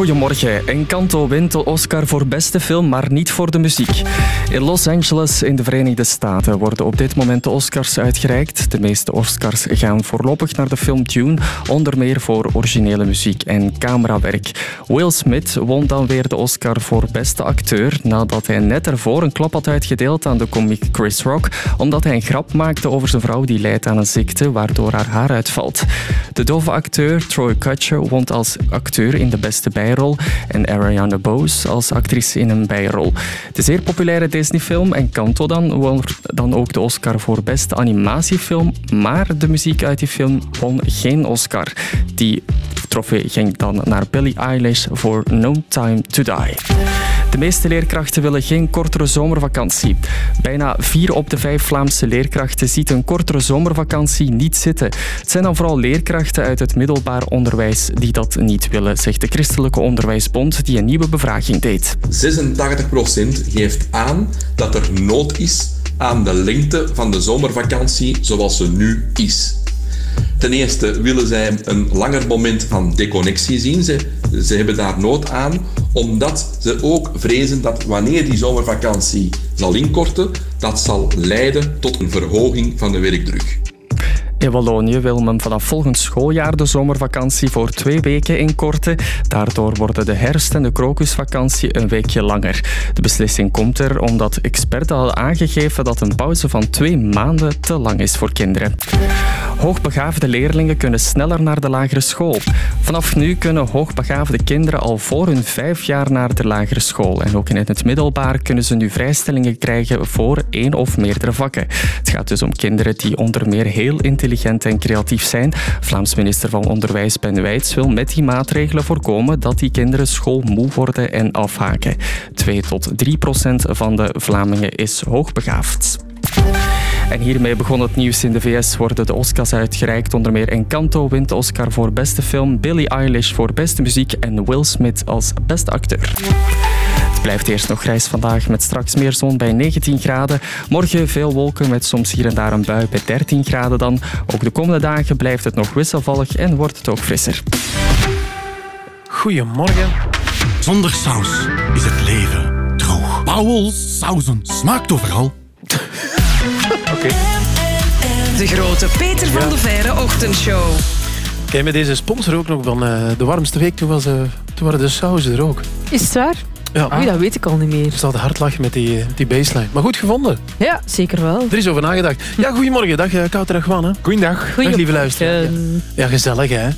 Goedemorgen. Encanto wint de Oscar voor beste film, maar niet voor de muziek. In Los Angeles in de Verenigde Staten worden op dit moment de Oscars uitgereikt. De meeste Oscars gaan voorlopig naar de film Tune, onder meer voor originele muziek en camerawerk. Will Smith won dan weer de Oscar voor beste acteur nadat hij net ervoor een klap had uitgedeeld aan de komiek Chris Rock, omdat hij een grap maakte over zijn vrouw die lijdt aan een ziekte waardoor haar haar uitvalt. De dove acteur Troy Kutcher won als acteur in de beste en Ariana Bose als actrice in een bijrol. De zeer populaire Disney-film Encanto dan won dan ook de Oscar voor beste animatiefilm, maar de muziek uit die film won geen Oscar. Die trofee ging dan naar Billie Eilish voor No Time to Die. De meeste leerkrachten willen geen kortere zomervakantie. Bijna vier op de vijf Vlaamse leerkrachten ziet een kortere zomervakantie niet zitten. Het zijn dan vooral leerkrachten uit het middelbaar onderwijs die dat niet willen, zegt de Christelijke Onderwijsbond die een nieuwe bevraging deed. 86% geeft aan dat er nood is aan de lengte van de zomervakantie zoals ze nu is. Ten eerste willen zij een langer moment van deconnectie zien. Ze, ze hebben daar nood aan, omdat ze ook vrezen dat wanneer die zomervakantie zal inkorten, dat zal leiden tot een verhoging van de werkdruk. In Wallonië wil men vanaf volgend schooljaar de zomervakantie voor twee weken inkorten. Daardoor worden de herfst- en de krokusvakantie een weekje langer. De beslissing komt er omdat experten hadden aangegeven dat een pauze van twee maanden te lang is voor kinderen. Hoogbegaafde leerlingen kunnen sneller naar de lagere school. Vanaf nu kunnen hoogbegaafde kinderen al voor hun vijf jaar naar de lagere school. En ook in het middelbaar kunnen ze nu vrijstellingen krijgen voor één of meerdere vakken. Het gaat dus om kinderen die onder meer heel intelligent en creatief zijn. Vlaams minister van Onderwijs Ben Wijts wil met die maatregelen voorkomen dat die kinderen schoolmoe worden en afhaken. 2 tot 3 procent van de Vlamingen is hoogbegaafd. En hiermee begon het nieuws in de VS. Worden de Oscars uitgereikt. Onder meer Encanto wint de Oscar voor beste film, Billie Eilish voor beste muziek en Will Smith als beste acteur. Het blijft eerst nog grijs vandaag met straks meer zon bij 19 graden. Morgen veel wolken met soms hier en daar een bui bij 13 graden dan. Ook de komende dagen blijft het nog wisselvallig en wordt het ook frisser. Goedemorgen. Zonder saus is het leven droog. Pauwels sauzen smaakt overal. Oké. De grote Peter van de Verre ochtendshow. Kijk, met deze sponsor ook nog van eh, de warmste week, toen, was, eh, toen waren de sauzen er ook. Is het waar? Ja, Oei, dat weet ik al niet meer. ik zat hard lachen met die, die baseline. Maar goed gevonden. Ja, zeker wel. Er is over nagedacht. Ja, goedemorgen. Dag, uh, Kouter Gwan. Goeiedag. Dag, lieve luisteraar. Ja, gezellig, hè?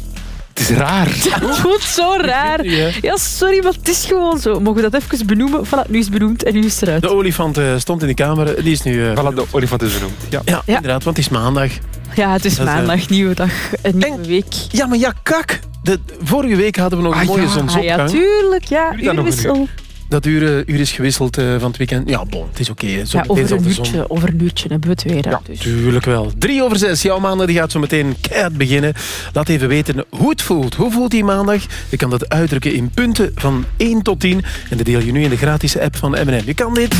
Het is raar. Het voelt zo raar. Ja. Sorry, maar het is gewoon zo. Mogen we dat even benoemen? Voilà, nu is het benoemd en nu is het eruit. De olifant eh, stond in de kamer. Die is nu... eh, Voilà, de olifant is genoemd. Ja. ja, Ja. inderdaad, want het is maandag. Ja, het is Dat is, maandag, nieuwe dag, een nieuwe En- week. Ja, maar ja, kak. De, vorige week hadden we nog een Ah, mooie ja. Ah zonsopgang. ja, tuurlijk. Ja, uurwissel. Dat uur, eh, uur is gewisseld eh, van het weekend. Ja, bon, het is oké. Ja, meteen over een, de zon- uurtje, over een uurtje hebben we het weer. hè, Ja, dus. tuurlijk wel. Drie over zes. Jouw maandag die gaat zo meteen keihard beginnen. Laat even weten hoe het voelt. Hoe voelt die maandag? Je kan dat uitdrukken in punten van 1 tot 10. En dat deel je nu in de gratis app van M&M. Je kan dit.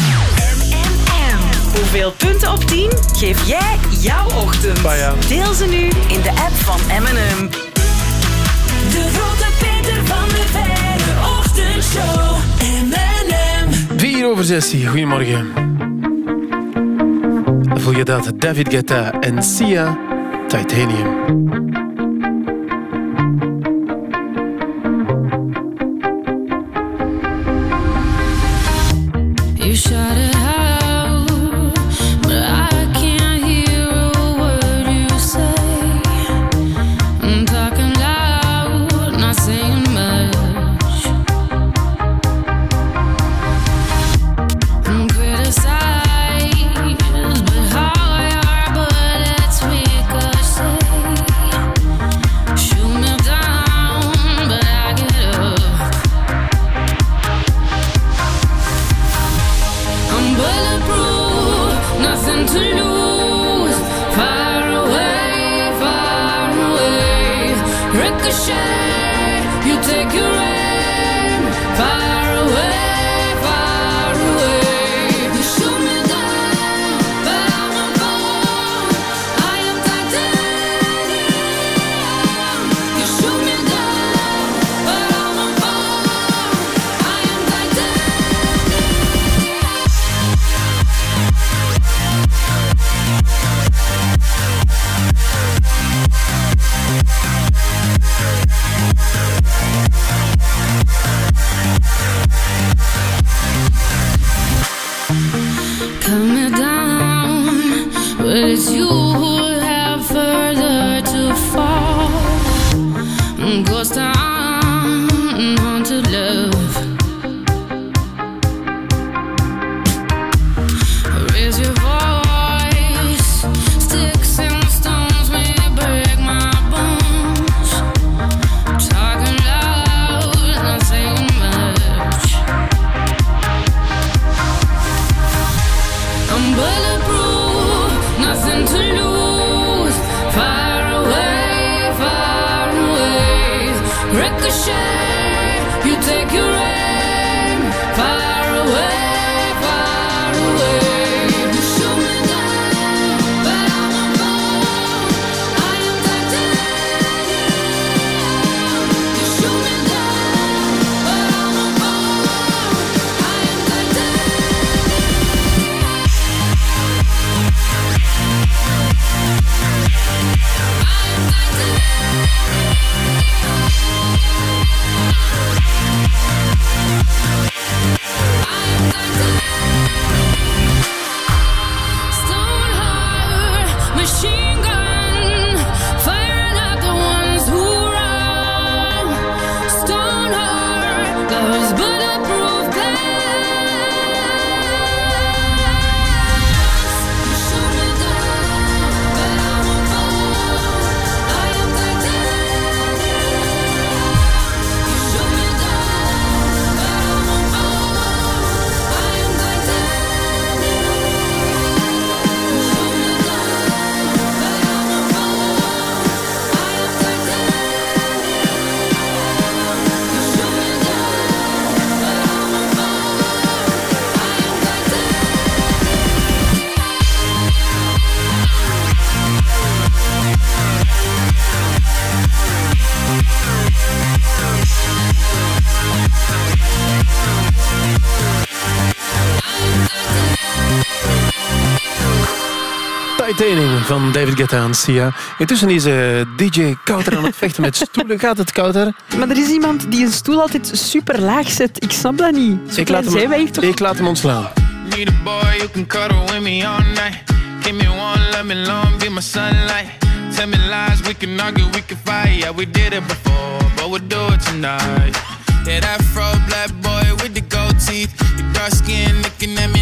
Hoeveel punten op 10 geef jij jouw ochtend? Ja. Deel ze nu in de app van M&M. De grote Peter van de Verre ochtendshow. 4 over 6. Goedemorgen. Voel je dat? David Guetta en Sia Titanium. David Guetta en Sia. Intussen is eh, DJ Kouter aan het vechten met stoelen. Gaat het, Kouter? Maar er is iemand die een stoel altijd super laag zet. Ik snap dat niet. Zo Ik laat, wij hem, toch? ik laat hem ontslaan. Need a boy who can cuddle with me all night. Give me one, let me long, be my sunlight. Tell me lies, we can argue, we can fight. Yeah, we did it before, but we'll do it tonight. Yeah, that fro black boy with the gold teeth. Your dark skin looking at me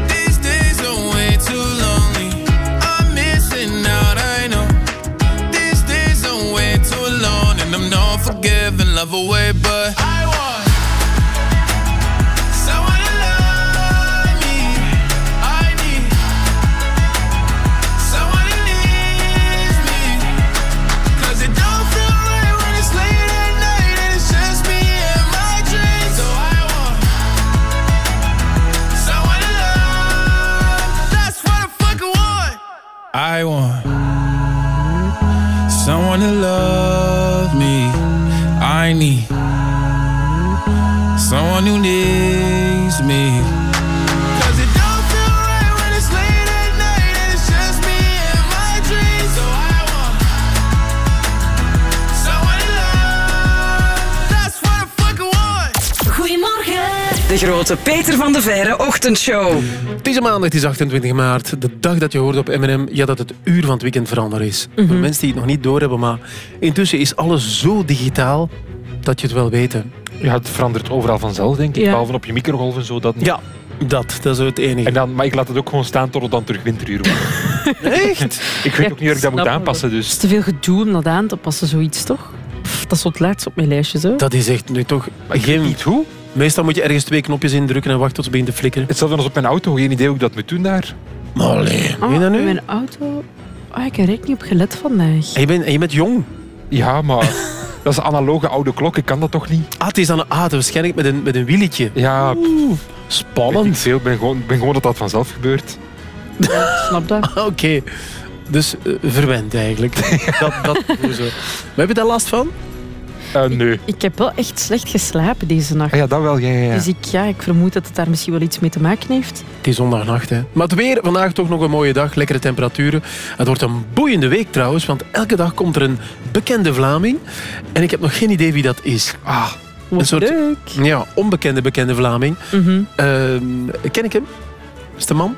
And I'm not forgiving, love away, but I want someone to love me. I need Goedemorgen. De grote Peter van de Verre ochtendshow. Het is een maandag, het is 28 maart. De dag dat je hoort op M&M ja, dat het uur van het weekend veranderd is. Voor mensen die het nog niet doorhebben, maar intussen is alles zo digitaal dat je het wel weten. Ja, het verandert overal vanzelf, denk ik. Ja. Behalve op je microgolf en zo. Dat niet. Ja, dat, dat is het enige. En dan, maar ik laat het ook gewoon staan tot het dan terug winteruur wordt. Echt? Ik weet Ja, ook niet hoe ik dat moet aanpassen. Het Dus is te veel gedoe om dat aan te passen, zoiets toch? Pff, dat is wat laatst op mijn lijstje zo. Dat is echt nu toch... maar ik weet Geen, niet hoe. meestal moet je ergens twee knopjes indrukken en wachten tot ze beginnen te flikkeren. Hetzelfde als op mijn auto. Geen idee hoe ik dat moet doen daar. Maar allee, Oh, weet je dat nu? Mijn auto... Oh, ik heb er echt niet op gelet vandaag. En je, bent, en je bent jong. Ja, maar dat is een analoge oude klok. Ik kan dat toch niet? Ah, het is dan een, ah, waarschijnlijk met een, met een wieletje. Ja, Oeh, spannend. veel. Ik ben gewoon, ben gewoon dat dat vanzelf gebeurt. Snap dat? Oké. Dus eh, verwend eigenlijk. dat, dat doen ze. Maar heb je daar last van? Eh, nee. Ik heb wel echt slecht geslapen deze nacht. Ah, ja, dat wel. Ja, ja, ja. Dus ik, ja, ik vermoed dat het daar misschien wel iets mee te maken heeft. Het is zondagnacht, hè. Maar het weer, vandaag toch nog een mooie dag. Lekkere temperaturen. Het wordt een boeiende week trouwens, want elke dag komt er een bekende Vlaming. En ik heb nog geen idee wie dat is. Ah, Wat een soort leuk. ja, onbekende bekende Vlaming. Ehm, ken ik hem? Is het een man?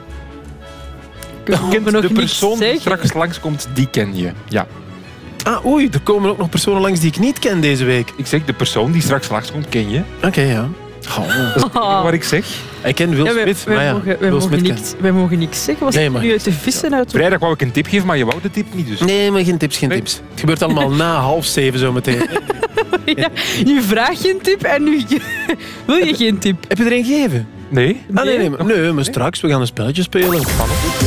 Ik nog de niks persoon die straks langskomt, die ken je. Ja. Ah, oei, er komen ook nog personen langs die ik niet ken deze week. Ik zeg, de persoon die straks langskomt, ken je. Oké, ja. Dat is wat ik zeg. Ik ken Will Ja, wij, Smith, wij maar ja, mogen, wij, Will mogen niks, wij mogen niks zeggen. Was Nee, maar- nu uit de vissen uit? Vrijdag wou ik een tip geven, maar je wou de tip niet. Dus. Nee, maar geen tips, geen Nee. tips. Het gebeurt allemaal na half zeven zometeen. Ja, nu vraag je een tip en nu wil je geen tip. Heb je er een gegeven? Nee? Ah, nee, nee, maar, nee, maar straks. We gaan een spelletje spelen.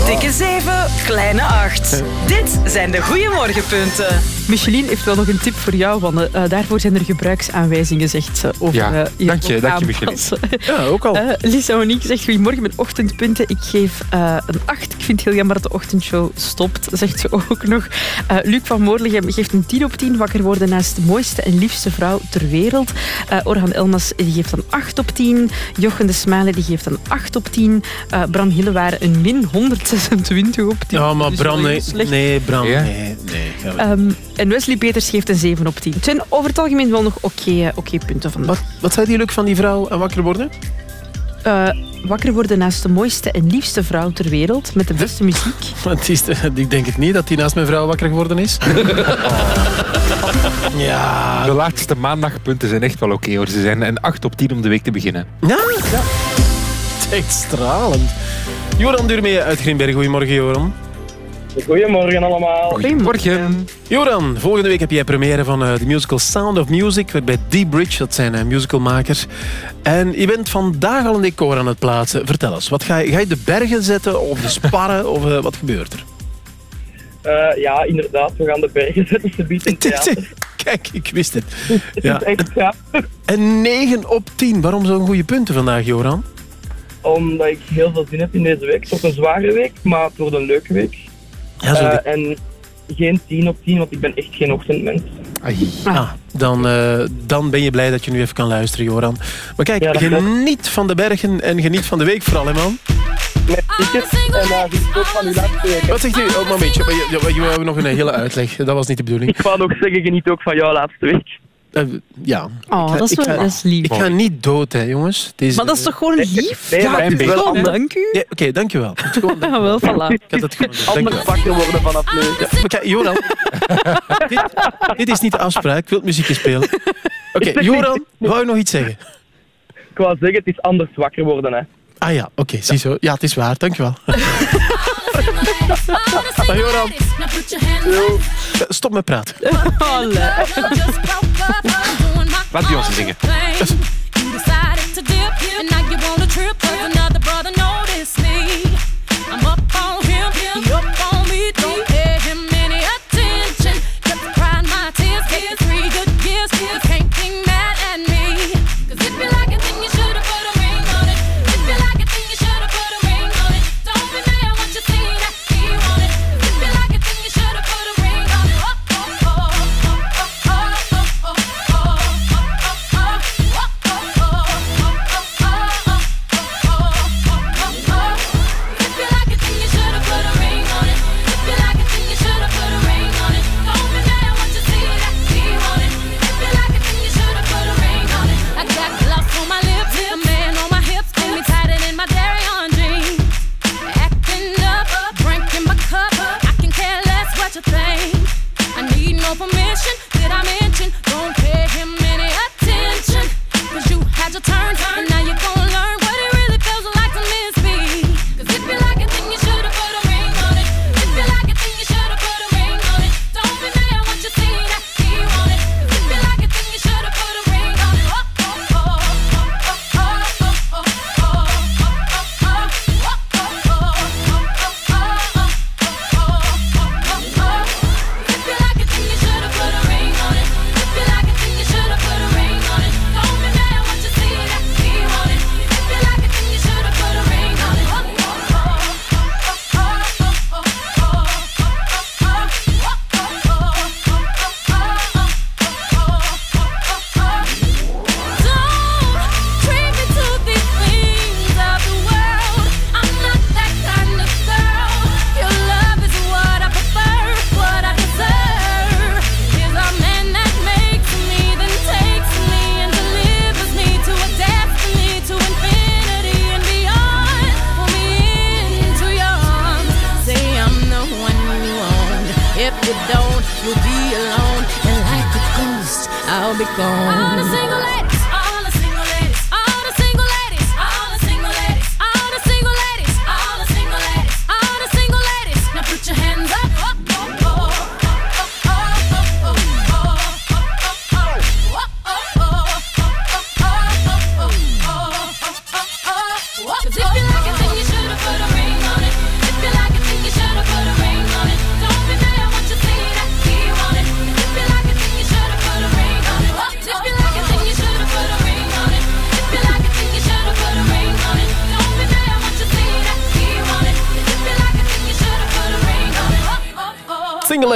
Dikke 7, kleine 8. Dit zijn de goeiemorgenpunten. Micheline heeft wel nog een tip voor jou, want eh, daarvoor zijn er gebruiksaanwijzingen, zegt ze. Over, Ja, eh, dank je, dank je, Micheline. Ja, ook al. Eh, Lisa Monique zegt, goedemorgen met ochtendpunten. Ik geef eh, een 8. Ik vind het heel jammer dat de ochtendshow stopt, zegt ze ook nog. Eh, Luc van Moorlegem geeft een 10 op 10. Wakker worden naast de mooiste en liefste vrouw ter wereld. Eh, Orhan Elmas die geeft een 8 op 10. Jochen de Smale die geeft een 8 op 10. Eh, Bram Hillewaar een min 126 op 10. Ja, maar Dus Bram, nee. Nee, Bram, Ja? nee. Ehm, en Wesley Peters geeft een 7 op 10. Het zijn over het algemeen wel nog oké eh, oké punten vandaag. Wat, wat zei die Luc van die vrouw en wakker worden? Eh, wakker worden naast de mooiste en liefste vrouw ter wereld met de beste muziek. Want is, ik denk het niet dat die naast mijn vrouw wakker geworden is. ja. De laatste maandagpunten zijn echt wel oké hoor. Ze zijn een 8 op 10 om de week te beginnen. Ja? ja. Het is echt stralend. Joran Durmee uit Grimberg. Goedemorgen, Joran. Goedemorgen allemaal. Goedemorgen. Joran, volgende week heb jij première van eh, de musical Sound of Music bij Deep Bridge. Dat zijn eh, musicalmakers. En je bent vandaag al een decor aan het plaatsen. Vertel eens, wat ga, je, ga je de bergen zetten of de sparren of eh, wat gebeurt er? Eh, ja, inderdaad, we gaan de bergen zetten. Ze biedt theater. Kijk, ik wist het. Het Ja. is echt ja, En 9 op 10. Waarom zo'n goede punten vandaag, Joran? Omdat ik heel veel zin heb in deze week. Het wordt een zware week, maar het wordt een leuke week. Ja, zo Eh, en geen 10 op 10, want ik ben echt geen ochtendmens. Ai. Ah, dan, eh, dan ben je blij dat je nu even kan luisteren, Joran. Maar kijk, Ja, geniet van de bergen en geniet van de week vooral, hè, man. Met tickets en uh, ook van uw laatste week. Wat zegt u? Oh, momentje. Maar je- je- We hebben nog een hele uitleg. Dat was niet de bedoeling. Ik wou nog zeggen, geniet ook van jouw laatste week. Eh, ja. Oh, Ik ga- dat is, wel, ga- dat is lief. Ik ga niet dood, hè, jongens. Maar dat is toch gewoon lief? Nee, Ja, maar het is wel wel Dank u. Ja, Oké, dankjewel. Het is gewoon- Ah, wel, voilà. Ik had het gewoon doen. anders wakker worden vanaf nu. Ja, Joran. dit, dit is niet de afspraak. Ik wil het muziekje spelen. Oké, Joran, wou je nog iets zeggen? Ik wou zeggen, het is anders wakker worden. Hè. Ah ja, oké, ziezo. Ja, het is waar. Dankjewel. Dag Joram. Stop met praten. Laat Beyoncé zingen. Another Did I mention? Don't pay him any attention. Cause you had your turn, and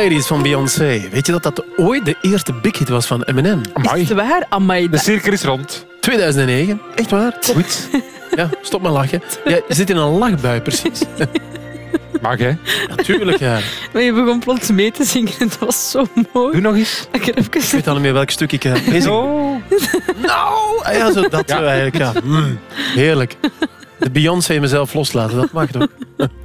Ladies van Beyoncé. Weet je dat dat ooit de eerste big hit was van Eminem? Amai. Is het waar? Amai. De cirkel is rond. 2009. Echt waar? Goed. Ja, stop maar lachen. Ja, je zit in een lachbui, precies. Mag hè? Natuurlijk, ja. Maar je begon plots mee te zingen. Het was zo mooi. Doe nog eens. Ik even... Ik weet al niet meer welk stuk ik eh, bezig Oh. Nou! Ah Ja, zo, dat Ja. zo eigenlijk, ja. Mm, heerlijk. De Beyoncé in mezelf loslaten, dat mag toch?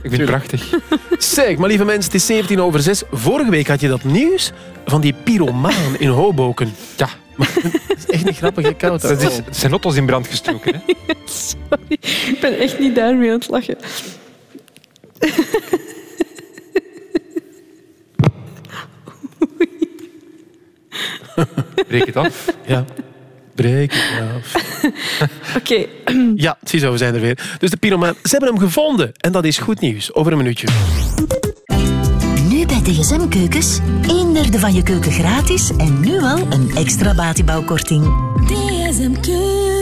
Ik vind het prachtig. Zeg, maar lieve mensen, het is 17 over 6. Vorige week had je dat nieuws van die pyromaan in Hoboken. Ja. Maar het is echt niet grappig, hè, koud. Dat is, zijn auto's in brand gestoken. Hè? Sorry, ik ben echt niet daarmee aan het lachen. Breek het af. Ja. Breek het af. Oké, Ja, ziezo, we zijn er weer. Dus de pyromaan, ze hebben hem gevonden. En dat is goed nieuws. Over een minuutje. Nu bij DSM Keukens. Een derde van je keuken gratis en nu al een extra batibouwkorting. DSM Keuken.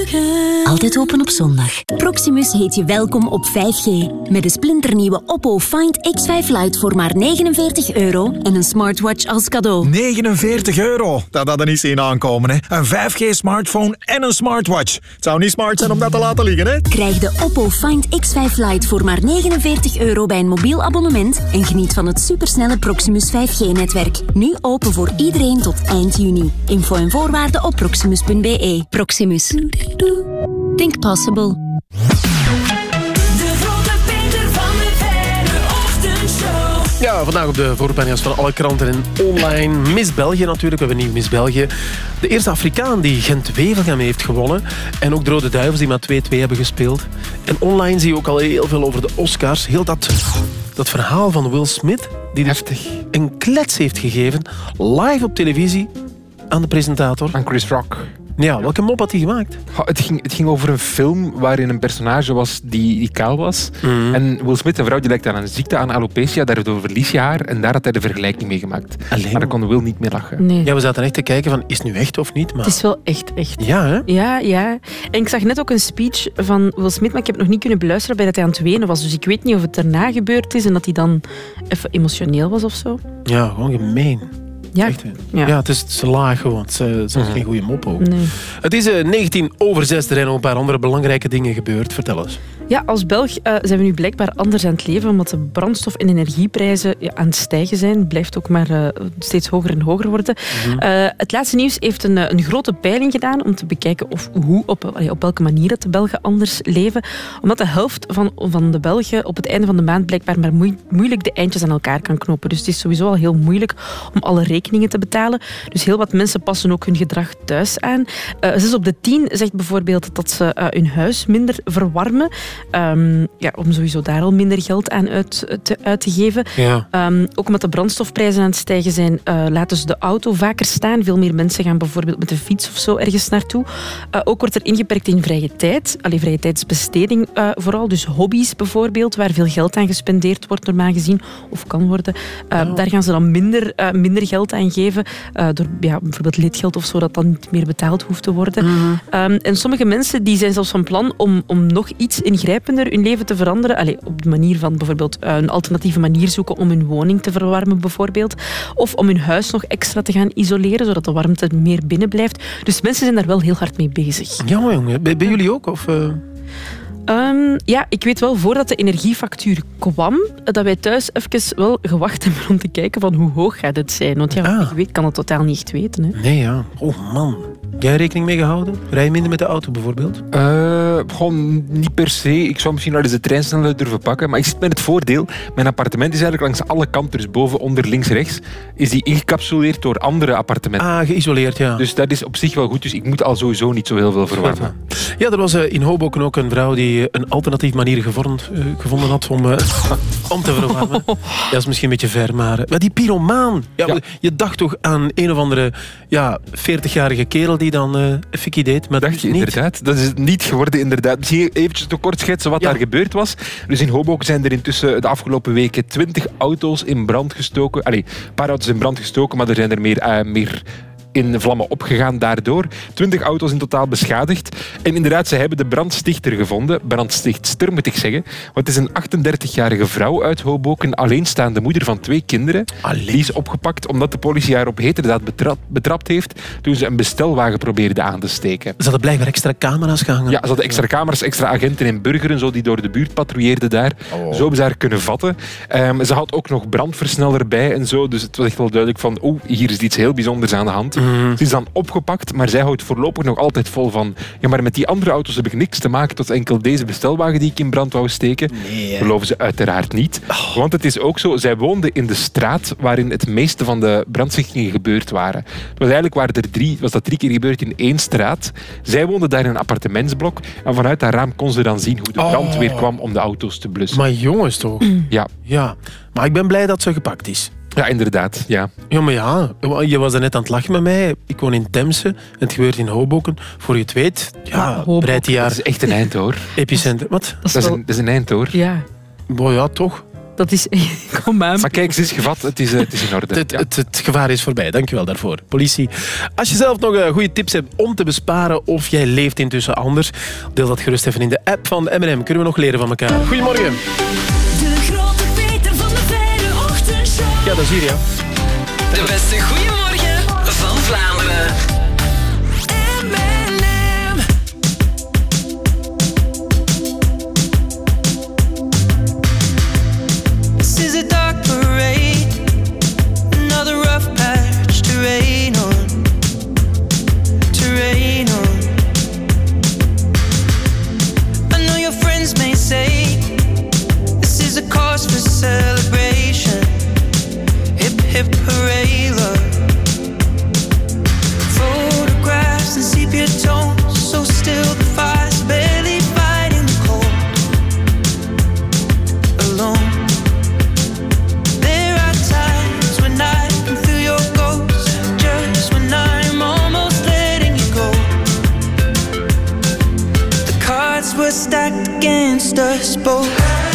Altijd open op zondag. Proximus heet je welkom op 5G. Met de splinternieuwe Oppo Find X5 Lite voor maar 49 euro en een smartwatch als cadeau. 49 euro. Dat hadden niet zien aankomen, hè. Een 5G-smartphone en een smartwatch. Het zou niet smart zijn om dat te laten liggen, hè. Krijg de Oppo Find X5 Lite voor maar 49 euro bij een mobiel abonnement en geniet van het supersnelle Proximus 5G-netwerk. Nu open voor iedereen tot eind juni. Info en voorwaarden op proximus.be. Proximus. Think possible. De Grote Peter van de Verre Ochtendshow. Ja, vandaag op de voorpagina's van alle kranten en online. Miss België natuurlijk, we hebben nieuw Miss België. De eerste Afrikaan die Gent-Wevelgem heeft gewonnen. En ook de Rode Duivels die maar 2-2 hebben gespeeld. En online zie je ook al heel veel over de Oscars. Heel dat, dat verhaal van Will Smith, die dus een klets heeft gegeven, live op televisie, aan de presentator. Aan Chris Rock. Ja, welke mop had hij gemaakt? Het ging, het ging over een film waarin een personage was die, die kaal was. Mhm. En Will Smith, een vrouw die lijkt aan een ziekte, aan alopecia, daardoor verlies je haar. En daar had hij de vergelijking mee gemaakt. Alleen. Maar daar kon Will niet meer lachen. nee. Ja, we zaten echt te kijken van, is het nu echt of niet? Maar... Het is wel echt, echt. Ja, hè? Ja, ja. En ik zag net ook een speech van Will Smith, maar ik heb nog niet kunnen beluisteren bij dat hij aan het wenen was. Dus ik weet niet of het daarna gebeurd is en dat hij dan even emotioneel was of zo. Ja, gewoon gemeen. Ja, Echt, ja. ja. het is te laag gewoon. Het is, eh, is geen goede mop ook. Nee. Het is eh, 19 over 6. Er zijn nog een paar andere belangrijke dingen gebeurd. Vertel eens. Ja, als Belg eh, zijn we nu blijkbaar anders aan het leven, omdat de brandstof- en energieprijzen ja, aan het stijgen zijn. Blijft ook maar eh, steeds hoger en hoger worden. Eh, het laatste nieuws heeft een, eh, een grote peiling gedaan om te bekijken of, hoe, op, op welke manier dat de Belgen anders leven. Omdat de helft van, van de Belgen op het einde van de maand blijkbaar maar moe- moeilijk de eindjes aan elkaar kan knopen. Dus het is sowieso al heel moeilijk om alle rekeningen te betalen. Dus heel wat mensen passen ook hun gedrag thuis aan. Eh 6 op de 10 zegt bijvoorbeeld dat ze eh, hun huis minder verwarmen. Ehm, ja, om sowieso daar al minder geld aan uit te, uit te geven. Ja. Ehm, ook omdat de brandstofprijzen aan het stijgen zijn, eh, laten ze de auto vaker staan. Veel meer mensen gaan bijvoorbeeld met de fiets of zo ergens naartoe. Ook wordt er ingeperkt in vrije tijd. Allee, vrije tijdsbesteding vooral. Dus hobby's bijvoorbeeld, waar veel geld aan gespendeerd wordt normaal gezien, of kan worden. Eh, Daar gaan ze dan minder, minder geld aan geven. eh, door ja, bijvoorbeeld lidgeld of zo, dat dan niet meer betaald hoeft te worden. Ehm, en sommige mensen die zijn zelfs van plan om, om nog iets ingrijpender hun leven te veranderen. Allee, op de manier van bijvoorbeeld eh, een alternatieve manier zoeken om hun woning te verwarmen bijvoorbeeld. Of om hun huis nog extra te gaan isoleren, zodat de warmte meer binnen blijft. Dus mensen zijn daar wel heel hard mee bezig. Jammer, jongen. Bij, bij jullie ook? Of, eh? Ehm, ja, ik weet wel, voordat de energiefactuur kwam, dat wij thuis even wel gewacht hebben om te kijken van hoe hoog gaat het zijn. Want ja, Ah. ik weet, kan het totaal niet echt weten. Hè. Nee, ja. Oh, man. Jij rekening mee gehouden? Rij je minder met de auto bijvoorbeeld? Eh, gewoon niet per se. Ik zou misschien wel eens de trein sneller durven pakken. Maar ik zit met het voordeel. Mijn appartement is eigenlijk langs alle kanten, dus boven, onder, links, rechts, is die ingecapsuleerd door andere appartementen. Ah, geïsoleerd, ja. Dus dat is op zich wel goed. Dus ik moet al sowieso niet zo heel veel verwarmen. Ja, er was eh, in Hoboken ook een vrouw die eh, een alternatief manier gevormd, gevonden had om, eh, om te verwarmen. Dat is misschien een beetje ver, maar... maar die pyromaan. Ja, Je dacht toch aan een of andere ja, 40-jarige kerel die dan eh fikkie deed, maar Dacht je inderdaad? Dat is het niet geworden, inderdaad. Misschien eventjes te kort schetsen wat daar gebeurd was. Dus in Hoboken zijn er intussen de afgelopen weken 20 auto's in brand gestoken. Allee, een paar auto's in brand gestoken, maar er zijn er meer, eh, meer in vlammen opgegaan daardoor. 20 auto's in totaal beschadigd. En inderdaad, ze hebben de brandstichter gevonden. Brandstichtster moet ik zeggen. Want het is een 38-jarige vrouw uit Hoboken, alleenstaande moeder van twee kinderen. Die is opgepakt omdat de politie haar op heterdaad betrapt, betrapt heeft toen ze een bestelwagen probeerde aan te steken. Ze hadden blijkbaar extra camera's gehangen. Ja, ze hadden extra kamers, extra agenten en burgeren zo, die door de buurt patrouilleerden daar. Zo hebben ze haar kunnen vatten. Ehm, ze had ook nog brandversneller bij en zo. Dus het was echt wel duidelijk van, oeh, hier is iets heel bijzonders aan de hand. Ze is dan opgepakt, maar zij houdt voorlopig nog altijd vol van... Ja, maar met die andere auto's heb ik niks te maken tot enkel deze bestelwagen die ik in brand wou steken. Nee, Geloven ze uiteraard niet. Want het is ook zo, zij woonde in de straat waarin het meeste van de brandstichtingen gebeurd waren. Het was eigenlijk waren er drie, was dat drie keer gebeurd in één straat. Zij woonde daar in een appartementsblok en vanuit dat raam kon ze dan zien hoe de Oh. brandweer kwam om de auto's te blussen. Maar jongens toch? Ja. Ja. Maar ik ben blij dat ze gepakt is. Ja, inderdaad. Ja. Ja, maar ja, je was er net aan het lachen met mij. Ik woon in Temse en het gebeurt in Hoboken. Voor je het weet, ja, breidt die jaar... Dat is echt een eind hoor. Epicenter. Wat? Dat is, een, dat is een eind hoor. Ja, Boah, ja, toch. dat is... Kom aan. Maar kijk, ze is gevat. Het is, eh, het is in orde. Het, het, het gevaar is voorbij. Dankjewel daarvoor. Politie. Als je zelf nog eh, goede tips hebt om te besparen of jij leeft intussen anders, deel dat gerust even in de app van M&M. Kunnen we nog leren van elkaar. Goedemorgen. Ja, dat is hier, ja. De beste goeiemorgen van Vlaanderen. This is a dark parade, another rough patch to rain on, to rain on. I know your friends may say this is a cause for celebration. Hip hooray, love. Photographs and sepia tones, so still the fire's barely fighting the cold. Alone. There are times when I can feel your ghost, just when I'm almost letting you go. The cards were stacked against us both.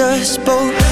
us both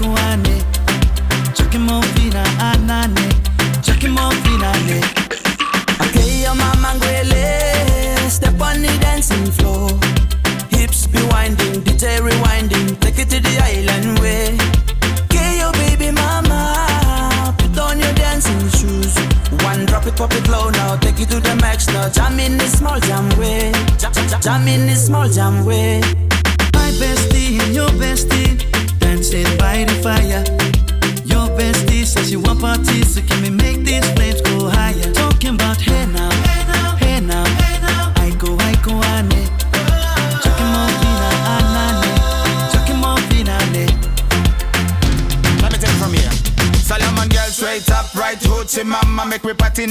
go, I go, ane. Chucking more fina, anane. Chucking more fina, ane. Okay, your mama ngwele, step on the dancing floor. Hips be winding, DJ rewinding, take it to the island way. Okay, your baby mama, put on your dancing shoes. One drop it, pop it low now, take it to the max now. Jam in this small jam way, jam, jam, jam in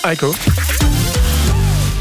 Aiko.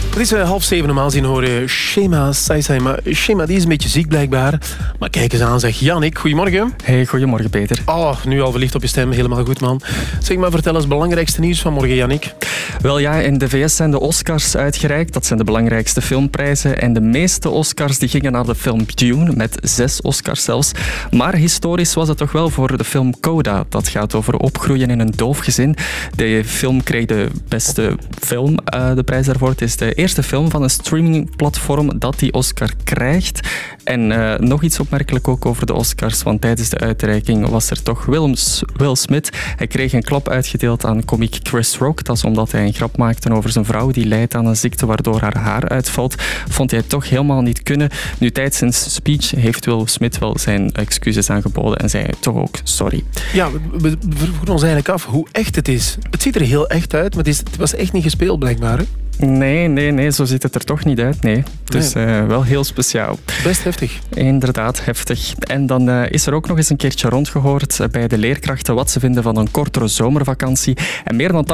Het is eh, half zeven normaal zien horen Shema Saisai. Maar Shema die is een beetje ziek blijkbaar. Maar kijk eens aan zeg. Jannik, goedemorgen. Hey, goedemorgen Peter. Oh, nu al verliefd op je stem. Helemaal goed man. Zeg maar, vertel eens het belangrijkste nieuws van morgen, Jannik. Wel ja, in de VS zijn de Oscars uitgereikt. Dat zijn de belangrijkste filmprijzen. En de meeste Oscars die gingen naar de film Dune, met zes Oscars zelfs. Maar historisch was het toch wel voor de film Coda. Dat gaat over opgroeien in een doof gezin. De film kreeg de beste film, eh, de prijs daarvoor. Het is de eerste film van een streamingplatform dat die Oscar krijgt. En eh, nog iets opmerkelijk ook over de Oscars, want tijdens de uitreiking was er toch Will, Will Smith. Hij kreeg een klap uitgedeeld aan komiek Chris Rock. Dat is omdat hij een grap maakte over zijn vrouw die lijdt aan een ziekte waardoor haar haar uitvalt. Vond hij toch helemaal niet kunnen. Nu, tijdens zijn speech heeft Will Smith wel zijn excuses aangeboden en zei toch ook sorry. Ja, we, vroegen ons eigenlijk af hoe echt het is. Het ziet er heel echt uit, maar het, is, het was echt niet gespeeld blijkbaar. Nee, nee, nee, zo ziet het er toch niet uit. Nee. Dus wel heel speciaal. Best heftig. Inderdaad, heftig. En dan eh, is er ook nog eens een keertje rondgehoord eh, bij de leerkrachten wat ze vinden van een kortere zomervakantie. En meer dan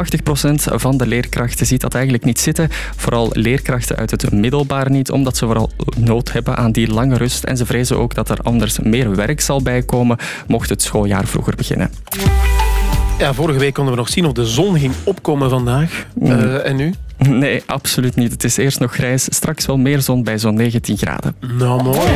80% van de leerkrachten ziet dat eigenlijk niet zitten. Vooral leerkrachten uit het middelbaar niet, omdat ze vooral nood hebben aan die lange rust. En ze vrezen ook dat er anders meer werk zal bijkomen mocht het schooljaar vroeger beginnen. Ja, vorige week konden we nog zien of de zon ging opkomen vandaag. Eh, en nu? Nee, absoluut niet. Het is eerst nog grijs. Straks wel meer zon bij zo'n 19 graden. Nou, mooi.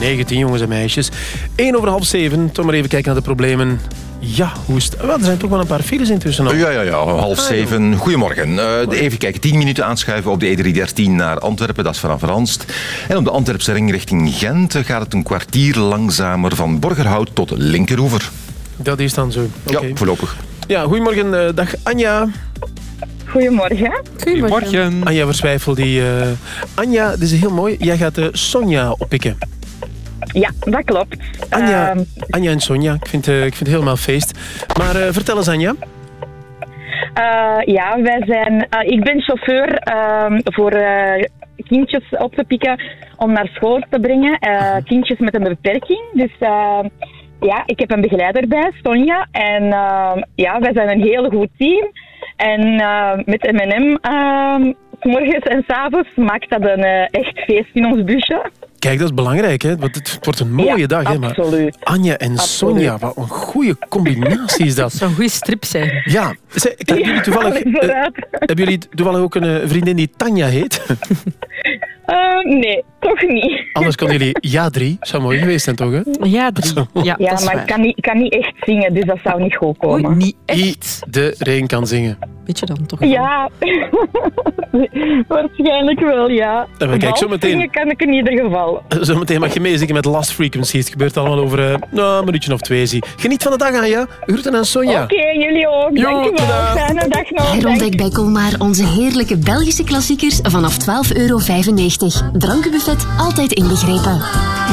19 jongens en meisjes. 1 over half 7. Toch maar even kijken naar de problemen. Ja, hoe is het? Wel, er zijn toch wel een paar files intussen. Ja, ja, ja. Half Ah, zeven. Goedemorgen. Eh, de- even kijken. 10 minuten aanschuiven op de E313 naar Antwerpen. Dat is vanaf Ranst. En op de Antwerpse ring richting Gent gaat het een kwartier langzamer van Borgerhout tot Linkeroever. Dat is dan zo. Oké. Ja, voorlopig. Ja, goedemorgen. eh, dag Anja. Goedemorgen. Goedemorgen. Anja Verswijfel, die... eh, Anja, dit is heel mooi. Jij gaat eh, Sonja oppikken. Ja, dat klopt. Anja, Ehm, Anja en Sonja, ik vind, eh, ik vind het helemaal feest. Maar eh, vertel eens Anja. Eh, ja, wij zijn... ik ben chauffeur ehm, voor eh, kindjes op te pikken om naar school te brengen. Eh, kindjes met een beperking. Dus eh, ja, ik heb een begeleider bij, Sonja. En ehm, ja, wij zijn een heel goed team. En eh, met M&M... ehm, 's morgens en 's avonds maakt dat een eh, echt feest in ons busje. Kijk, dat is belangrijk, hè? want het wordt een mooie Ja, dag. Hè? Maar absoluut. Anja en Absoluut. Sonja, wat een goede combinatie is dat. Zo'n goede strip zijn. Ja, Zeg, hebben jullie toevallig, eh, hebben jullie toevallig ook een vriendin die Tanja heet? Eh, nee, toch niet. Anders konden jullie ja drie. Zou mooi geweest zijn, toch? Hè? Ja, drie. Ja, Ja, maar waar. ik kan, niet, ik kan niet echt zingen, dus dat zou niet goed komen. niet Iedereen kan zingen. Weet je dan toch? Ja, waarschijnlijk wel, ja. Ja, maar kijk, zo meteen- Zingen kan ik in ieder geval. Zometeen mag je meezingen met Last Frequency. Het gebeurt allemaal over eh, nou, een minuutje of twee. Zie. Geniet van de dag, Anja. Groeten aan Sonja. Oké, jullie ook. Jo, Dankjewel. Fijne dag nog. Herontdek bij Colmar onze heerlijke Belgische klassiekers vanaf 12,95 euro. Drankenbuffet altijd inbegrepen.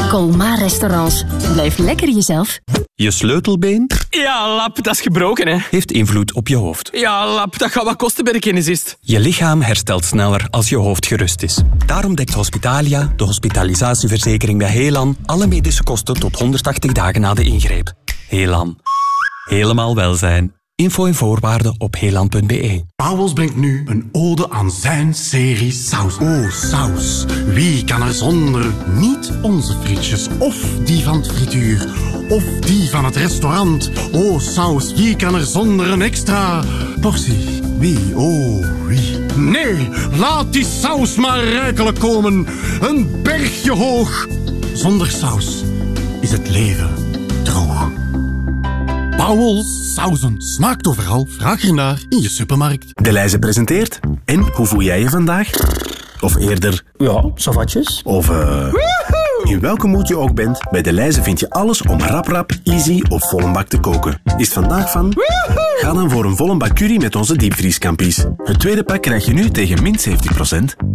Colmar Restaurants. Blijf lekker jezelf. Je sleutelbeen Ja, lap, dat is gebroken, hè. heeft invloed op je hoofd. Ja, lap, dat gaat wat kosten bij de kinesist. Je lichaam herstelt sneller als je hoofd gerust is. Daarom dekt Hospitalia, de hospitalisatieverzekering bij Helan, alle medische kosten tot 180 dagen na de ingreep. Helan. Helemaal welzijn. Info en voorwaarden op helan.be. Pauwels brengt nu een ode aan zijn serie saus. Oh, saus. Wie kan er zonder niet onze frietjes of die van het frituur of die van het restaurant? Oh, saus. Wie kan er zonder een extra portie? Wie? Oh, wie? Nee, laat die saus maar rijkelijk komen. Een bergje hoog. Zonder saus is het leven droog. Pauwels sauzen. Smaakt overal. Vraag ernaar in je supermarkt. De Leize presenteert. En hoe voel jij je vandaag? Of eerder... Ja, savatjes. Of eh... In welke moed je ook bent, bij De Leize vind je alles om rap rap, easy of volle bak te koken. Is het vandaag van? Ga dan voor een volle bak curry met onze diepvrieskampies. Het tweede pak krijg je nu tegen min 70%.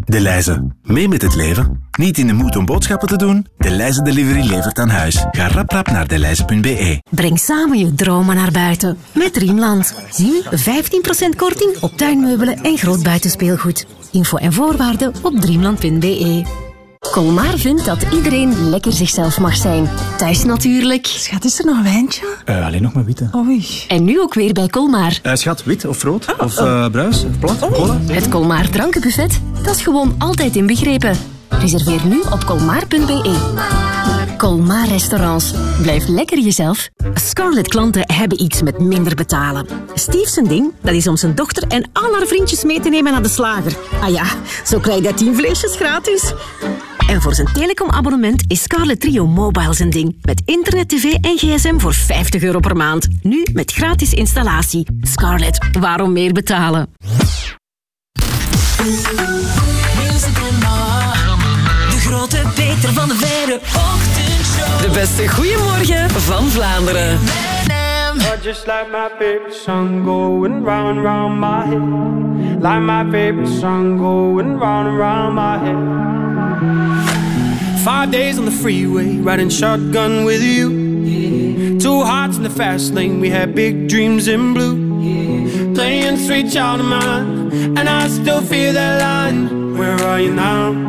De Leize. Mee met het leven. Niet in de moed om boodschappen te doen? De Leize Delivery levert aan huis. Ga rap rap naar deleize.be. Breng samen je dromen naar buiten met Riemland. Nu 15% korting op tuinmeubelen en groot buitenspeelgoed. Info en voorwaarden op driemland.be. Colmar vindt dat iedereen lekker zichzelf mag zijn. Thuis natuurlijk. Schat, is er nog een wijntje? Eh, alleen nog maar witte. Oei. En nu ook weer bij Colmar. Eh, schat, wit of rood? Of eh, bruis? Of plat? Cola? Het Colmar drankenbuffet, dat is gewoon altijd inbegrepen. Reserveer nu op colmar.be. Colmar Restaurants. Blijf lekker jezelf. Scarlett-klanten hebben iets met minder betalen. Steve zijn ding, dat is om zijn dochter en al haar vriendjes mee te nemen naar de slager. Ah ja, zo krijg je 10 vleesjes gratis. En voor zijn telecomabonnement is Scarlet Trio Mobile zijn ding. Met internet, tv en gsm voor 50 euro per maand. Nu met gratis installatie. Scarlet, waarom meer betalen? De grote Peter van de Verre ochtendshow. De beste goeiemorgen van Vlaanderen. Or just like my favorite song going round round my head. Like my favorite song going round round my head. Five days on the freeway, riding shotgun with you. Two hearts in the fast lane, we had big dreams in blue. Playing sweet child of mine, and I still feel that line. Where are you now?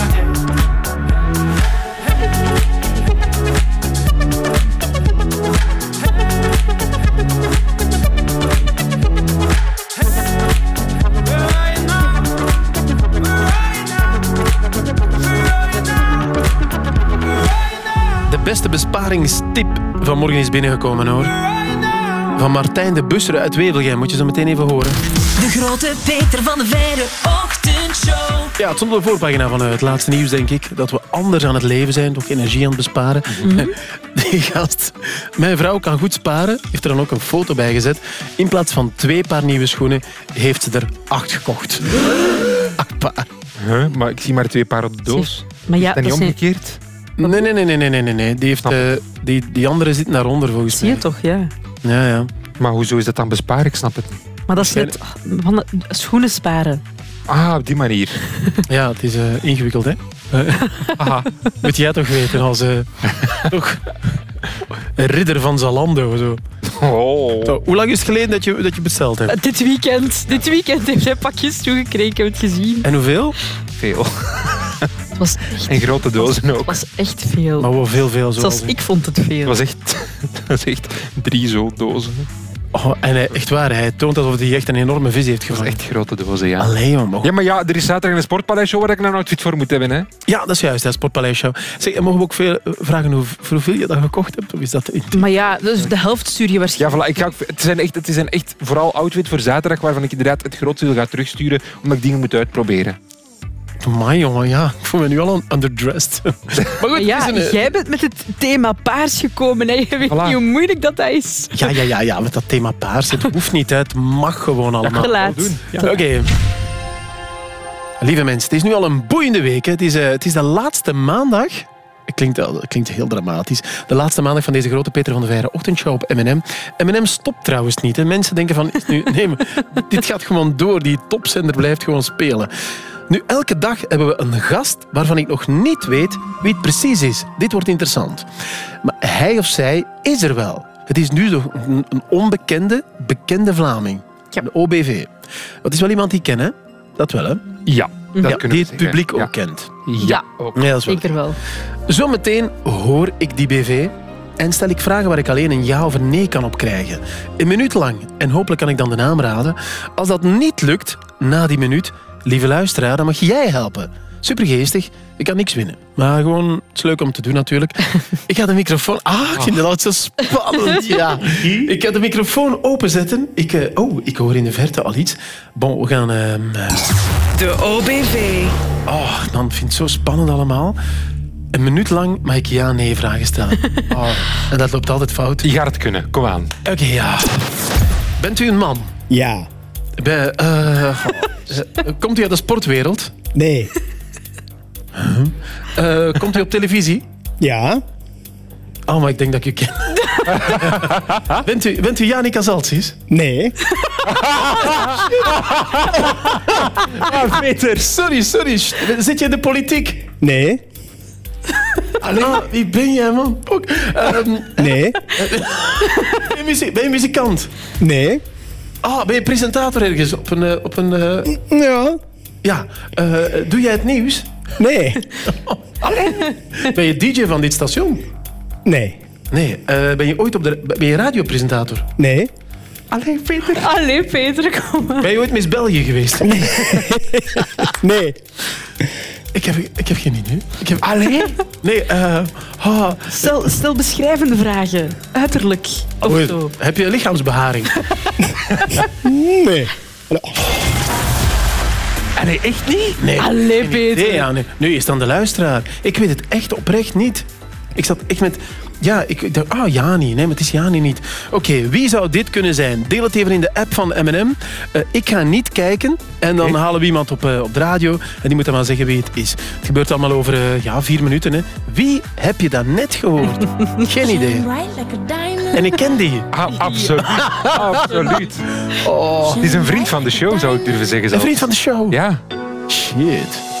Beste besparingstip van morgen is binnengekomen hoor. Van Martijn de Busser uit Wevelgem. Moet je zo meteen even horen. De grote Peter van de Verre Ochtendshow. Ja, het stond op de voorpagina van eh, het laatste nieuws, denk ik. Dat we anders aan het leven zijn, toch energie aan het besparen. Die gast, mijn vrouw kan goed sparen, heeft er dan ook een foto bij gezet. In plaats van twee paar nieuwe schoenen, heeft ze er acht gekocht. Acht paar. Huh? Maar ik zie maar twee paar op de doos. Maar ja, is dat niet dat zijn- omgekeerd? Nee, nee, nee, nee, nee, nee, nee. Die, heeft, eh, die, die andere zit naar onder volgens Zie mij. je toch, ja. Ja, ja. Maar hoezo is dat dan besparen? Ik snap het niet. Maar dat is het van de schoenen sparen. Ah, op die manier. Ja, het is eh, ingewikkeld, hè? Aha. Moet jij toch weten als eh, toch een ridder van Zalando. Zo. Oh. Zo, hoe lang is het geleden dat je, dat je besteld hebt? Eh, Dit weekend, dit weekend heeft hij pakjes toegekregen, heb het gezien. En hoeveel? Veel. Het was echt, En grote dozen ook. het was echt veel. Maar wel veel, veel. Zelfs Zo. ik vond het Het veel. was echt, het was echt drie zo dozen. Oh, en hij, echt waar, hij toont alsof hij echt een enorme vis heeft Het gevangen. echt grote dozen, ja. Allee, man. mogen- Ja, maar ja, er is zaterdag een sportpaleisshow waar ik een outfit voor moet hebben. Hè. Ja, dat is juist, hè, Sportpaleisshow. Zeg, en mogen we ook veel, eh, vragen hoe, voor hoeveel je dat gekocht hebt? Of is dat in- Maar ja, dus de helft stuur je Ja, waarschijnlijk. voilà, ik ga ook, het, zijn echt, het is een echt vooral outfit voor zaterdag waarvan ik inderdaad het grootste wil gaan terugsturen omdat ik dingen moet uitproberen. Amai, jongen, ja. Ik voel me nu al underdressed. maar goed, Maar ja, een, eh, jij bent met het thema paars gekomen. Hè. Je weet Voilà. niet hoe moeilijk dat, dat is. Ja, ja, ja, ja, met dat thema paars. Het hoeft niet, hè. het mag gewoon allemaal. Te laat. Oké. Lieve mensen, het is nu al een boeiende week. Hè. Het, is, eh, het is de laatste maandag. Het klinkt, klinkt heel dramatisch. De laatste maandag van deze grote Peter van de Veire ochtendshow op M&M. M&M stopt trouwens niet. Hè. Mensen denken van, is nu, nee, maar dit gaat gewoon door. Die topzender blijft gewoon spelen. Nu, elke dag hebben we een gast waarvan ik nog niet weet wie het precies is. Dit wordt interessant. Maar hij of zij is er wel. Het is nu nog een, onbekende, bekende Vlaming. De OBV. Dat is wel iemand die ik ken, hè? Dat wel, hè? Ja, dat Ja, kunnen die we het publiek ook kent. Ja, ook. Ja, dat is wel. Zeker wel. Zometeen hoor ik die BV en stel ik vragen waar ik alleen een ja of een nee kan op krijgen. Een minuut lang. En hopelijk kan ik dan de naam raden. Als dat niet lukt, na die minuut, lieve luisteraar, dan mag jij helpen. Supergeestig. Ik kan niks winnen. Maar gewoon, het is leuk om te doen natuurlijk. Ik ga de microfoon... Ah, ik vind het altijd zo spannend. Ja. Ik ga de microfoon openzetten. Ik, eh, oh, ik hoor in de verte al iets. Bon, we gaan... ehm, eh, De OBV. Oh, man, ik vind het zo spannend allemaal. Een minuut lang mag ik ja-nee vragen stellen. Oh, en dat loopt altijd fout. Je gaat het kunnen, kom aan. Oké, ja. Bent u een man? Ja. Bij, eh, eh, komt u uit de sportwereld? Nee. Eh, komt u op televisie? Ja. Oh, maar ik denk dat ik u ken. bent, u, bent u Janica Zaltsis? Nee. Ah, Peter, sorry, sorry. Zit je in de politiek? Nee. Allee, wie ben jij, man? Ehm, Nee. je ben je muzikant? Nee. Ah, ben je presentator ergens op een... eh, op een eh, Ja. Ja, eh, doe jij het nieuws? Nee. Ben je DJ van dit station? Nee. Nee. eh, ben je ooit op de... Ben je radiopresentator? Nee. Allee, Peter. Allee, Peter, kom maar. Ben je ooit Miss België geweest? Nee. Ik heb, ik heb geen idee. Ik heb... Allee? Nee, eh... ah, Stel, stel beschrijvende vragen. Uiterlijk. Of oei, zo. heb je lichaamsbeharing? Nee. Nee, echt niet? Nee. Allee, Peter. idee, ja, nee. Nu is dan de luisteraar. Ik weet het echt oprecht niet. Ik zat echt met... Ja, ik dacht, ah, Jani. Nee, maar het is Jani niet. Oké, wie zou dit kunnen zijn? Deel het even in de app van M&M. Eh, ik ga niet kijken. En dan halen we iemand op, eh, op de radio. En die moet dan maar zeggen wie het is. Het gebeurt allemaal over eh, ja, vier minuten. Hè. Wie heb je dat net gehoord? Geen idee. En ik ken die. Ah, absoluut. absoluut. Oh. Het is een vriend van de show, zou ik durven zeggen. Een vriend van de show? Ja. Shit.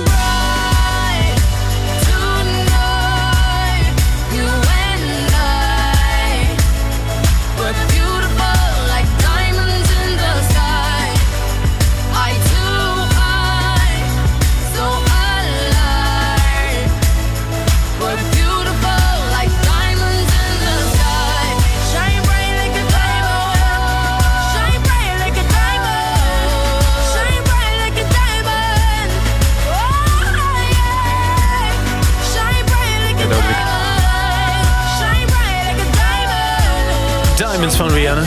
Diamonds van Rihanna.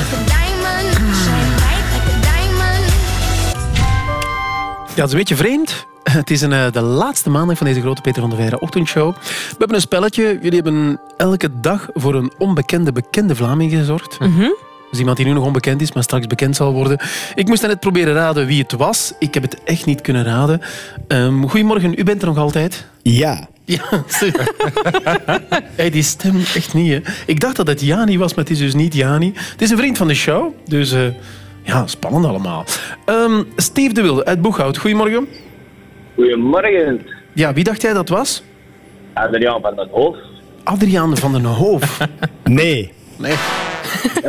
Ja, dat is een beetje vreemd. Het is een, eh, de laatste maandag van deze grote Peter van der Veijren ochtendshow. We hebben een spelletje. Jullie hebben elke dag voor een onbekende bekende Vlaming gezorgd. Dus iemand die nu nog onbekend is, maar straks bekend zal worden. Ik moest net proberen raden wie het was. Ik heb het echt niet kunnen raden. Ehm, goedemorgen, u bent er nog altijd? Ja. Ja, hey, die stem echt niet, hè. Ik dacht dat het Jani was, maar het is dus niet Jani. Het is een vriend van de show, dus eh, ja, spannend allemaal. Ehm, Steve de Wilde uit Boeghout, goedemorgen. Goedemorgen. Ja, wie dacht jij dat was? Adriaan van den Hoof. Adriaan van den Hoof. Nee. Nee.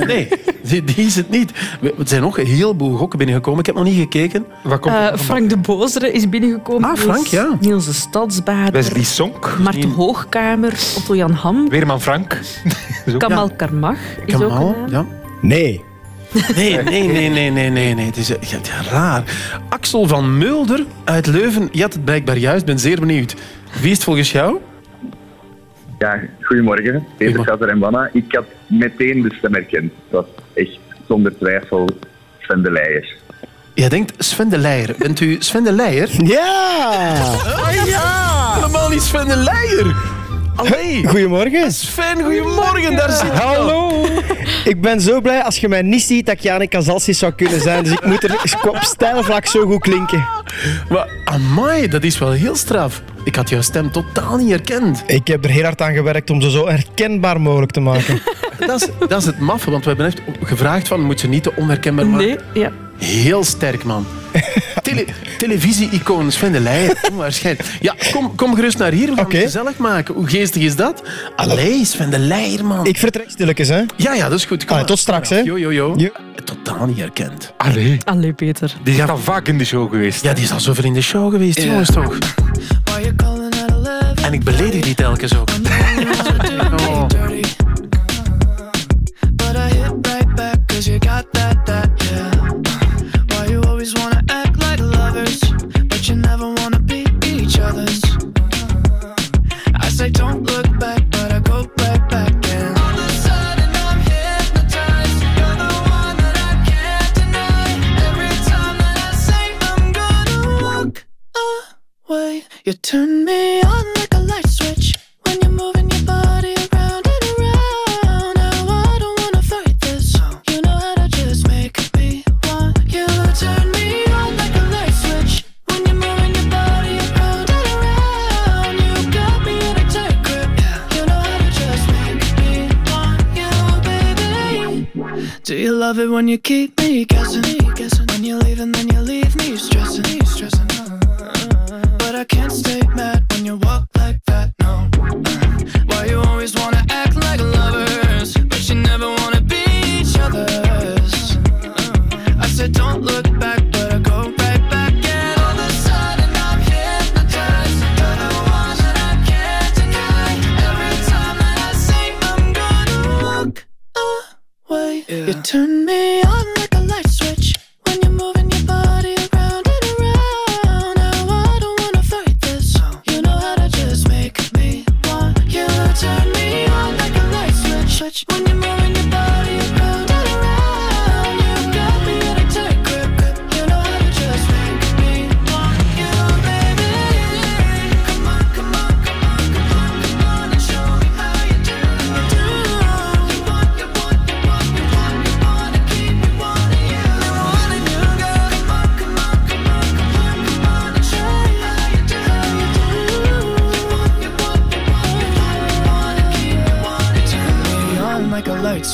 Nee, die, die is het niet. We- Er zijn nog een heleboel gokken binnengekomen. Ik heb nog niet gekeken. Wat komt Eh? Frank de Bozere is binnengekomen. Ah, Frank, ja. Niels de Stadsbader. Wesley Sonk. Maarten Hoogkamer. Otto Jan Ham. Weerman Frank. Kamal Karmach is ook Kamal, een naam. ja. Nee. Nee, nee, nee, nee, nee, nee, nee. Het is eh, ja, ja, raar. Axel van Mulder uit Leuven. Je had het blijkbaar juist. Ik ben zeer benieuwd. Wie is het volgens jou? Ja, goedemorgen. Peter Schatter en Banna. Ik had meteen de stem herkend. Dat was echt zonder twijfel Sven de Leijer. Jij denkt Sven de Leijer. Bent u Sven de Leijer? Ja! Ah, ja! Helemaal niet Sven de Leijer. Allee. Goedemorgen. Sven, goedemorgen. Daar zit je. Hallo. Ik ben zo blij als je mij niet ziet dat ik Kazalsis zou kunnen zijn. Dus ik moet er op stijlvlak zo goed klinken. Maar, amai, dat is wel heel straf. Ik had jouw stem totaal niet herkend. Ik heb er heel hard aan gewerkt om ze zo herkenbaar mogelijk te maken. Dat is, dat is het maffe, want we hebben echt gevraagd van, moet ze niet te onherkenbaar maken? Nee, ja. Heel sterk, man. Tele Televisie-icoon Sven de Leijer, onwaarschijnlijk. Ja, kom, kom gerust naar hier, we gaan het gezellig maken. Hoe geestig is dat? Allee, Sven de Leijer, man. Ik vertrek stilletjes, hè? Ja, ja, dat is goed. Kom Allee, maar. tot straks, hè? Jo, jo, jo. Jo. Totaal niet herkend. Allee. Allee, Peter. Die is al vaak in de show geweest. Ja, die is al zoveel in de show geweest, jongens, toch? En ik beledig die telkens ook. Away, you turn me on like a light switch when you're moving your body around and around. Now I don't wanna fight this. You know how to just make me want you. Turn me on like a light switch when you're moving your body around and around. You got me in a tight grip. You know how to just make me want you, baby. Do you love it when you keep me guessing? When you leave and then you leave me stressing, stressing. But I can't stay mad when you walk like that. No. Mm. Why you always wanna act like lovers, but you never wanna be each other's? Mm. I said don't look back, but I go right back. And all of a sudden I'm hypnotized. You're the one that I can't deny. Every time that I say I'm gonna walk away, you turn me on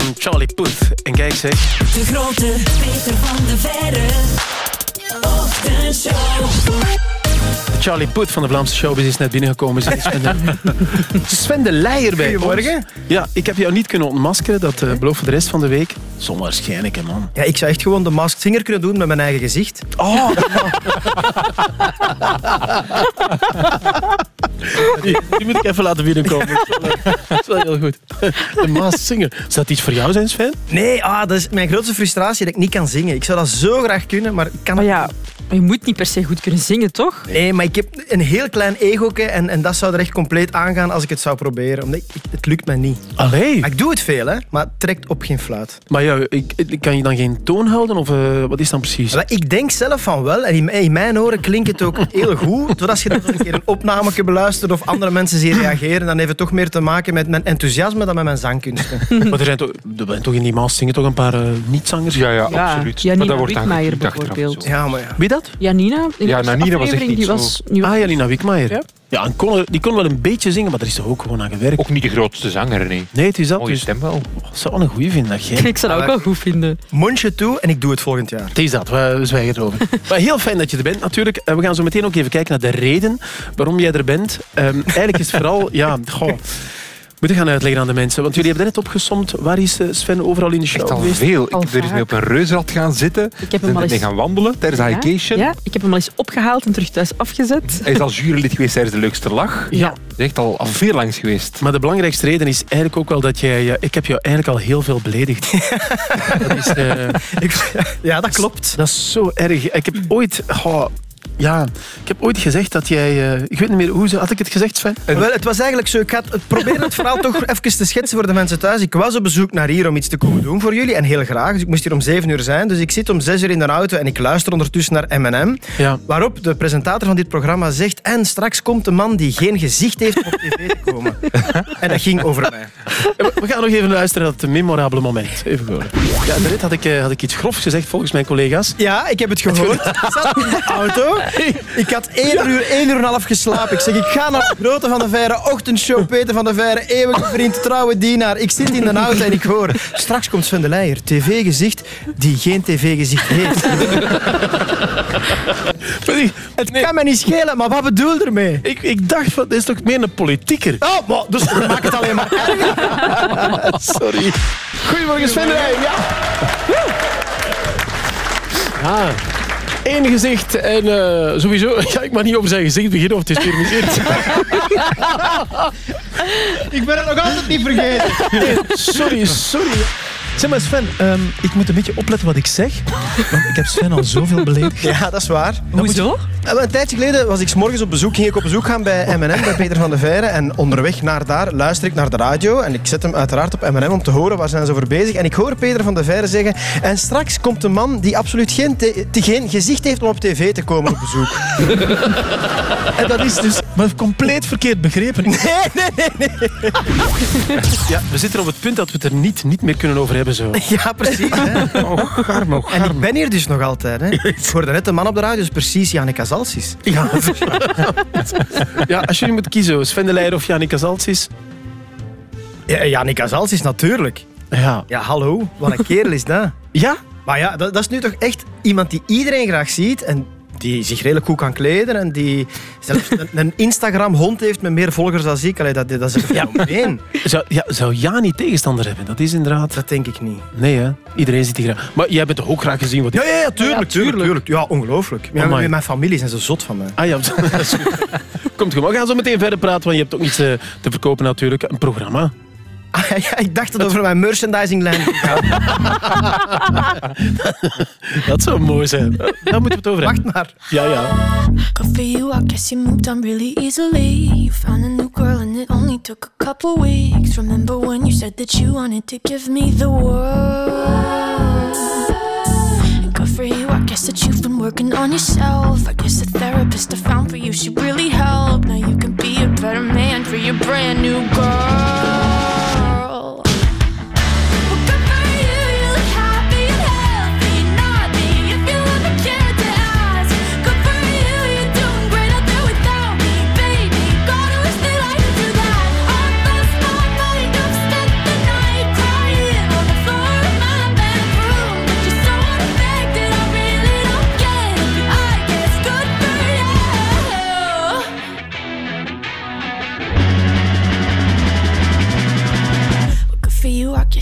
Van Charlie Puth. En kijk zeg. De grote Peter van de Verre. Ochtendshow. Charlie Puth van de Vlaamse Showbiz is net binnengekomen. Sven, de, Sven de Leijer bij Goedemorgen. ons. Ja, ik heb jou niet kunnen ontmaskeren. Dat uh, belooft voor de rest van de week. Zonwaarschijnlijk, hè, man. Ja, ik zou echt gewoon de Masked Singer kunnen doen met mijn eigen gezicht. Oh, die, die moet ik even laten binnenkomen. Dat is wel, dat is wel heel goed. De Maas Singer. Zou dat iets voor jou zijn, Sven? Nee, ah, dat is mijn grootste frustratie dat ik niet kan zingen. Ik zou dat zo graag kunnen, maar ik kan Maar het ja, je moet niet per se goed kunnen zingen, toch? Nee, maar ik heb een heel klein egoke en, en dat zou er echt compleet aangaan als ik het zou proberen. Omdat ik, het lukt mij niet. Allee. Maar ik doe het veel, hè, maar het trekt op geen fluit. Maar ja, ik, ik- kan je dan geen toon houden? Of eh, wat is dan precies? Maar ik denk zelf van wel, en in, in mijn oren klinkt het ook heel goed. Tot als je dan een keer een opname beluistert of andere mensen zien reageren, dan heeft het toch meer te maken met mijn enthousiasme dan met mijn zangkunsten. Maar er zijn toch, er zijn toch in die Maas zingen toch een paar eh, niet-zangers? Ja, ja, Ja, absoluut. Janina maar dat wordt dan bijvoorbeeld. Ja, maar ja. Wie dat? Janina, in Ja, de Nanina was echt niet die zo- was... Die was Ah, Janina Wikmaier. Ja. Ja, en kon, die kon wel een beetje zingen, maar er is toch ook gewoon aan gewerkt. Ook niet de grootste zanger, nee. Nee, het is dat. Mooie Dus, stem wel. dat zou wel een goeie vinden, dat jij. Ik zou dat ook wel goed vinden. Mondje toe en ik doe het volgend jaar. Het is dat, we zwijgen erover. maar heel fijn dat je er bent natuurlijk. En we gaan zo meteen ook even kijken naar de reden waarom jij er bent. Ehm, eigenlijk is het vooral, ja, goh, moeten gaan uitleggen aan de mensen. Want jullie hebben net opgesomd, waar is eh, Sven overal in de show Echt al geweest? veel. Ik Al ben er eens mee op een reuzenrad gaan zitten. Ik heb hem al mee eens... gaan wandelen tijdens de Ja. Ja, ik heb hem al eens opgehaald en terug thuis afgezet. Hij is als jurylid geweest tijdens de leukste lach. Ja. Hij is echt al, al veel langs geweest. Maar de belangrijkste reden is eigenlijk ook wel dat jij... ja, ik heb jou eigenlijk al heel veel beledigd. dat is, eh, Ik- ja, dat klopt. dat is zo erg. Ik heb ooit... ja, ik heb ooit gezegd dat jij... eh, ik weet niet meer, hoe had ik het gezegd, Sven? Wel, het was eigenlijk zo. Ik had het probeer het verhaal toch even te schetsen voor de mensen thuis. Ik was op bezoek naar hier om iets te komen doen voor jullie. En heel graag. Dus ik moest hier om 7 uur zijn. Dus ik zit om 6 uur in de auto en ik luister ondertussen naar M&M. Ja. Waarop de presentator van dit programma zegt... En straks komt de man die geen gezicht heeft op tv te komen. en dat ging over mij. We we gaan nog even luisteren naar het memorabele moment. Even horen. Ja, daarnet had ik, eh, had ik iets grofs gezegd volgens mijn collega's. Ja, ik heb het gehoord. Ik zat in de auto. Ik had 1 uur, 1 uur en een half geslapen. Ik zeg, ik ga naar de grote van de Verre ochtendshow. Peter van de Verre, eeuwige vriend, trouwe dienaar. Ik zit in de auto en ik hoor... Straks komt Sven de Leijer, tv-gezicht die geen tv-gezicht heeft. Het kan me niet schelen, maar wat bedoel je ermee? Ik, ik dacht, van, dit is toch meer een politieker? Oh, maar, dus we maken het alleen maar erger. Sorry. Goedemorgen, Sven de Leijer. Ja. Ah. Eén gezicht en eh, sowieso... Ja, ik mag niet over zijn gezicht beginnen of het is weer mislukt. Ik ben het nog altijd niet vergeten. Nee, sorry, sorry. Zeg maar Sven, ehm, ik moet een beetje opletten wat ik zeg. Want ik heb Sven al zoveel beledigd. Ja, dat is waar. Hoezo? Eh, wel, Een tijdje geleden was ik 's morgens op bezoek, ging ik op bezoek gaan bij M&M, bij Peter van de Veire. En onderweg naar daar luister ik naar de radio. En ik zet hem uiteraard op M&M om te horen waar zijn ze over bezig. En ik hoor Peter van de Veire zeggen... En straks komt een man die absoluut geen, te- te- geen gezicht heeft om op tv te komen op bezoek. En dat is dus maar compleet verkeerd begrepen. Nee, nee, nee, nee. Ja, we zitten op het punt dat we het er niet, niet meer kunnen over hebben. Zo. Ja, precies. Hè. Oh, garm, oh, En ik ben hier dus nog altijd. Hè. Ik hoorde net de man op de radio, is precies Janneke Zalsis. Ja, ja, als jullie moeten kiezen, Sven de Leijer of Janika Zaltsis. Ja, Janneke natuurlijk. Ja. Ja, hallo. Wat een kerel is dat. Ja? Maar ja, dat, dat is nu toch echt iemand die iedereen graag ziet en die zich redelijk goed kan kleden en die zelfs een, een Instagram-hond heeft met meer volgers dan ik. Allee, dat, dat is een fenomeen. Zou, ja, zou Jani tegenstander hebben? Dat is inderdaad... Dat denk ik niet. Nee, hè? Iedereen zit hier graag. Maar jij bent toch ook graag gezien? Wat Ja, ja, ja, tuurlijk, tuurlijk, tuurlijk. Ja, ongelooflijk. Ja, met mijn familie zijn ze zot van mij. Ah ja, dat is goed. Komt goed. We gaan zo meteen verder praten, want je hebt ook iets eh, te verkopen natuurlijk. Een programma. Ja, ik dacht dat over mijn merchandisinglijn ging gaan. Dat zou mooi zijn. Daar moeten we het over hebben. Wacht maar. Ja, ja. Good for you, I guess you moved on really easily. You found a new girl and it only took a couple weeks. Remember when you said that you wanted to give me the world? And Good for you, I guess that you've been working on yourself. I guess the therapist I found for you should really help. Now you can be a better man for your brand new girl.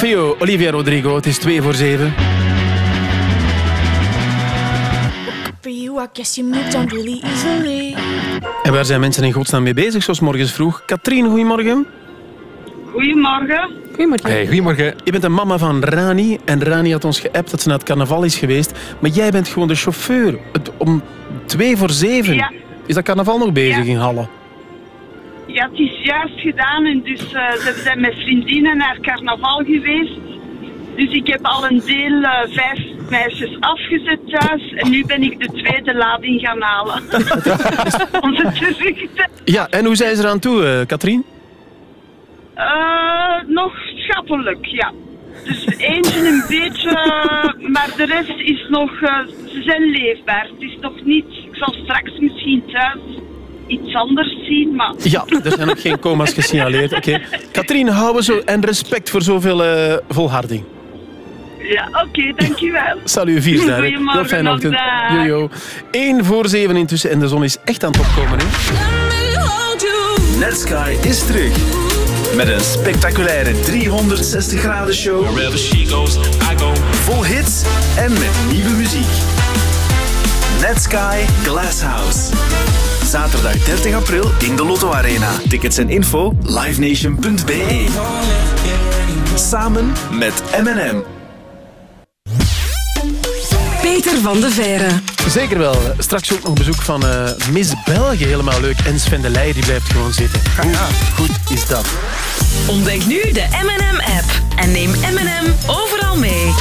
Orfeo, Olivia Rodrigo. Het is 2 voor 7. For you, I guess you moved on really easily. En waar zijn mensen in godsnaam mee bezig, zoals morgens vroeg? Katrien, goedemorgen. Goedemorgen. Goedemorgen. Hey, goedemorgen. Je bent de mama van Rani. En Rani had ons geappt dat ze naar het carnaval is geweest. Maar jij bent gewoon de chauffeur. Het, om 2 voor 7. Ja. Is dat carnaval nog bezig in Halle? Ja, het is juist gedaan en dus eh, ze zijn met vriendinnen naar carnaval geweest. Dus ik heb al een deel eh, vijf meisjes afgezet thuis en nu ben ik de tweede lading gaan halen. Om ze terug te... Ja, en hoe zijn ze eraan toe, eh, Katrien? Nog schappelijk, ja. Dus eentje een beetje, maar de rest is nog, ze zijn leefbaar. Het is nog niet, ik zal straks misschien thuis iets anders zien, maar... Ja, er zijn nog geen coma's gesignaleerd. Oké. Katrien, houden zo en respect voor zoveel eh, volharding. Ja, oké, dankjewel. Salut, vier sterren. Goedemorgen, Heel fijne ochtend. Jojo. 1 voor 7 intussen en de zon is echt aan het opkomen. Hè? Netsky is terug. Met een spectaculaire 360 graden show. Wherever she goes, I go. Vol hits en met nieuwe muziek. Netsky Glasshouse. Zaterdag 30 april in de Lotto Arena. Tickets en info livenation.be. Samen met M&M. Peter van de Verre. Zeker wel. Straks ook nog bezoek van eh, Miss België. Helemaal leuk. En Sven de Leijer die blijft gewoon zitten. Hoe goed is dat? Ontdek nu de M&M-app en neem M&M overal mee.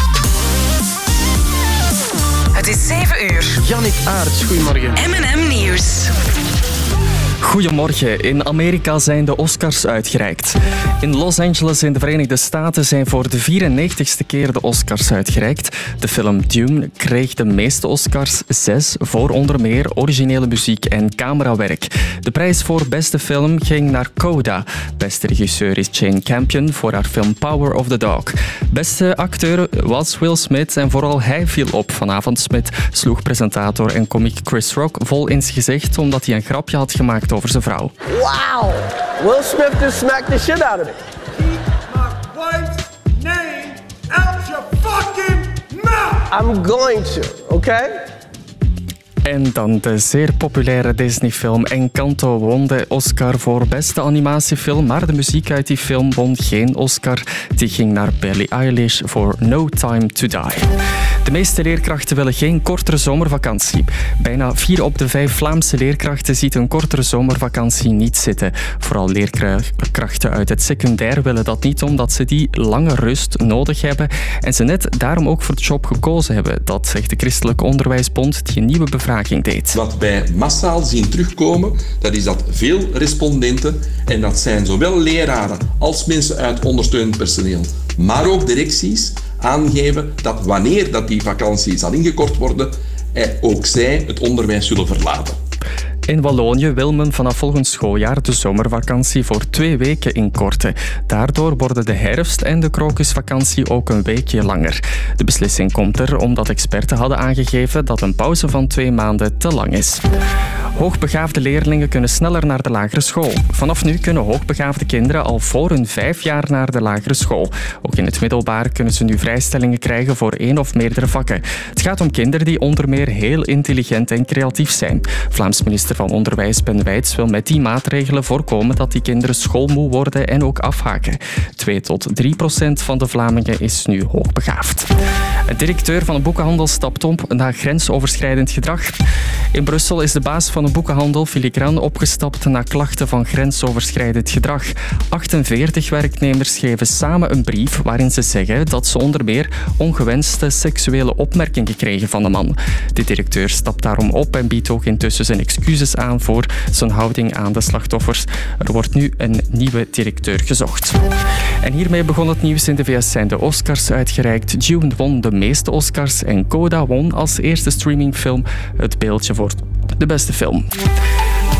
Het is 7 uur. Jannik Aerts, goedemorgen. M&M Nieuws. Goedemorgen. In Amerika zijn de Oscars uitgereikt. In Los Angeles in de Verenigde Staten zijn voor de 94ste keer de Oscars uitgereikt. De film Dune kreeg de meeste Oscars, zes, voor onder meer originele muziek en camerawerk. De prijs voor beste film ging naar Coda. Beste regisseur is Jane Campion voor haar film Power of the Dog. Beste acteur was Will Smith en vooral hij viel op vanavond. Smith sloeg presentator en komiek Chris Rock vol in zijn gezicht omdat hij een grapje had gemaakt over zijn vrouw. Wow! Will Smith just smacked the shit out of me. wife's name out your fucking mouth! I'm going to, okay? En dan de zeer populaire Disney-film Encanto won de Oscar voor beste animatiefilm, maar de muziek uit die film won geen Oscar. Die ging naar Billie Eilish voor No Time to Die. De meeste leerkrachten willen geen kortere zomervakantie. Bijna vier op de vijf Vlaamse leerkrachten ziet een kortere zomervakantie niet zitten. Vooral leerkrachten uit het secundair willen dat niet omdat ze die lange rust nodig hebben en ze net daarom ook voor de job gekozen hebben. Dat zegt de Christelijke Onderwijsbond die een nieuwe bevraging deed. Wat wij massaal zien terugkomen, dat is dat veel respondenten, en dat zijn zowel leraren als mensen uit ondersteunend personeel, maar ook directies, aangeven dat wanneer dat die vakantie zal ingekort worden, ook zij het onderwijs zullen verlaten. In Wallonië wil men vanaf volgend schooljaar de zomervakantie voor twee weken inkorten. Daardoor worden de herfst- en de krokusvakantie ook een weekje langer. De beslissing komt er omdat experten hadden aangegeven dat een pauze van twee maanden te lang is. Hoogbegaafde leerlingen kunnen sneller naar de lagere school. Vanaf nu kunnen hoogbegaafde kinderen al voor hun vijf jaar naar de lagere school. Ook in het middelbaar kunnen ze nu vrijstellingen krijgen voor één of meerdere vakken. Het gaat om kinderen die onder meer heel intelligent en creatief zijn. Vlaams minister van Onderwijs Ben Wijts wil met die maatregelen voorkomen dat die kinderen schoolmoe worden en ook afhaken. 2 tot 3 procent van de Vlamingen is nu hoogbegaafd. Een directeur van een boekenhandel stapt op na grensoverschrijdend gedrag. In Brussel is de baas van een boekenhandel Filigran opgestapt na klachten van grensoverschrijdend gedrag. 48 werknemers schreven samen een brief waarin ze zeggen dat ze onder meer ongewenste seksuele opmerkingen kregen van de man. De directeur stapt daarom op en biedt ook intussen zijn excuses aan voor zijn houding aan de slachtoffers. Er wordt nu een nieuwe directeur gezocht. En hiermee begon het nieuws in de VS zijn de Oscars uitgereikt. Dune won de meeste Oscars en Coda won als eerste streamingfilm het beeldje voor de beste film.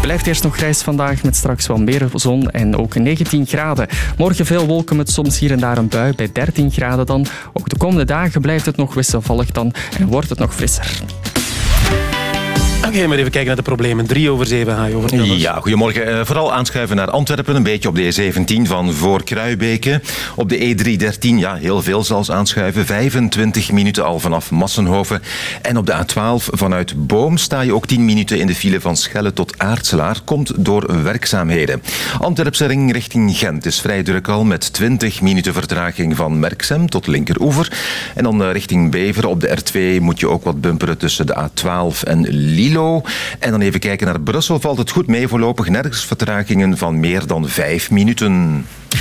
Blijft eerst nog grijs vandaag met straks wel meer zon en ook 19 graden. Morgen veel wolken met soms hier en daar een bui bij 13 graden dan. Ook de komende dagen blijft het nog wisselvallig dan en wordt het nog frisser. Oké, maar even kijken naar de problemen. 3 over 7 ga je over. Ja, goedemorgen. Eh, vooral aanschuiven naar Antwerpen, een beetje op de E17 van voor Kruibeke. Op de E313, ja, heel veel zelfs aanschuiven. 25 minuten al vanaf Massenhoven. En op de A12 vanuit Boom sta je ook 10 minuten in de file van Schelle tot Aartselaar. Komt door werkzaamheden. Antwerpse ring richting Gent is vrij druk al met 20 minuten vertraging van Merksem tot linkeroever. En dan eh, richting Bever op de R2 moet je ook wat bumperen tussen de A12 en Lilo. En dan even kijken naar Brussel. Valt het goed mee voorlopig? Nergens vertragingen van meer dan 5 minuten. I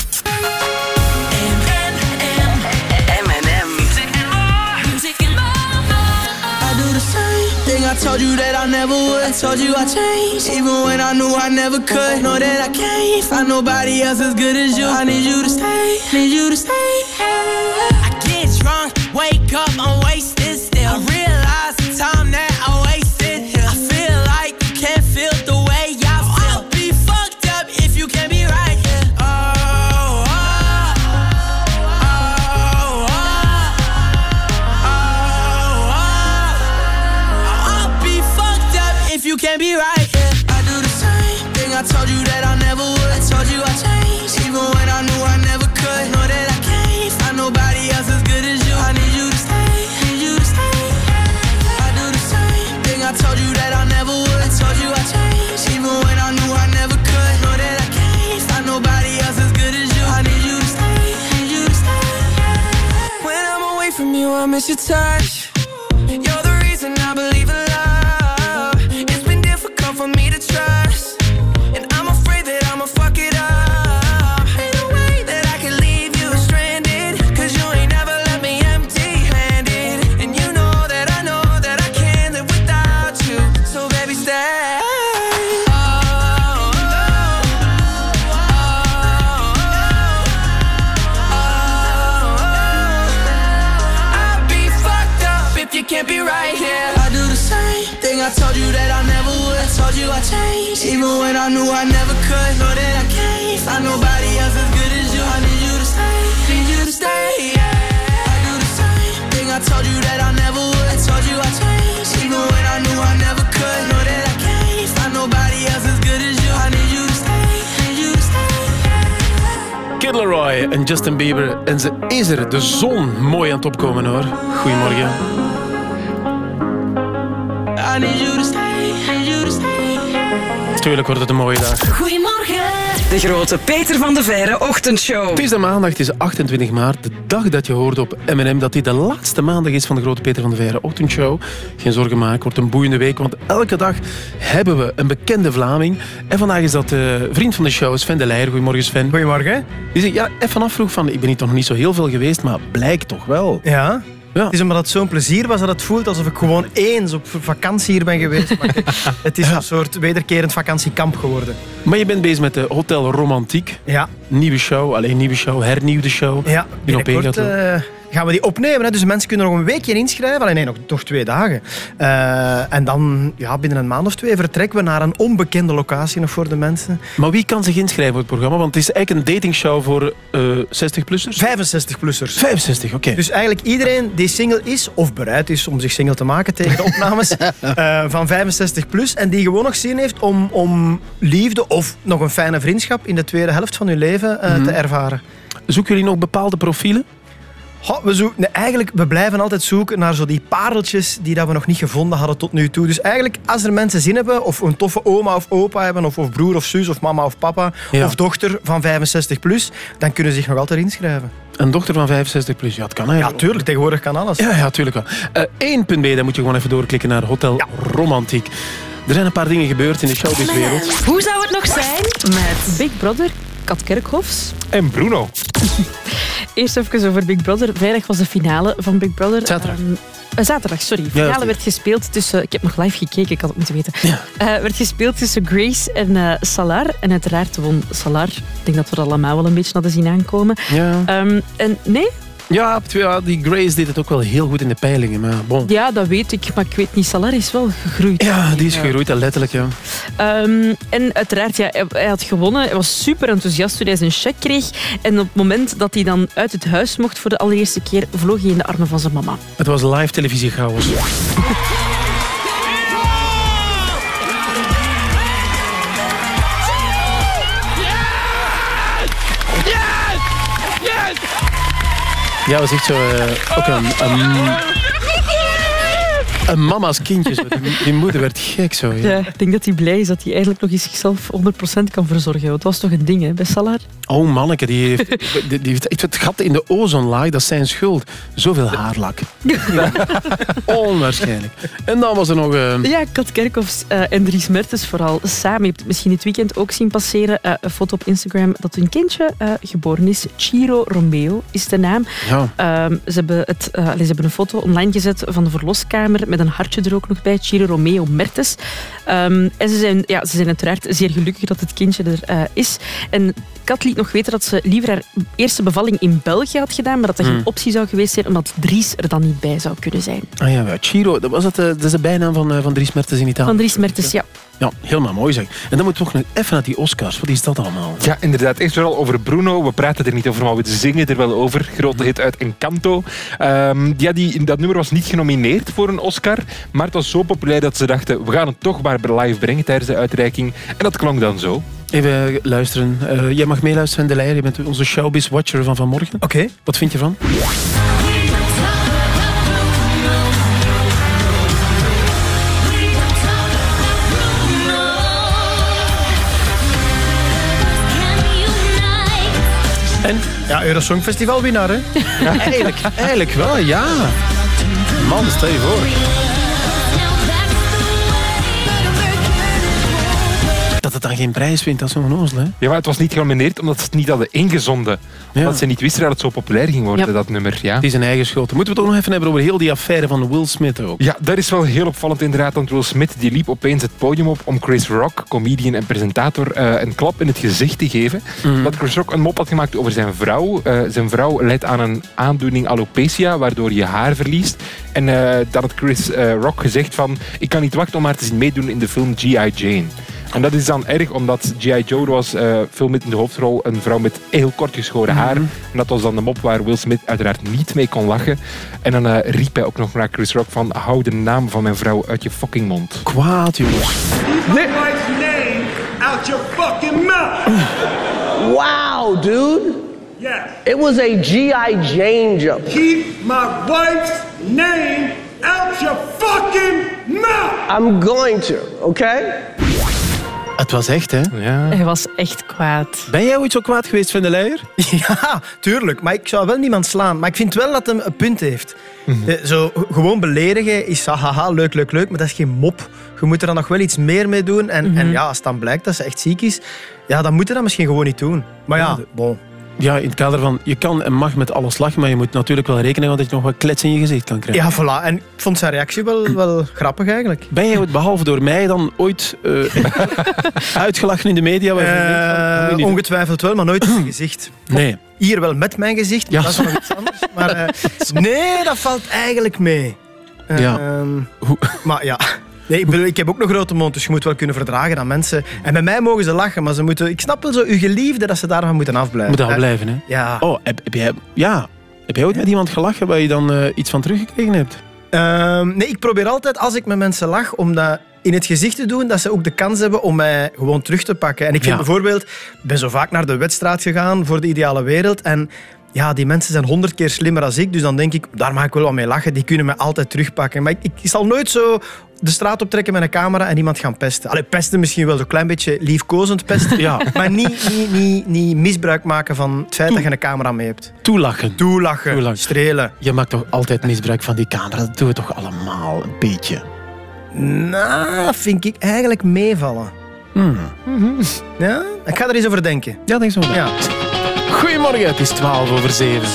do the same thing I told you that I never would. I told you I changed, even when I knew I never could. Know that I can't find nobody else as good as you. I need you to stay, need you to stay. I get drunk, wake up, I'm wasted I miss your touch. You're the I knew I never could. Know that I can't find nobody else as good as you. I need you to stay, need you to stay. Yeah. I do the same thing I told you that I never would. I told you I changed, even when I knew I never could. Know that I can't find nobody else as good as you. I need you to stay, need you to stay. Kid Laroi en Justin Bieber. En ze is er, de zon. Mooi aan het opkomen hoor. Goedemorgen. I need you to stay, need you to stay. Tuurlijk wordt het een mooie dag. Goedemorgen. De grote Peter van de Verre ochtendshow. Het is de maandag, het is 28 maart. De dag dat je hoorde op M&M dat dit de laatste maandag is van de grote Peter van de Veire ochtendshow. Geen zorgen maken, het wordt een boeiende week. Want elke dag hebben we een bekende Vlaming. En vandaag is dat de vriend van de show, Sven de Leijer. Goedemorgen Sven. Goedemorgen. Die zegt, ja, even afvroeg van, ik ben hier toch nog niet zo heel veel geweest, maar blijkt toch wel. Ja. Het is omdat het zo'n plezier was dat het voelt alsof ik gewoon eens op vakantie hier ben geweest. Maar kijk, het is een soort wederkerend vakantiekamp geworden. Maar je bent bezig met de Hotel Romantiek. Ja. Nieuwe show, alleen nieuwe show, hernieuwde show. Ja, Die binnenkort gaan we die opnemen. Hè. Dus mensen kunnen nog een weekje inschrijven. Alleen nee, nog toch twee dagen. Eh, en dan, ja, binnen een maand of twee, vertrekken we naar een onbekende locatie nog voor de mensen. Maar wie kan zich inschrijven voor het programma? Want het is eigenlijk een datingshow voor eh 60-plussers. 65-plussers. 65, oké. Dus eigenlijk iedereen die single is, of bereid is om zich single te maken tegen de opnames eh, van 65 plus, en die gewoon nog zin heeft om, om liefde of nog een fijne vriendschap in de tweede helft van hun leven eh, Mhm. te ervaren. Zoeken jullie nog bepaalde profielen? Goh, we, zoeken, nee, eigenlijk, we blijven altijd zoeken naar zo die pareltjes die dat we nog niet gevonden hadden tot nu toe. Dus eigenlijk, als er mensen zin hebben, of een toffe oma of opa hebben, of, of broer of zus, of mama of papa, Ja. of dochter van 65 plus, dan kunnen ze zich nog altijd inschrijven. Een dochter van 65 plus, ja, het kan eigenlijk. Ja, tuurlijk, tegenwoordig kan alles. Ja, ja, tuurlijk wel. Eh 1.b, dan moet je gewoon even doorklikken naar Hotel Romantiek. Er zijn een paar dingen gebeurd in de showbizwereld. Hoe zou het nog zijn met Big Brother, Kat Kerkhoffs. En Bruno. Eerst even over Big Brother. Vrijdag was de finale van Big Brother. Zaterdag. Ehm, eh, zaterdag, sorry. De finale werd gespeeld tussen... Ik heb nog live gekeken, ik had het moeten weten. Eh, werd gespeeld tussen Grace en eh, Salar. En uiteraard won Salar. Ik denk dat we dat allemaal wel een beetje hadden zien aankomen. Ja. Ehm, en nee, Ja, die Grace deed het ook wel heel goed in de peilingen, maar bon. ja, dat weet ik. Maar ik weet niet, Salar is wel gegroeid. Ja, die is gegroeid, letterlijk, ja. Ehm, en uiteraard, ja, hij, hij had gewonnen. Hij was super enthousiast toen hij zijn cheque kreeg. En op het moment dat hij dan uit het huis mocht voor de allereerste keer, vloog hij in de armen van zijn mama. Het was live televisie chaos. Ja, is echt zo... eh, ook een, een, een mama's kindje. Zo. Die, die moeder werd gek zo. Ja. Ja, ik denk dat hij blij is dat hij eigenlijk nog eens zichzelf 100% kan verzorgen. Het was toch een ding hè, bij Salah? Oh, manneke, die heeft, die, die heeft het gat in de ozonlaag. Dat is zijn schuld. Zoveel haarlak. Onwaarschijnlijk. En dan was er nog... eh, Ja, Kat Kerkhoffs eh, en Dries Mertens vooral samen. Je hebt het misschien dit weekend ook zien passeren. eh, een foto op Instagram dat hun kindje geboren is. Chiro Romeo is de naam. Ja. Ehm, ze, hebben het, ze hebben een foto online gezet van de verloskamer met een hartje er ook nog bij. Chiro Romeo Mertens. Ehm, en ze zijn, ja, ze zijn uiteraard zeer gelukkig dat het kindje er eh, is. En Kat liet nog weten dat ze liever haar eerste bevalling in België had gedaan, maar dat dat Hmm. geen optie zou geweest zijn, omdat Dries er dan niet bij zou kunnen zijn. Ah ja, Chiro, dat, was het, eh, dat is de bijnaam van, eh, van Dries Mertens in Italië. Van Dries Mertens, ja. Ja, helemaal mooi zeg. En dan moeten we toch nog even naar die Oscars. Wat is dat allemaal? Ja, inderdaad. Eerst vooral over Bruno. We praten er niet over, maar we zingen er wel over. Grote hit uit Encanto. Ehm, ja, die, dat nummer was niet genomineerd voor een Oscar. Maar het was zo populair dat ze dachten, we gaan het toch maar live brengen tijdens de uitreiking. En dat klonk dan zo. Even luisteren. Eh, jij mag meeluisteren, De Leijer. Je bent onze showbiz-watcher van vanmorgen. Oké. Wat vind je van? En? Ja, Eurosongfestival winnaar, hè? Ja, eigenlijk, eigenlijk wel, ja. Man, stel je voor. Het dan geen prijs wint, dat is onnozel, hè? Ja, maar het was niet genomineerd omdat ze het niet hadden ingezonden. Omdat ze niet wisten dat het zo populair ging worden, Ja. dat nummer. Ja. Het is een eigen schuld. Moeten we het ook nog even hebben over heel die affaire van Will Smith ook? Ja, dat is wel heel opvallend inderdaad, want Will Smith die liep opeens het podium op om Chris Rock, comedian en presentator, eh, een klap in het gezicht te geven. Mhm. Dat Chris Rock een mop had gemaakt over zijn vrouw. Eh, zijn vrouw leidt aan een aandoening alopecia, waardoor je haar verliest. En eh, dan had Chris Rock gezegd van, ik kan niet wachten om haar te zien meedoen in de film G.I. Jane. En dat is dan erg, omdat G.I. Joe was eh film met in de hoofdrol een vrouw met heel kort geschoren haar. En dat was dan de mop waar Will Smith uiteraard niet mee kon lachen. En dan eh, riep hij ook nog naar Chris Rock van, hou de naam van mijn vrouw uit je fucking mond. Kwaad, jongens. Keep my wife's name out your fucking mouth. Wow, dude. Yes. It was a G.I. Jane joke. Keep my wife's name out your fucking mouth. I'm going to, okay? Het was echt, hè? Ja. Hij was echt kwaad. Ben jij ooit zo kwaad geweest van de Leijer? Ja, tuurlijk. Maar ik zou wel niemand slaan. Maar ik vind wel dat hij een punt heeft. Mhm. Eh, Zo, gewoon beledigen is haha, leuk, leuk, leuk. Maar dat is geen mop. Je moet er dan nog wel iets meer mee doen. En, Mhm. en ja, als het dan blijkt dat ze echt ziek is, ja, dan moet je dat misschien gewoon niet doen. Maar ja, bon. Ja, in het kader van je kan en mag met alles lachen, maar je moet natuurlijk wel rekenen dat je nog wat klets in je gezicht kan krijgen. Ja, voilà. En ik vond zijn reactie wel, wel grappig eigenlijk. Ben jij behalve door mij, dan ooit eh, uitgelachen in de media? je van, je Eh, ongetwijfeld wel, maar nooit in mijn gezicht. Nee. Hier wel met mijn gezicht, Ja. dat is nog iets anders. Maar eh, nee, dat valt eigenlijk mee. Ja. ehm, maar ja... Nee, ik, bedoel, ik heb ook een grote mond, dus je moet wel kunnen verdragen dat mensen... En bij mij mogen ze lachen, maar ze moeten... Ik snap wel zo, uw geliefde, dat ze daarvan moeten afblijven. Moet dat Eh, blijven, hè? Ja. Oh, heb, heb jij, ja. Heb jij ooit met iemand gelachen waar je dan eh, iets van teruggekregen hebt? Ehm, nee, ik probeer altijd, als ik met mensen lach, om dat in het gezicht te doen, dat ze ook de kans hebben om mij gewoon terug te pakken. En ik vind Ja. bijvoorbeeld, ik ben zo vaak naar de wedstrijd gegaan voor de ideale wereld en ja, die mensen zijn honderd keer slimmer dan ik, dus dan denk ik, daar mag ik wel wat mee lachen, die kunnen me altijd terugpakken. Maar ik, ik zal nooit zo de straat optrekken met een camera en iemand gaan pesten. Allee, pesten misschien wel zo'n klein beetje liefkozend pesten, Ja. maar niet, niet, niet, niet misbruik maken van het feit dat je een camera mee hebt. Toelachen. Toelachen, Toelachen. strelen. Je maakt toch altijd misbruik van die camera? Dat doen we toch allemaal een beetje? Nou, dat vind ik eigenlijk meevallen. Hmm. Ja? Ik ga er eens over denken. Ja, denk zo. Ja. Goedemorgen, het is 12 over 7.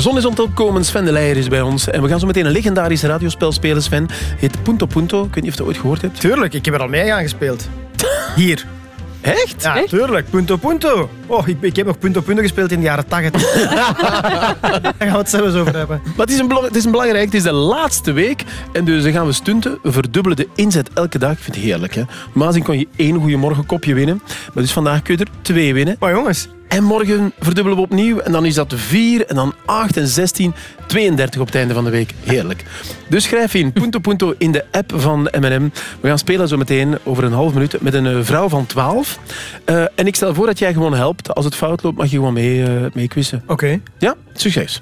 De zon is ontkomen, Sven de Leijer is bij ons. En we gaan zo meteen een legendarisch radiospel spelen, Sven. Heet Punto Punto. Ik weet niet of je het ooit gehoord hebt. Tuurlijk, ik heb er al mee aan gespeeld. Hier. Echt? Ja, tuurlijk. Punto Punto. Oh, ik, ik heb nog Punto Punto gespeeld in de jaren 80. Daar gaan we het zelfs over hebben. Maar het is, een het is een belangrijk, het is de laatste week. En dus dan gaan we stunten. We verdubbelen de inzet elke dag. Ik vind het heerlijk, hè. Kon je één Goeiemorgen kopje winnen. Maar dus vandaag kun je er twee winnen. Maar jongens. En morgen verdubbelen we opnieuw. En dan is dat 4 en dan 8 en 16, 32 op het einde van de week. Heerlijk. Dus schrijf in Punto Punto in de app van M&M. We gaan spelen zo meteen over een half minuut met een eh, vrouw van 12. Eh, en ik stel voor dat jij gewoon helpt. Als het fout loopt, mag je gewoon mee, eh mee quizzen. Oké. Ja, succes.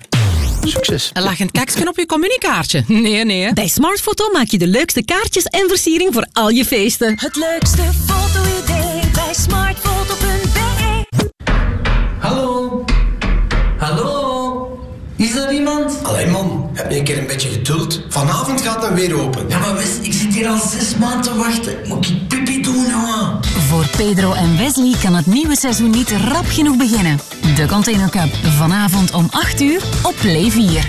Succes. Een lachend kaksken op je communicaartje. Nee, nee. Bij Smartfoto maak je de leukste kaartjes en versiering voor al je feesten. Het leukste foto-idee bij smartfoto.be Hallo? Hallo? Is er iemand? Allee man, heb je een keer een beetje geduld? Vanavond gaat het weer open. Ja, maar Wes, ik zit hier al zes maanden te wachten. Moet ik pipi doen, jongen? Voor Pedro en Wesley kan het nieuwe seizoen niet rap genoeg beginnen. De Container Cup vanavond om 8 uur op Play 4.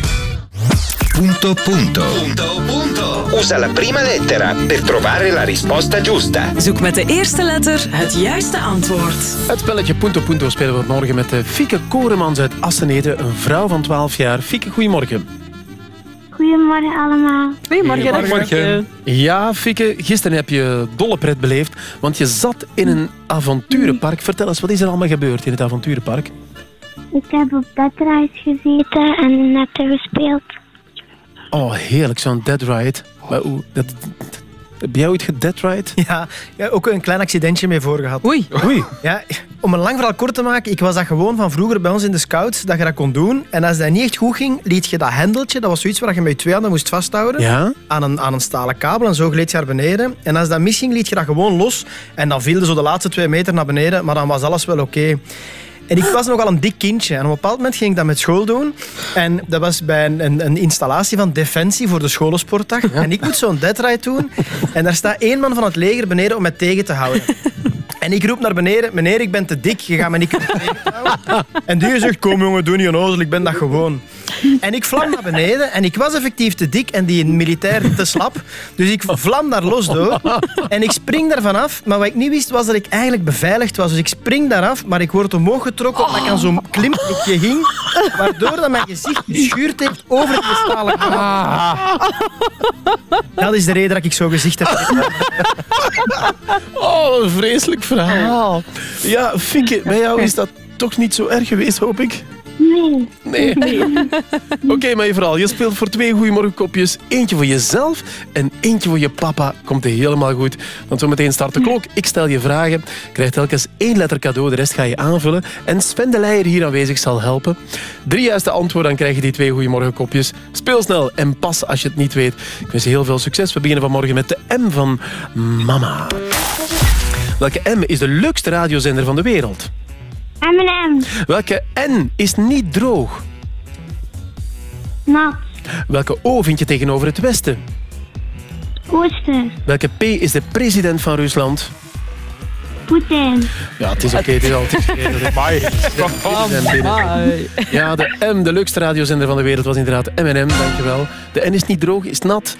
Punto punto. Punto punto. Usa la prima lettera per trovare la risposta giusta. Zoek met de eerste letter het juiste antwoord. Het spelletje Punto Punto spelen we morgen met eh, Fieke Koremans uit Assenede. Een vrouw van 12 jaar. Fieke, goedemorgen. Goedemorgen allemaal. Goedemorgen. Ja, Fieke, gisteren heb je dolle pret beleefd, want je zat in een avonturenpark. Vertel eens, wat is er allemaal gebeurd in het avonturenpark? Ik heb op bedreis gezeten en net gespeeld. Oh, heerlijk, zo'n dead ride. Maar dat, heb jij ooit gedead ride? Ja, ja, ook een klein accidentje mee voor gehad. Oei. Oei. Ja, om een lang verhaal kort te maken, ik was dat gewoon van vroeger bij ons in de scouts, dat je dat kon doen. En als dat niet echt goed ging, liet je dat hendeltje, dat was zoiets waar je met je twee handen moest vasthouden, Ja? aan, een, aan een stalen kabel en zo gleed je naar beneden. En als dat misging, liet je dat gewoon los. En dan viel je zo de laatste twee meter naar beneden, maar dan was alles wel oké. En ik was nogal een dik kindje. En op een bepaald moment ging ik dat met school doen. En dat was bij een, een, een installatie van Defensie voor de scholensportdag. En ik moet zo'n deadride doen. En daar staat één man van het leger beneden om mij tegen te houden. En ik roep naar beneden, meneer, ik ben te dik, je gaat me niet kunnen. En die zegt, kom jongen, doe niet onnozel, ik ben dat gewoon. En ik vlam naar beneden en ik was effectief te dik en die militair te slap. Dus ik vlam daar los door en ik spring daar vanaf. Maar wat ik niet wist, was dat ik eigenlijk beveiligd was. Dus ik spring daar af, maar ik word omhoog getrokken omdat ik aan zo'n klimpje ging, waardoor dat mijn gezicht geschuurd heeft over het stalen. Dat is de reden dat ik zo'n gezicht heb. Oh, vreselijk verhaal. Ja, Fieke, bij jou is dat toch niet zo erg geweest, hoop ik? Nee. Nee. Oké, maar je verhaal. Je speelt voor twee goeiemorgenkopjes. Eentje voor jezelf en eentje voor je papa. Komt helemaal goed. Want zometeen start de klok. Ik stel je vragen. Krijgt telkens één letter cadeau. De rest ga je aanvullen. En Sven de Leijer hier aanwezig zal helpen. Drie juiste antwoorden, dan krijg je die twee goeiemorgenkopjes. Speel snel en pas als je het niet weet. Ik wens je heel veel succes. We beginnen vanmorgen met de M van mama. Welke M is de leukste radiozender van de wereld? M&M. Welke N is niet droog? Nat. Welke O vind je tegenover het westen? Oosten. Welke P is de president van Rusland? Poetin. Ja, het is oké, het is al het is oké. Dat is- President binnen. Ja, de M, de leukste radiozender van de wereld, was inderdaad M&M, dankjewel. De N is niet droog, is nat.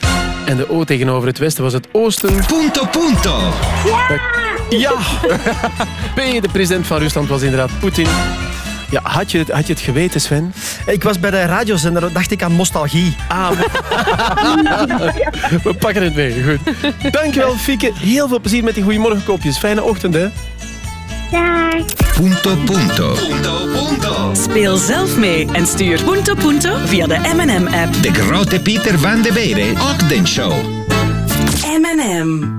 En de O tegenover het westen was het oosten. Punto, punto. Ja! P, de president van Rusland, was inderdaad Poetin. Ja, had je, het, had je het geweten, Sven? Ik was bij de radiozender, dacht ik aan nostalgie. Ah, We pakken het mee, goed. Dankjewel, Fieke. Heel veel plezier met die goeiemorgenkopjes. Fijne ochtend, hè? Dag. Punto punto. Speel zelf mee en stuur Punto Punto via de M&M-app. De grote Pieter van de Beren ochtendshow. M&M.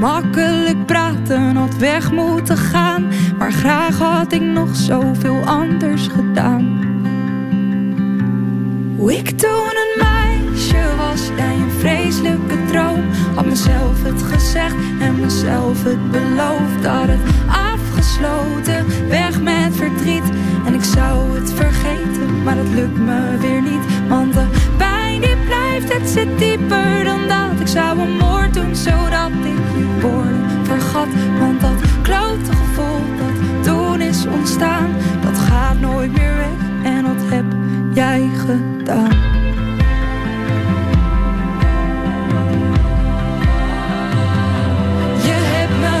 Makkelijk praten had weg moeten gaan. Maar graag had ik nog zoveel anders gedaan. Hoe ik toen een meisje was, jij een vreselijke droom. Had mezelf het gezegd en mezelf het beloofd. Had het afgesloten, weg met verdriet. En ik zou het vergeten, maar het lukt me weer niet. Want de pijn die blijft, het zit dieper dan dat. Ik zou een moord doen, zodat ik Want dat klote gevoel dat toen is ontstaan, dat gaat nooit meer weg. En dat heb jij gedaan. Je hebt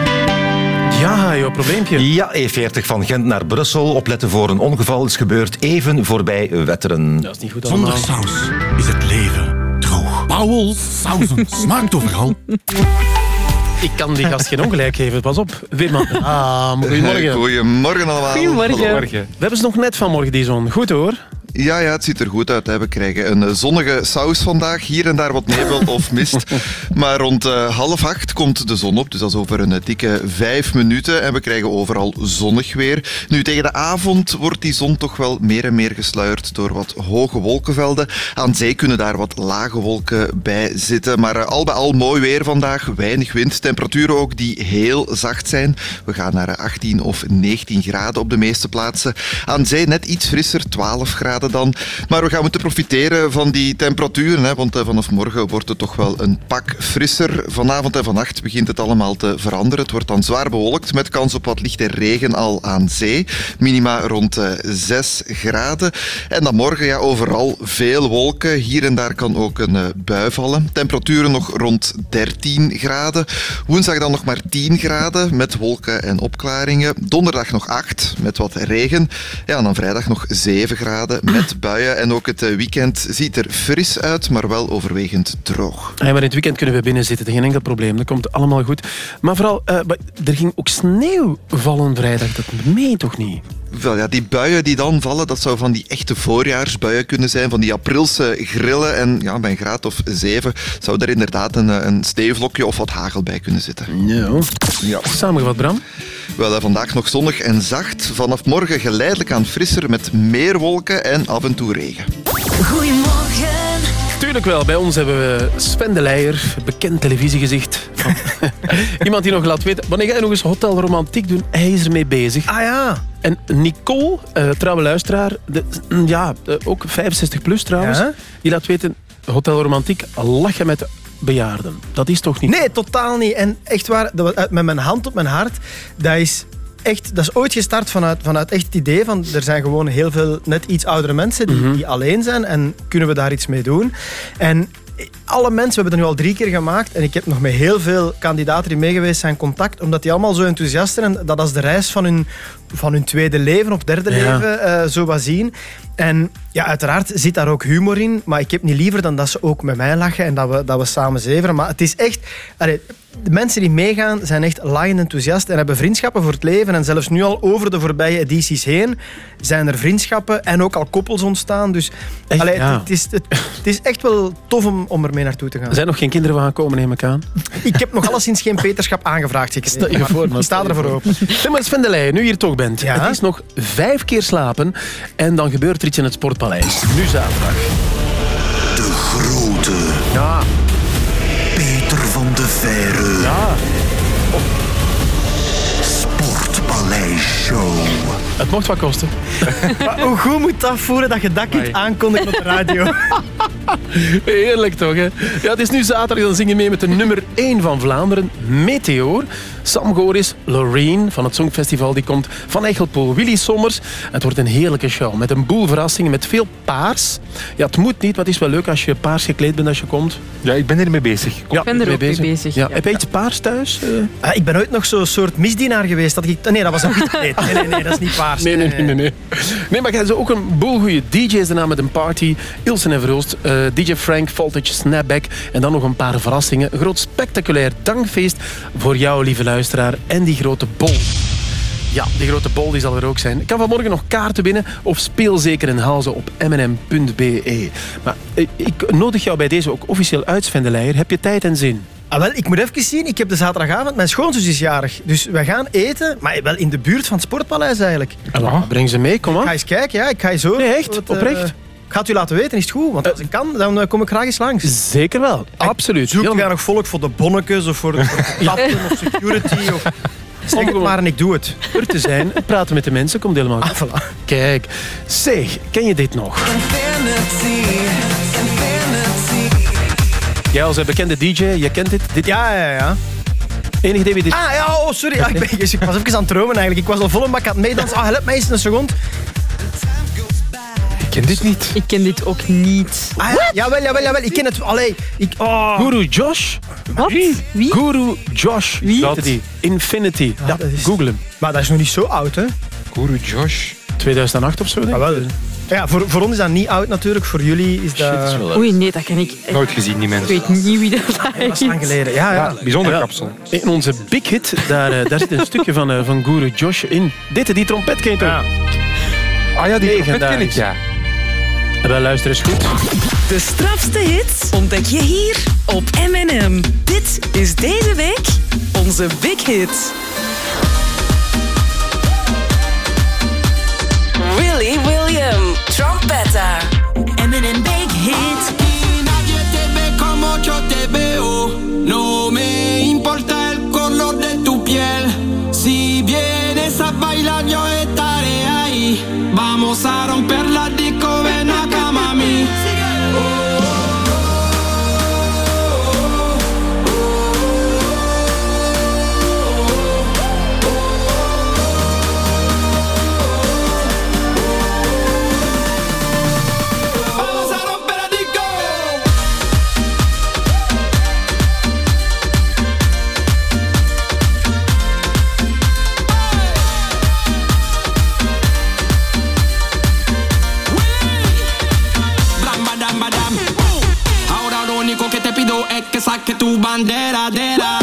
Ja, jouw probleempje. Ja, E40 van Gent naar Brussel. Opletten voor een ongeval is gebeurd even voorbij Wetteren. Dat is niet goed Zonder saus is het leven droog. Pauwels sausen smaakt overal. Ik kan die gast geen ongelijk geven. Pas op. Wim, ah, goedemorgen. Goedemorgen allemaal. We hebben ze nog net vanmorgen, die zon. Goed hoor. Ja, ja, het ziet er goed uit. Hè. We krijgen een eh, zonnige saus vandaag. Hier en daar wat nevel of mist. Maar rond eh, half acht komt de zon op. Dus dat is over een eh, dikke vijf minuten. En we krijgen overal zonnig weer. Nu, tegen de avond wordt die zon toch wel meer en meer gesluierd door wat hoge wolkenvelden. Aan zee kunnen daar wat lage wolken bij zitten. Maar al bij al mooi weer vandaag. Weinig wind. Temperaturen ook die heel zacht zijn. We gaan naar eh, 18 of 19 graden op de meeste plaatsen. Aan zee net iets frisser, 12 graden dan. Maar we gaan moeten profiteren van die temperaturen. Hè, want eh, vanaf morgen wordt het toch wel een pak frisser. Vanavond en vannacht begint het allemaal te veranderen. Het wordt dan zwaar bewolkt met kans op wat lichte regen al aan zee. Minima rond eh, 6 graden. En dan morgen ja, overal veel wolken. Hier en daar kan ook een eh, bui vallen. Temperaturen nog rond 13 graden. Woensdag dan nog maar 10 graden met wolken en opklaringen. Donderdag nog 8 met wat regen. Ja, en dan vrijdag nog 7 graden met buien. En ook het eh, weekend ziet er fris uit, maar wel overwegend droog. Ja, maar in het weekend kunnen we binnen zitten. Geen enkel probleem. Dat komt allemaal goed. Maar vooral, eh, er ging ook sneeuw vallen vrijdag. Dat meen toch niet? Wel ja, die buien die dan vallen, dat zou van die echte voorjaarsbuien kunnen zijn, van die aprilse grillen. En ja, bij een graad of zeven zou er inderdaad een, eh, een sneeuwvlokje of wat hagel bij kunnen zitten. Ja. ja. Samengevat, Bram? Wel, eh, vandaag nog zonnig en zacht. Vanaf morgen geleidelijk aan frisser met meer wolken en af en toe regen. Goedemorgen. Tuurlijk wel. Bij ons hebben we Sven de Leijer, bekend televisiegezicht. Iemand die nog laat weten... Wanneer ga je nog eens Hotel Romantiek doen? Hij is ermee bezig. Ah ja. En Nicole, eh, trouwe luisteraar, de, ja, eh, ook 65 plus trouwens, Ja? die laat weten... Hotel Romantiek, lachen met bejaarden. Dat is toch niet... Nee, totaal niet. En echt waar, dat was uit- met mijn hand op mijn hart, dat is echt, dat is ooit gestart vanuit, vanuit echt het idee van er zijn gewoon heel veel net iets oudere mensen die, Mhm. die alleen zijn en kunnen we daar iets mee doen. En alle mensen, we hebben dat nu al drie keer gemaakt en ik heb nog met heel veel kandidaten die meegeweest zijn contact, omdat die allemaal zo enthousiast zijn en dat als de reis van hun, van hun tweede leven of derde Ja. leven eh, zo wat zien. En ja, uiteraard zit daar ook humor in, maar ik heb niet liever dan dat ze ook met mij lachen en dat we, dat we samen zeveren. Maar het is echt... allee, de mensen die meegaan zijn echt laaiend enthousiast en hebben vriendschappen voor het leven. En zelfs nu al over de voorbije edities heen zijn er vriendschappen en ook al koppels ontstaan. Dus allee, ja. het, het is, het, het is echt wel tof om, om er mee naartoe te gaan. Er zijn nog geen kinderen van gekomen, neem ik aan. Ik heb nog alleszins geen peterschap aangevraagd gekregen. Stel je voor, maar ik sta ervoor open. Zeg maar nu je hier toch bent. Het is nog vijf keer slapen en dan gebeurt er iets in het Sportpaleis. Nu zaterdag. De grote. Ja. Ja. Sportpaleis Show. Het mocht wat kosten. Maar hoe goed moet dat voelen dat je dat kunt aankondigen op de radio? Heerlijk toch, hè? Ja, het is nu zaterdag, dan zing je mee met de nummer 1 van Vlaanderen, Meteor. Sam Goris, Loreen van het Songfestival, die komt van Echelpoel. Willy Sommers. Het wordt een heerlijke show met een boel verrassingen, met veel paars. Ja, het moet niet, maar het is wel leuk als je paars gekleed bent als je komt. Ja, ik ben ermee bezig. Ja, Ik ben er ook mee bezig. Ja. ja. Heb je iets paars thuis? Eh, Ah, ik ben ooit nog zo'n soort misdienaar geweest. Dat ik, nee, dat was een wit Nee, nee, nee, dat is niet paars. Nee, nee, nee, nee, nee. Nee, maar jij hebt ook een boel goede DJ's daarna met een party. Ilsen en Verhoost, eh, DJ Frank, Voltage, Snapback en dan nog een paar verrassingen. Een groot spectaculair dankfeest voor jou, lieve luisteraar. En die grote bol. Ja, die grote bol die zal er ook zijn. Ik kan vanmorgen nog kaarten winnen of speel zeker in Halzen op mnm.be. Maar eh, ik nodig jou bij deze ook officieel uit, Sven de Leijer. Heb je tijd en zin? Ah, wel, ik moet even zien, ik heb de zaterdagavond, mijn schoonzus is jarig. Dus we gaan eten, maar wel in de buurt van het Sportpaleis eigenlijk. Ja. Breng ze mee, kom Ik maar. ga eens kijken, ja. Ik ga je zo... Nee, echt? wat, eh, Oprecht? ik ga het u laten weten, is het goed? Want als ik kan, dan eh, kom ik graag eens langs. Zeker wel, absoluut. Zoek jij nog volk voor de bonnetjes of voor de, voor de katten of security? Of... Zeg het maar en ik doe het. er te zijn, praten met de mensen, komt helemaal goed. Ah, voilà. Kijk, zeg, ken je dit nog? Jij als een bekende DJ, je kent dit? dit Ja, ja, ja. Enig idee wie dit Ah, ja, oh, sorry. Ik, ben, ik was even aan het dromen eigenlijk. Ik was al vol een bak aan het meedansen. Ah, help mij eens een seconde. Ik ken dit niet. Ik ken dit ook niet. Ah, ja, jawel, jawel, jawel. Ik ken het. Allee, ik... Oh. Guru Josh? Wat? Wie? Guru Josh. Wie? Dat die. Infinity. Ja, dat is- google hem. Maar dat is nog niet zo oud, hè? Guru Josh. 2008 of zo, denk ik. Ah, wel. Ja, voor, voor ons is dat niet oud natuurlijk. Voor jullie is dat... Shit, is wel Oei, nee, dat ken ik. echt- Nooit gezien, die Ik mensen. weet niet wie dat Dat is lang is. geleden. Ja, ja. Ja, bijzonder Ja. kapsel. In onze big hit, daar, eh, daar zit een stukje van, eh, van Guru Josh in. Dit, die trompet ken je toch? Ah ja, die trompet ken ik, ja. Wel, luister eens goed. De strafste hits ontdek je hier op M&M. Dit is deze week onze Big Hit. Willy William, Trompetta. M&M Big Hit. Bandera, dera.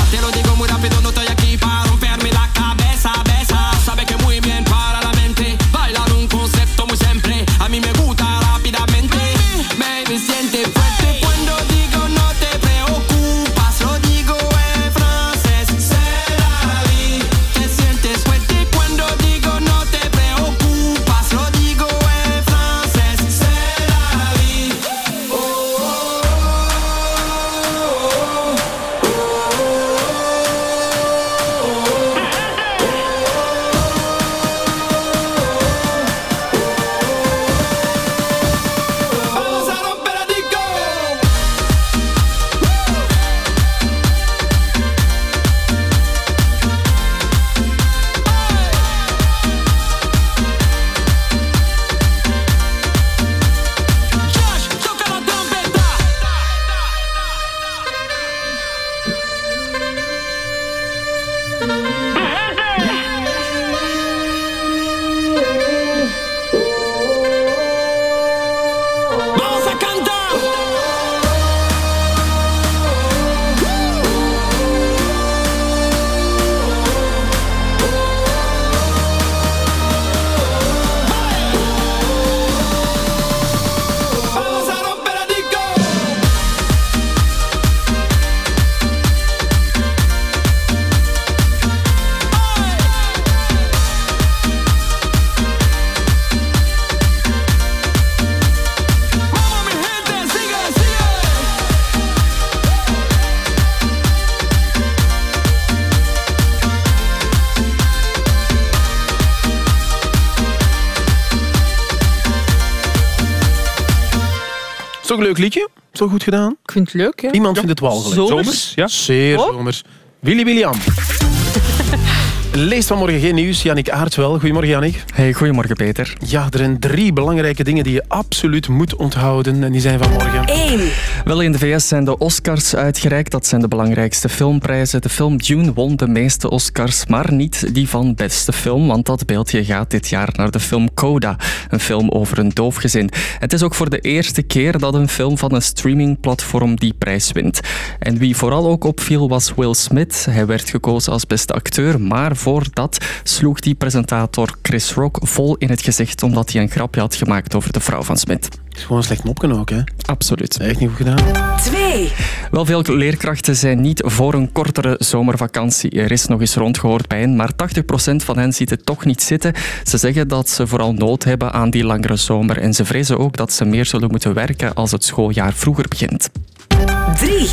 Leuk liedje? Zo goed gedaan? Ik vind het leuk, hè? Iemand vindt het walgelijk. Zomers? Ja? Zeer zomers. Willy William. Leest vanmorgen geen nieuws. Jannik Aert wel. Goedemorgen, Jannik. Hey, goedemorgen Peter. Ja, er zijn drie belangrijke dingen die je absoluut moet onthouden. En die zijn vanmorgen. 1. Wel, in de VS zijn de Oscars uitgereikt. Dat zijn de belangrijkste filmprijzen. De film Dune won de meeste Oscars, maar niet die van beste film. Want dat beeldje gaat dit jaar naar de film Coda. Een film over een doofgezin. Het is ook voor de eerste keer dat een film van een streamingplatform die prijs wint. En wie vooral ook opviel was Will Smith. Hij werd gekozen als beste acteur, maar voor dat sloeg die presentator Chris Rock vol in het gezicht omdat hij een grapje had gemaakt over de vrouw van Smith. Het is gewoon slecht opgenomen ook, hè? Absoluut. Echt niet goed gedaan. 2. Wel, veel leerkrachten zijn niet voor een kortere zomervakantie. Er is nog eens rondgehoord bij hen, maar 80% van hen ziet het toch niet zitten. Ze zeggen dat ze vooral nood hebben aan die langere zomer en ze vrezen ook dat ze meer zullen moeten werken als het schooljaar vroeger begint. 3.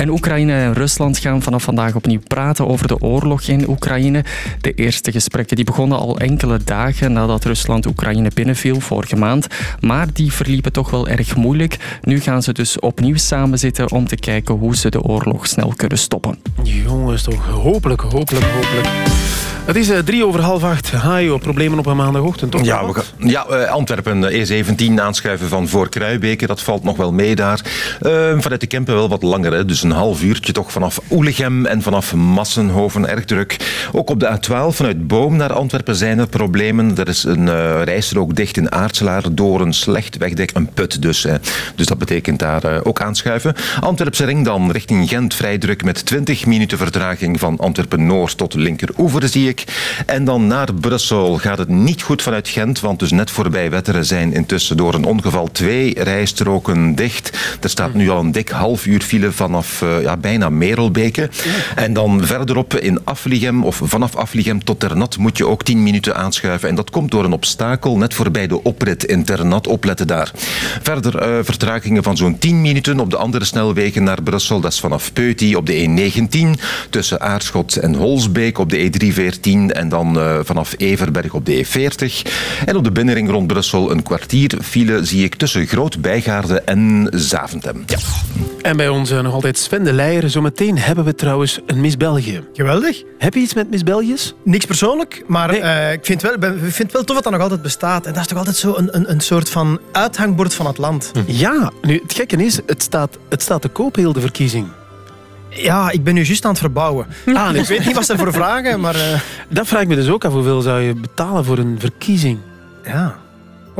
En Oekraïne en Rusland gaan vanaf vandaag opnieuw praten over de oorlog in Oekraïne. De eerste gesprekken die begonnen al enkele dagen nadat Rusland Oekraïne binnenviel vorige maand. Maar die verliepen toch wel erg moeilijk. Nu gaan ze dus opnieuw samenzitten om te kijken hoe ze de oorlog snel kunnen stoppen. Jongens, toch hopelijk, hopelijk, hopelijk. Het is eh, drie over half acht. Hajo, problemen op een maandagochtend, toch? Ja, we gaan, ja eh, Antwerpen, eh, E17 aanschuiven van voor Kruibeke. Dat valt nog wel mee daar. Eh, vanuit de Kempen wel wat langer. Hè. Dus een half uurtje toch vanaf Oelegem en vanaf Massenhoven. Erg druk. Ook op de A12 vanuit Boom naar Antwerpen zijn er problemen. Er is een uh, rijstrook dicht in Aartselaar door een slecht wegdek. Een put dus. Dus dat betekent daar uh, ook aanschuiven. Antwerpse ring dan richting Gent vrij druk met 20 minuten vertraging van Antwerpen-Noord tot linkeroever zie ik. En dan naar Brussel gaat het niet goed vanuit Gent, want dus net voorbij Wetteren zijn intussen door een ongeval twee rijstroken dicht. Er staat nu al een dik half uur file vanaf uh, ja, bijna Merelbeke. En dan verderop in Afligem, of vanaf Afligem tot Ternat, moet je ook 10 minuten aanschuiven. En dat komt door een obstakel net voorbij de oprit in Ternat. Opletten daar. Verder uh, vertragingen van zo'n 10 minuten op de andere snelwegen naar Brussel. Dat is vanaf Peuty op de E19, tussen Aarschot en Holsbeek op de E314 en dan uh, vanaf Everberg op de E40. En op de binnenring rond Brussel een kwartier file zie ik tussen Groot Bijgaarde en Zaventem. Ja. En bij ons uh, nog altijd Sven de Leijer. Zometeen hebben we trouwens een Miss België. Geweldig. Heb je iets met Miss België's? Niks persoonlijk, maar nee. uh, ik vind, wel, ik vind het wel tof dat dat nog altijd bestaat. En dat is toch altijd zo een, een, een soort van uithangbord van het land. Hm. Ja, nu het gekke is, het staat, het staat te koop heel de verkiezing. Ja, ik ben nu juist aan het verbouwen. Ah, ik weet niet wat ze ervoor vragen, maar... Uh... Dat vraag ik me dus ook af. Hoeveel zou je betalen voor een verkiezing? Ja.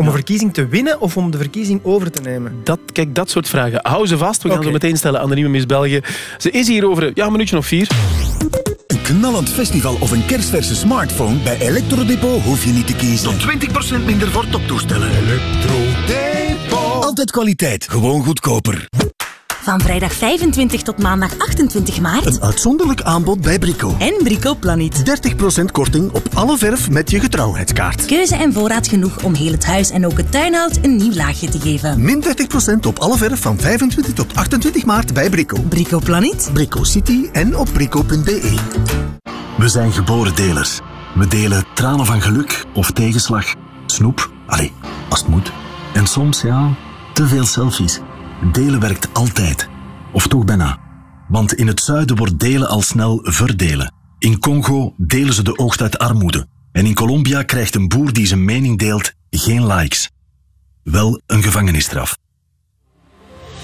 Om ja. een verkiezing te winnen of om de verkiezing over te nemen? Dat, kijk, dat soort vragen. Hou ze vast. We gaan okay. zo meteen stellen aan de nieuwe Miss België. Ze is hier over ja, een minuutje of vier. Een knallend festival of een kerstverse smartphone? Bij Electrodepot hoef je niet te kiezen. Tot 20% minder voor toptoestellen. Electrodepot. Altijd kwaliteit. Gewoon goedkoper. Van vrijdag 25 tot maandag 28 maart. Een uitzonderlijk aanbod bij Brico. En Brico Planet. 30% korting op alle verf met je getrouwheidskaart. Keuze en voorraad genoeg om heel het huis en ook het tuinhout een nieuw laagje te geven. Min 30% op alle verf van 25 tot 28 maart bij Brico. Brico Planet. Brico City en op brico.be. We zijn geboren delers. We delen tranen van geluk of tegenslag. Snoep, allee, als het moet. En soms, ja, te veel selfies. Delen werkt altijd. Of toch bijna. Want in het zuiden wordt delen al snel verdelen. In Congo delen ze de oogst uit armoede. En in Colombia krijgt een boer die zijn mening deelt geen likes. Wel een gevangenisstraf.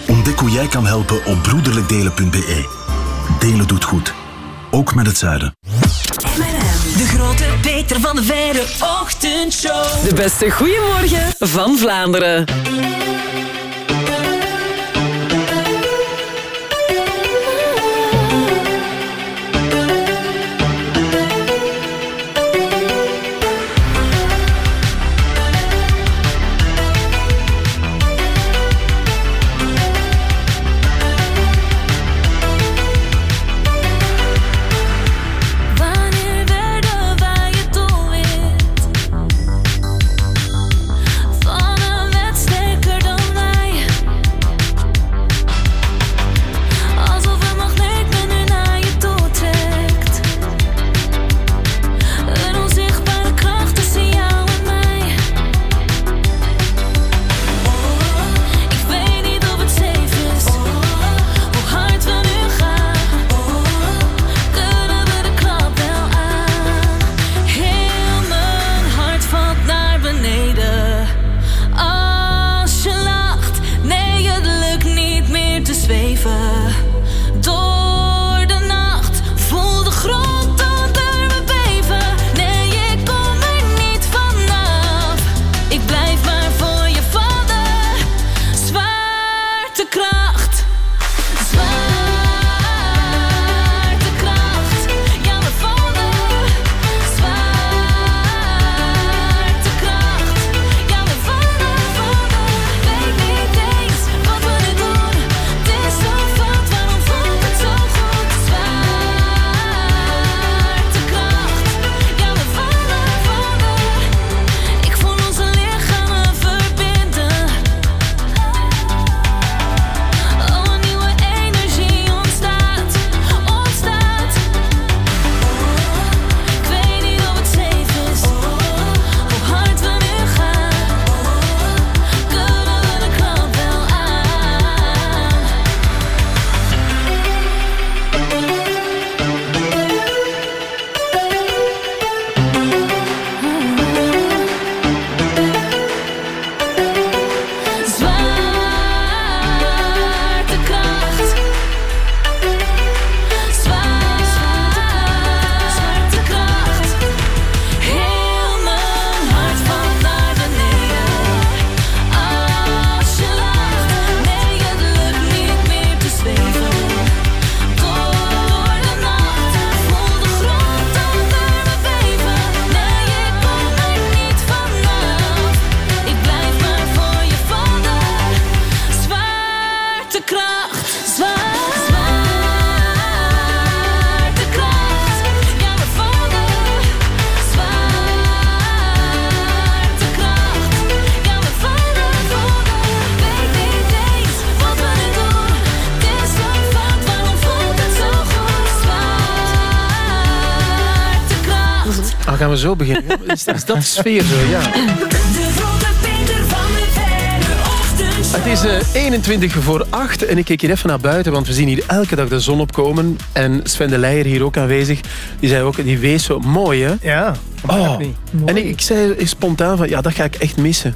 Ontdek hoe jij kan helpen op broederlijkdelen.be. Delen doet goed. Ook met het zuiden. De grote Peter van de Verre ochtendshow. De beste goeiemorgen van Vlaanderen. Zo beginnen. Is, is dat de sfeer zo? Ja. De Grote Peter van de Verre Ochtendshow. Het is eh, 21 voor 8 en ik kijk hier even naar buiten, want we zien hier elke dag de zon opkomen. En Sven de Leijer hier ook aanwezig, die zei ook, die wees zo mooi, hè? Ja, Oh. En ik, ik zei spontaan van, ja, dat ga ik echt missen.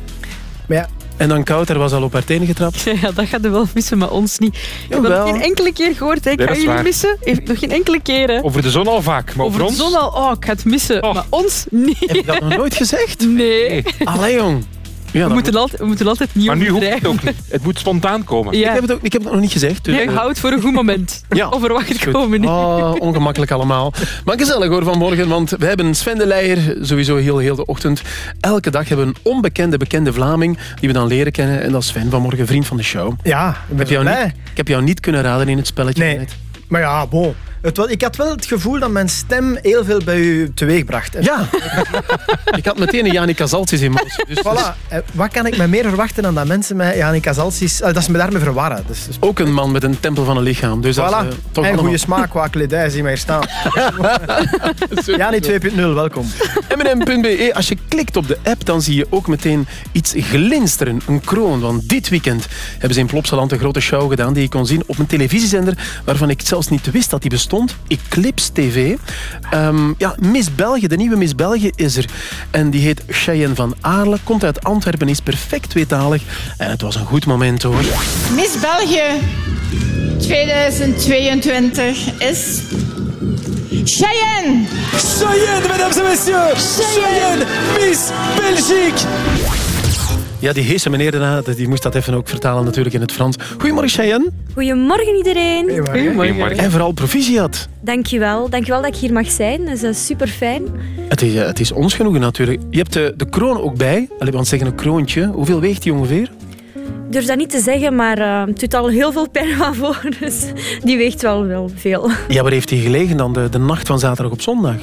Maar ja, En dan Kouter was al op haar tenen getrapt. Ja, dat gaat er wel missen, maar ons niet. Ik heb dat nog geen enkele keer gehoord. Hè. Ik Nee, ga jullie missen. Nog geen enkele keer. Hè. Over de zon al vaak, maar Over over de ons... zon al. Oh, ik ga het missen. Maar ons niet. Heb je dat nog nooit gezegd? Nee. Allee, jong. Ja, we, dan moeten altijd, we moeten altijd niet Maar nu hoeft het ook niet. Het moet spontaan komen. Ja. Ik, heb het ook, ik heb het nog niet gezegd. Dus, Nee, eh, hou het voor een goed moment. Ja. Of er wacht Goed. komen. niet. Oh, ongemakkelijk allemaal. Maar gezellig hoor vanmorgen, want we hebben Sven de Leijer sowieso heel, heel de ochtend. Elke dag hebben we een onbekende, bekende Vlaming die we dan leren kennen. En dat is Sven vanmorgen, vriend van de show. ja ik Ik ben heb, jou blij. niet, ik heb jou niet kunnen raden in het spelletje. Nee. net. Maar ja, bon. Het was, ik had wel het gevoel dat mijn stem heel veel bij u teweegbracht. Ja, ik had meteen een Janica Zaltjes emotie. Dus Voilà. Eh, Wat kan ik mij meer verwachten dan dat mensen mij Janica Zaltjes... eh, dat ze me daarmee verwarren. Dus, dus ook een man met een tempel van een lichaam. Dus dat eh, toch en goede smaak qua kledij, zie maar hier staan. Jani 2.0, welkom. M&M.be. Als je klikt op de app, dan zie je ook meteen iets glinsteren. Een kroon. Want dit weekend hebben ze in Plopsaland een grote show gedaan die je kon zien op een televisiezender waarvan ik zelfs niet wist dat die bestond. Eclipse TV. Ehm, ja, Miss België, de nieuwe Miss België is er. En die heet Cheyenne van Aarle, komt uit Antwerpen, is perfect tweetalig. En het was een goed moment hoor. Miss België 2022 is Cheyenne. Cheyenne, mesdames et messieurs. Cheyenne. Miss Belgique. Ja, die heese meneer daarna, die moest dat even ook vertalen natuurlijk in het Frans. Goedemorgen Cheyenne. Goedemorgen iedereen. Goedemorgen. En vooral proficiat. Dankjewel. Dankjewel dat ik hier mag zijn. Dat is super fijn. Het is, eh, het is ons genoegen natuurlijk. Je hebt de, de kroon ook bij. Allee, want zeggen een kroontje. Hoeveel weegt die ongeveer? Ik durf dat niet te zeggen, maar eh, het doet al heel veel pijn van voor. Dus die weegt wel, wel veel. Ja, waar heeft die gelegen dan de, de nacht van zaterdag op zondag?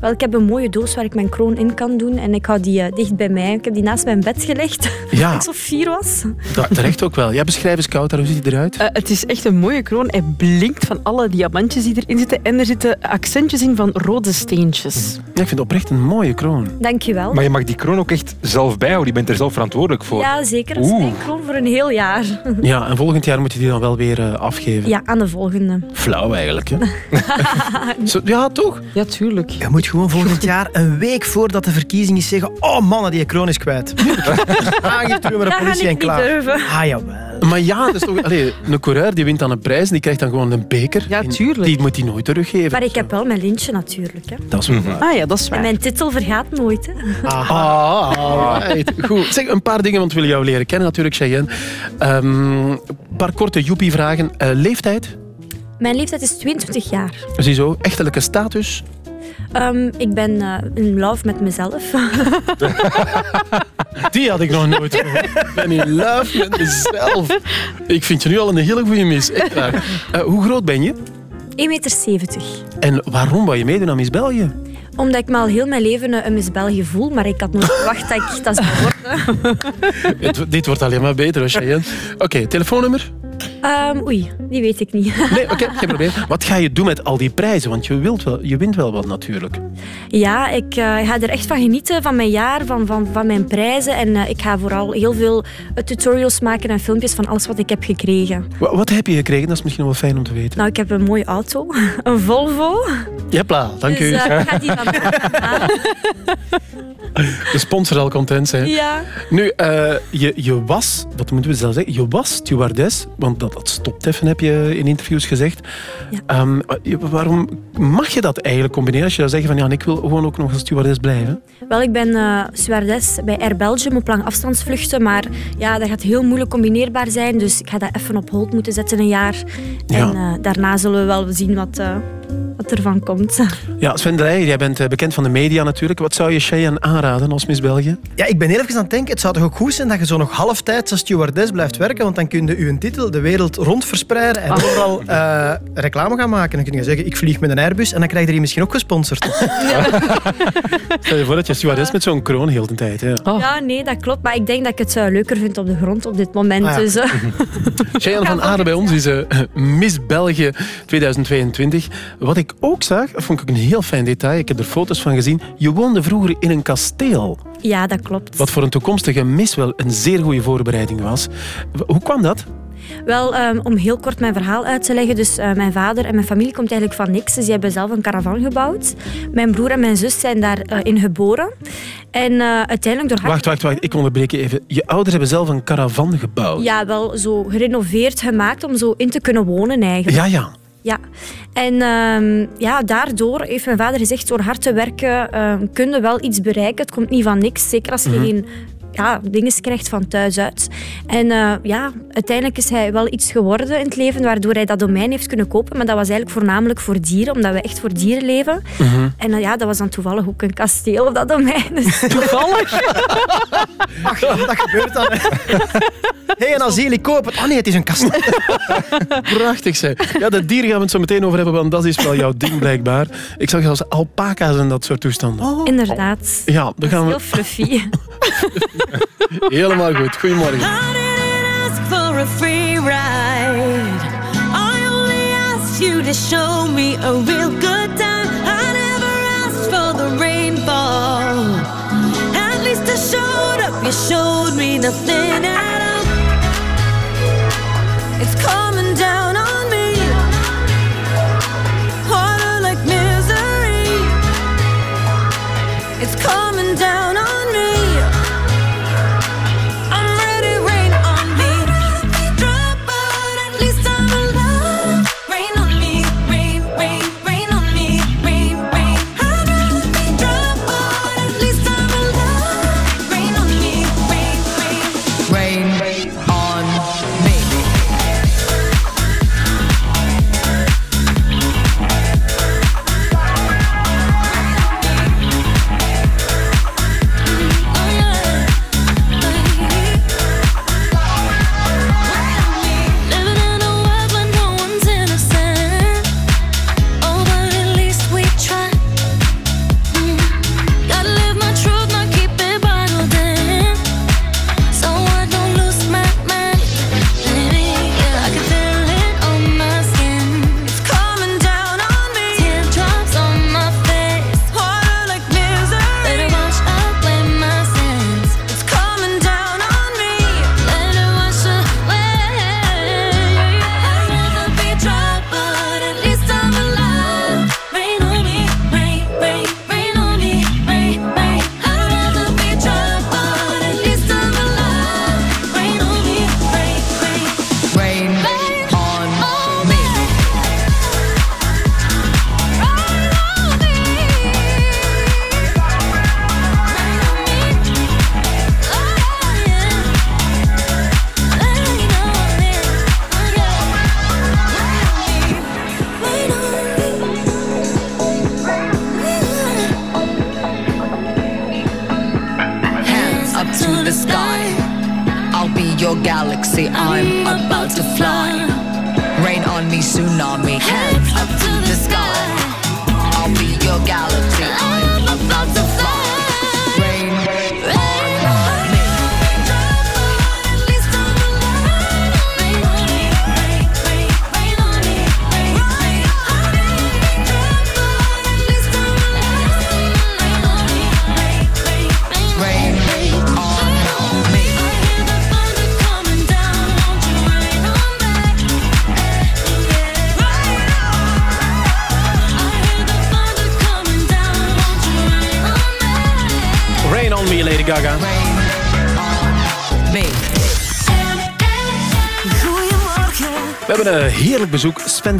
Wel, ik heb een mooie doos waar ik mijn kroon in kan doen. En ik hou die eh, dicht bij mij. Ik heb die naast mijn bed gelegd. Ja. Ik zo vier was. Da- terecht ook wel. Ja, beschrijf eens koud, hoe ziet die eruit? Eh, het is echt een mooie kroon. Hij blinkt van alle diamantjes die erin zitten. En er zitten accentjes in van rode steentjes. Ja, ik vind het oprecht een mooie kroon. Dankjewel. Maar je mag die kroon ook echt zelf bijhouden. Je bent er zelf verantwoordelijk voor. Ja, zeker. Dat is Oeh. mijn kroon voor een heel jaar. Ja, en volgend jaar moet je die dan wel weer eh, afgeven. Ja, aan de volgende. Flauw eigenlijk, hè? Zo, ja, toch? Ja, tuurlijk. Moet gewoon volgend jaar, een week voordat de verkiezing is, zeggen oh mannen, die kroon is kwijt. Aangifte doen met de politie ik en niet klaar. durven. Ah, jawel. Maar ja, dat is toch, allee, een coureur die wint dan een prijs en die krijgt dan gewoon een beker. Ja, En tuurlijk. Die moet hij nooit teruggeven. Maar ik heb wel mijn lintje natuurlijk. Hè. Dat is wel waar. Ah ja, dat is En waar. mijn titel vergaat nooit. Hè. Ah. Goed. Zeg, een paar dingen, want we willen jou leren kennen natuurlijk, Cheyenne. Ehm, een paar korte joepie-vragen. Eh, leeftijd? Mijn leeftijd is 22 jaar. Ziezo. Echtelijke status? Ehm, ik ben eh, in love met mezelf. Die had ik nog nooit gehoord. Ik ben in love met mezelf. Ik vind je nu al een hele goede mis. Echt waar. Eh, hoe groot ben je? 1,70 meter. En waarom wou je meedoen aan Miss België? Omdat ik me al heel mijn leven een Miss België voel, maar ik had nooit verwacht dat ik dat zou worden. Dit wordt alleen maar beter, als Cheyenne. Oké, telefoonnummer? Ehm, oei, die weet ik niet. Nee, oké, geen probleem. Wat ga je doen met al die prijzen? Want je, wilt wel, je wint wel wat natuurlijk. Ja, ik eh, ga er echt van genieten van mijn jaar, van, van, van mijn prijzen. En eh, ik ga vooral heel veel eh, tutorials maken en filmpjes van alles wat ik heb gekregen. Wa- Wat heb je gekregen? Dat is misschien wel fijn om te weten. Nou, ik heb een mooie auto, een Volvo. Jepla, dank dus u. ik ga die. De sponsor al content zijn. Ja. Nu, je, je was, dat moeten we zelf zeggen, je was stewardess, want dat, dat stopt even, heb je in interviews gezegd. Ehm, waarom mag je dat eigenlijk combineren als je zou zeggen van ja, ik wil gewoon ook nog als stewardess blijven? Wel, ik ben eh stewardess bij Air Belgium op lang afstandsvluchten, maar ja, dat gaat heel moeilijk combineerbaar zijn, dus ik ga dat even op hold moeten zetten een jaar. Ja. En eh, daarna zullen we wel zien wat, eh, wat ervan komt. Ja, Sven de Leijer, jij bent eh, bekend van de media natuurlijk. Wat zou je Cheyenne aanraden als Miss België? Ja, ik ben heel even aan het denken, het zou toch ook goed zijn dat je zo nog halftijds als stewardess blijft werken, want dan kun je uw titel de wereld rond verspreiden en overal eh, reclame gaan maken. Dan kun je zeggen, ik vlieg met een Airbus en dan krijg je die misschien ook gesponsord. Stel je voor dat je stewardess met zo'n kroon heel de tijd. Ja. Ja, nee, dat klopt, maar ik denk dat ik het leuker vind op de grond op dit moment. Ah, ja. dus, eh, Cheyenne van Aarde bij ons is eh, Miss België 2022. Wat ik ook zag, dat vond ik een heel fijn detail, ik heb er foto's van gezien, je woonde vroeger in een kasteel. Ja, dat klopt. Wat voor een toekomstige mis wel een zeer goede voorbereiding was. Hoe kwam dat? Wel, ehm, om heel kort mijn verhaal uit te leggen. Dus eh, mijn vader en mijn familie komt eigenlijk van niks. Dus die hebben zelf een caravan gebouwd. Mijn broer en mijn zus zijn daarin in geboren. En eh, uiteindelijk door. Wacht, wacht, wacht. Ik onderbreek je even. Je ouders hebben zelf een caravan gebouwd. Ja, wel zo gerenoveerd gemaakt om zo in te kunnen wonen eigenlijk. Ja, ja. Ja, en ehm, ja, daardoor heeft mijn vader gezegd, door hard te werken ehm, kun je wel iets bereiken. Het komt niet van niks, zeker als je Mhm. geen ja, dingen krijgt van thuis uit. En eh, ja, uiteindelijk is hij wel iets geworden in het leven, waardoor hij dat domein heeft kunnen kopen. Maar dat was eigenlijk voornamelijk voor dieren, omdat we echt voor dieren leven. En eh, ja, dat was dan toevallig ook een kasteel op dat domein. Dus toevallig. Ach, dat gebeurt dan. Hé, hey, een asiel, ik koop het. Ah nee, het is een kast. Prachtig zeg. Ja, de dieren gaan we het zo meteen over hebben, want dat is wel jouw ding blijkbaar. Ik zag zelfs alpaca's en dat soort toestanden. Inderdaad. Ja, dan gaan Heel fluffy. Helemaal goed. Goedemorgen. ask for a free ride. I only asked you to show me a real good time. I never asked for the rainfall. At least I showed up. You showed me nothing at all. It's coming down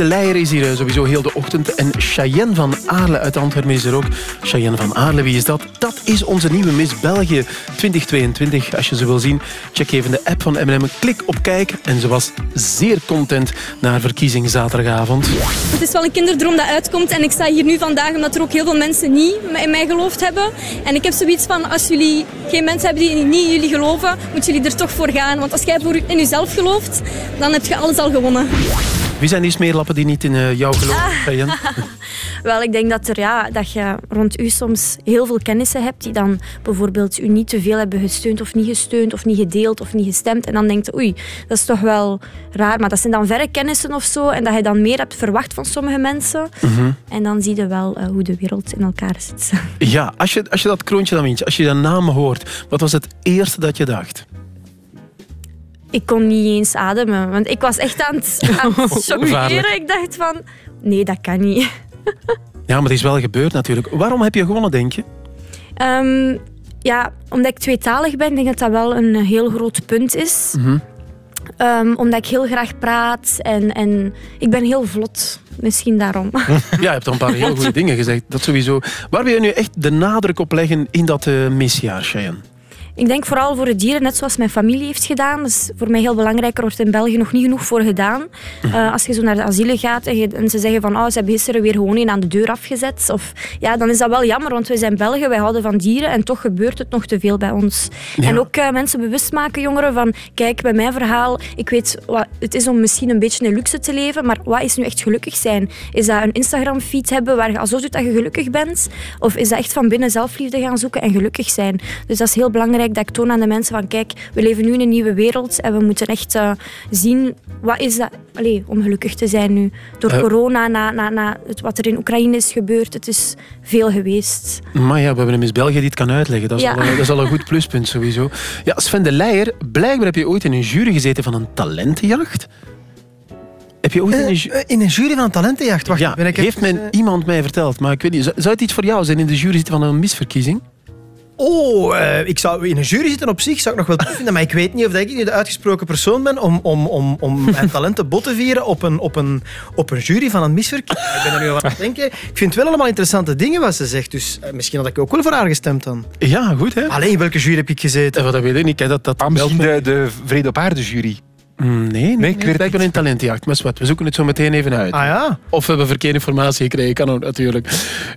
de Leijer is hier eh, sowieso heel de ochtend. En Cheyenne van Aarle uit Antwerpen is er ook. Cheyenne van Aarle, wie is dat? Dat is onze nieuwe Miss België 2022. Als je ze wil zien, check even de app van M&M. Klik op kijk. En ze was zeer content na haar verkiezing zaterdagavond. Het is wel een kinderdroom dat uitkomt en ik sta hier nu vandaag omdat er ook heel veel mensen niet in mij geloofd hebben. En ik heb zoiets van, als jullie geen mensen hebben die niet in jullie geloven, moeten jullie er toch voor gaan. Want als jij in jezelf gelooft, dan heb je alles al gewonnen. Wie zijn die smeerlappen die niet in eh, jou geloven? Ah. Cheyenne? Wel, ik denk dat, er, ja, dat je rond u soms heel veel kennissen hebt die dan bijvoorbeeld u niet te veel hebben gesteund of niet gesteund of niet gedeeld of niet gestemd. En dan denkt je, oei, dat is toch wel raar. Maar dat zijn dan verre kennissen of zo. En dat je dan meer hebt verwacht van sommige mensen. Mhm. En dan zie je wel eh, hoe de wereld in elkaar zit. Ja, als je, als je dat kroontje dan wint, als je de naam hoort, wat was het eerste dat je dacht? Ik kon niet eens ademen, want ik was echt aan het, aan het chockeren. Ik dacht van, nee, dat kan niet. Ja, maar het is wel gebeurd natuurlijk. Waarom heb je gewonnen, denk je? Ehm, ja, omdat ik tweetalig ben, denk ik dat dat wel een heel groot punt is. Mhm. Ehm, omdat ik heel graag praat en, en ik ben heel vlot. Misschien daarom. Ja, je hebt al een paar heel goede dingen gezegd. Dat sowieso. Waar wil je nu echt de nadruk op leggen in dat eh, misjaar, Cheyenne? Ik denk vooral voor de dieren, net zoals mijn familie heeft gedaan. Dat is voor mij heel belangrijk. Er wordt in België nog niet genoeg voor gedaan. Eh, als je zo naar de asielen gaat en, je- en ze zeggen van oh, ze hebben gisteren weer gewoon een aan de deur afgezet. Of, ja, dan is dat wel jammer, want wij zijn Belgen, wij houden van dieren en toch gebeurt het nog te veel bij ons. Ja. En ook eh, mensen bewust maken, jongeren, van kijk, bij mijn verhaal, ik weet wat het is om misschien een beetje in luxe te leven, maar wat is nu echt gelukkig zijn? Is dat een Instagram-feed hebben waar je alsof doet dat je gelukkig bent? Of is dat echt van binnen zelfliefde gaan zoeken en gelukkig zijn? Dus dat is heel belangrijk dat ik toon aan de mensen van kijk, we leven nu in een nieuwe wereld en we moeten echt eh, zien wat is dat allee, om gelukkig te zijn nu. Door Eh. corona, na, na, na het, wat er in Oekraïne is gebeurd, het is veel geweest. Maar ja, we hebben een Miss België die het kan uitleggen. Dat is, Ja. al, dat is al een goed pluspunt sowieso. Ja, Sven de Leijer, blijkbaar heb je ooit in een jury gezeten van een talentenjacht. Heb je ooit in een jury... Eh, in een jury van een talentenjacht? Wacht, ja, ben ik heeft even, men iemand mij verteld, maar ik weet niet. Zou, zou het iets voor jou zijn in de jury zitten van een misverkiezing? Oh, eh, ik zou in een jury zitten op zich, zou ik nog wel tof vinden, maar ik weet niet of dat ik nu de uitgesproken persoon ben om, om, om, om mijn talenten bot te vieren op een, op een, op een jury van een misverkiezing. Ik ben er nu over aan het denken. Ik vind wel allemaal interessante dingen wat ze zegt, dus eh, misschien had ik ook wel voor haar gestemd dan. Ja, goed hè. Alleen, in welke jury heb ik gezeten? Eh, Dat weet ik niet. hè. Dat, dat Ah, misschien de, de Vrede op Aarde jury. Mm, Nee, nee, nee, ik weet blijkbaar een talentenjacht. Maar wat, we zoeken het zo meteen even uit. Ah ja? Of we hebben verkeerde informatie gekregen, kan ook natuurlijk.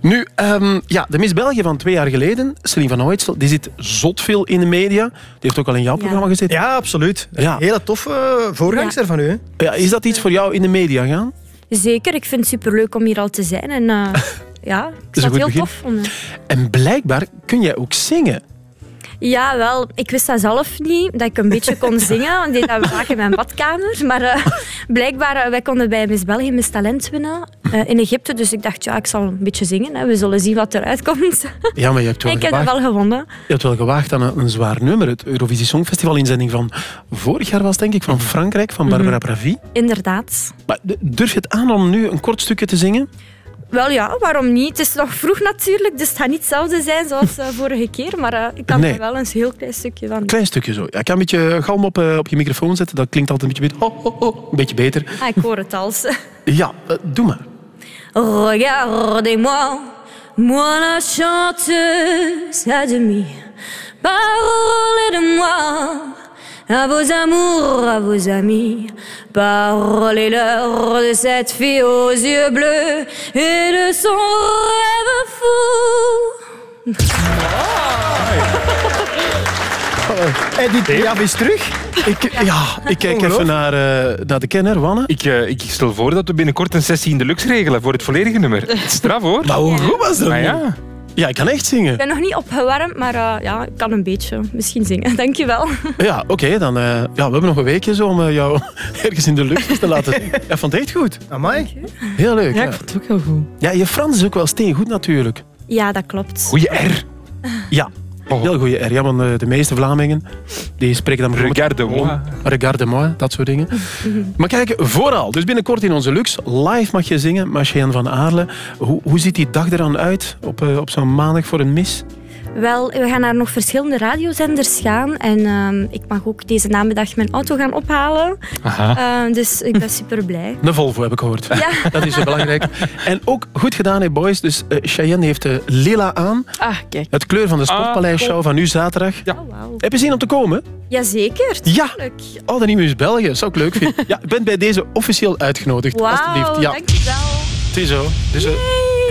Nu, ehm, ja, de Miss België van twee jaar geleden, Celine van Ooitsel, die zit zot veel in de media. Die heeft ook al in jouw programma gezeten. Ja, absoluut. Ja. Hele toffe eh, voorgangster van u. Hè? Ja, is dat iets voor jou in de media gaan? Zeker, ik vind het superleuk om hier al te zijn. En eh, ja, ik is zou het heel begin. tof vonden. En blijkbaar kun jij ook zingen. Ja, wel. Ik wist dat zelf niet, dat ik een beetje kon zingen. Ik deed dat vaak in mijn badkamer. Maar eh, blijkbaar, eh, wij konden bij Miss België Miss Talent winnen eh, in Egypte. Dus ik dacht, ja, ik zal een beetje zingen. Hè. We zullen zien wat eruit komt. Ja, maar je hebt wel ik heb dat wel gewonnen. je hebt wel gewaagd aan een, een zwaar nummer. Het Eurovisie Songfestival inzending van vorig jaar was denk ik, van Frankrijk, van Barbara Mhm. Pravi. Inderdaad. Maar durf je het aan om nu een kort stukje te zingen? Wel ja, waarom niet? Het is nog vroeg natuurlijk, dus het gaat niet hetzelfde zijn zoals eh, vorige keer. Maar eh, ik kan Nee. er wel een heel klein stukje van. Klein stukje zo. Ja, ik kan een beetje galm op, eh, op je microfoon zetten. Dat klinkt altijd een beetje beter. Oh, oh, oh, een beetje beter. Ah, ik hoor het als. Ja, doe maar. Regardez-moi, moi la chanteuse à demi. À vos amours, à vos amis. Parlez-leur de cette fille aux yeux bleus et de son rêve fou. Edith Piaf is terug. Ik, ja, ik kijk even naar, eh, naar de kenner, Wanne. Ik, eh, ik stel voor dat we binnenkort een sessie in de luxe regelen voor het volledige nummer. Straf hoor. Maar hoe goed was dat Maar nu? ja. Ja, ik kan echt Ik zingen. ben nog niet opgewarmd, maar eh, ja, ik kan een beetje misschien zingen. Dankjewel. Ja, oké, dan... eh, ja, we hebben nog een weekje zo om eh, jou ergens in de lucht te laten zingen. Ja, vond het echt goed. Amai. Heel leuk. Ja, Ja, ik vond het ook heel goed. ja je Frans is ook wel steengoed natuurlijk. Ja, dat klopt. Goeie R. Ja, heel goede R. Ja, want eh, de meeste Vlamingen die spreken dan bijvoorbeeld... Regarde-moi. Regarde-moi, dat soort dingen. Maar kijk, vooral, dus binnenkort in onze Lux, live mag je zingen, Marchien van Aarle. Hoe, hoe ziet die dag er dan uit op, eh, op zo'n maandag voor een mis? Wel, we gaan naar nog verschillende radiozenders gaan. En ehm, ik mag ook deze namiddag mijn auto gaan ophalen. Aha. Eh, dus ik ben super blij. Een Volvo heb ik gehoord. Ja. Dat is zo belangrijk. En ook goed gedaan, hè, boys. Dus eh, Cheyenne heeft de lila aan. Ah, kijk. Het kleur van de Sportpaleis-show van nu zaterdag. Heb je zin om te komen? Jazeker, Ja. Oh, de nieuwe België. Zou ik leuk vinden. Ja, ik ben bij deze officieel uitgenodigd. Wauw, alstublieft. Ja. dankjewel. Het is zo. Dus, eh,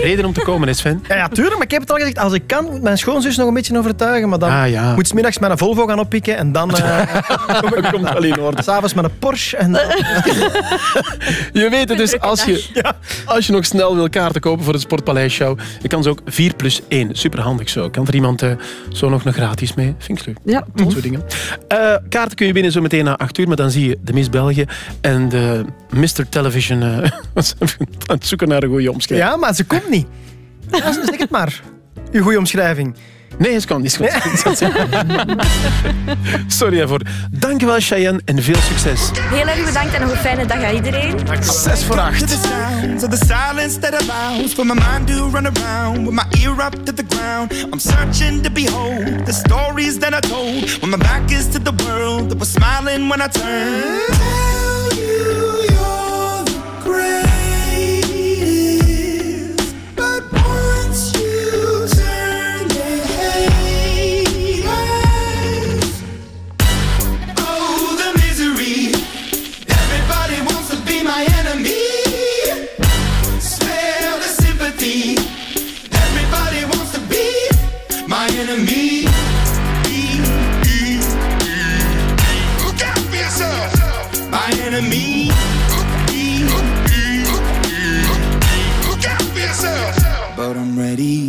Reden om te komen is, Sven. Ja, ja, tuurlijk, maar ik heb het al gezegd. Als ik kan, moet mijn schoonzus nog een beetje overtuigen. Maar dan Ah, ja. moet ze middags met een Volvo gaan oppikken. En dan eh, Dat komt wel in orde. s'avonds met een Porsche. En dan... Je weet het dus, als je, als je nog snel wil kaarten kopen voor de Sportpaleis-show, je kan ze ook 4 plus 1. Superhandig zo. Kan er iemand eh, zo nog nog gratis mee? Vind ik leuk. Ja, Dat soort dingen. Eh, kaarten kun je binnen zo meteen na 8 uur, maar dan zie je de Miss België en de Mr. Television eh, aan het zoeken naar een goede omschrijving. Ja, maar ze komt niet. Ja, zeg het maar. Uw goede omschrijving. Nee, het kan niet. Het kan niet. Sorry daarvoor. Dankjewel, Cheyenne, en veel succes. Heel erg bedankt en nog een fijne dag aan iedereen. 6 voor 8. To the sounds of the silence that allows for my mind to run around with my ear up to the ground. I'm searching to behold the stories that I told when my back is to the world that was smiling when I turned.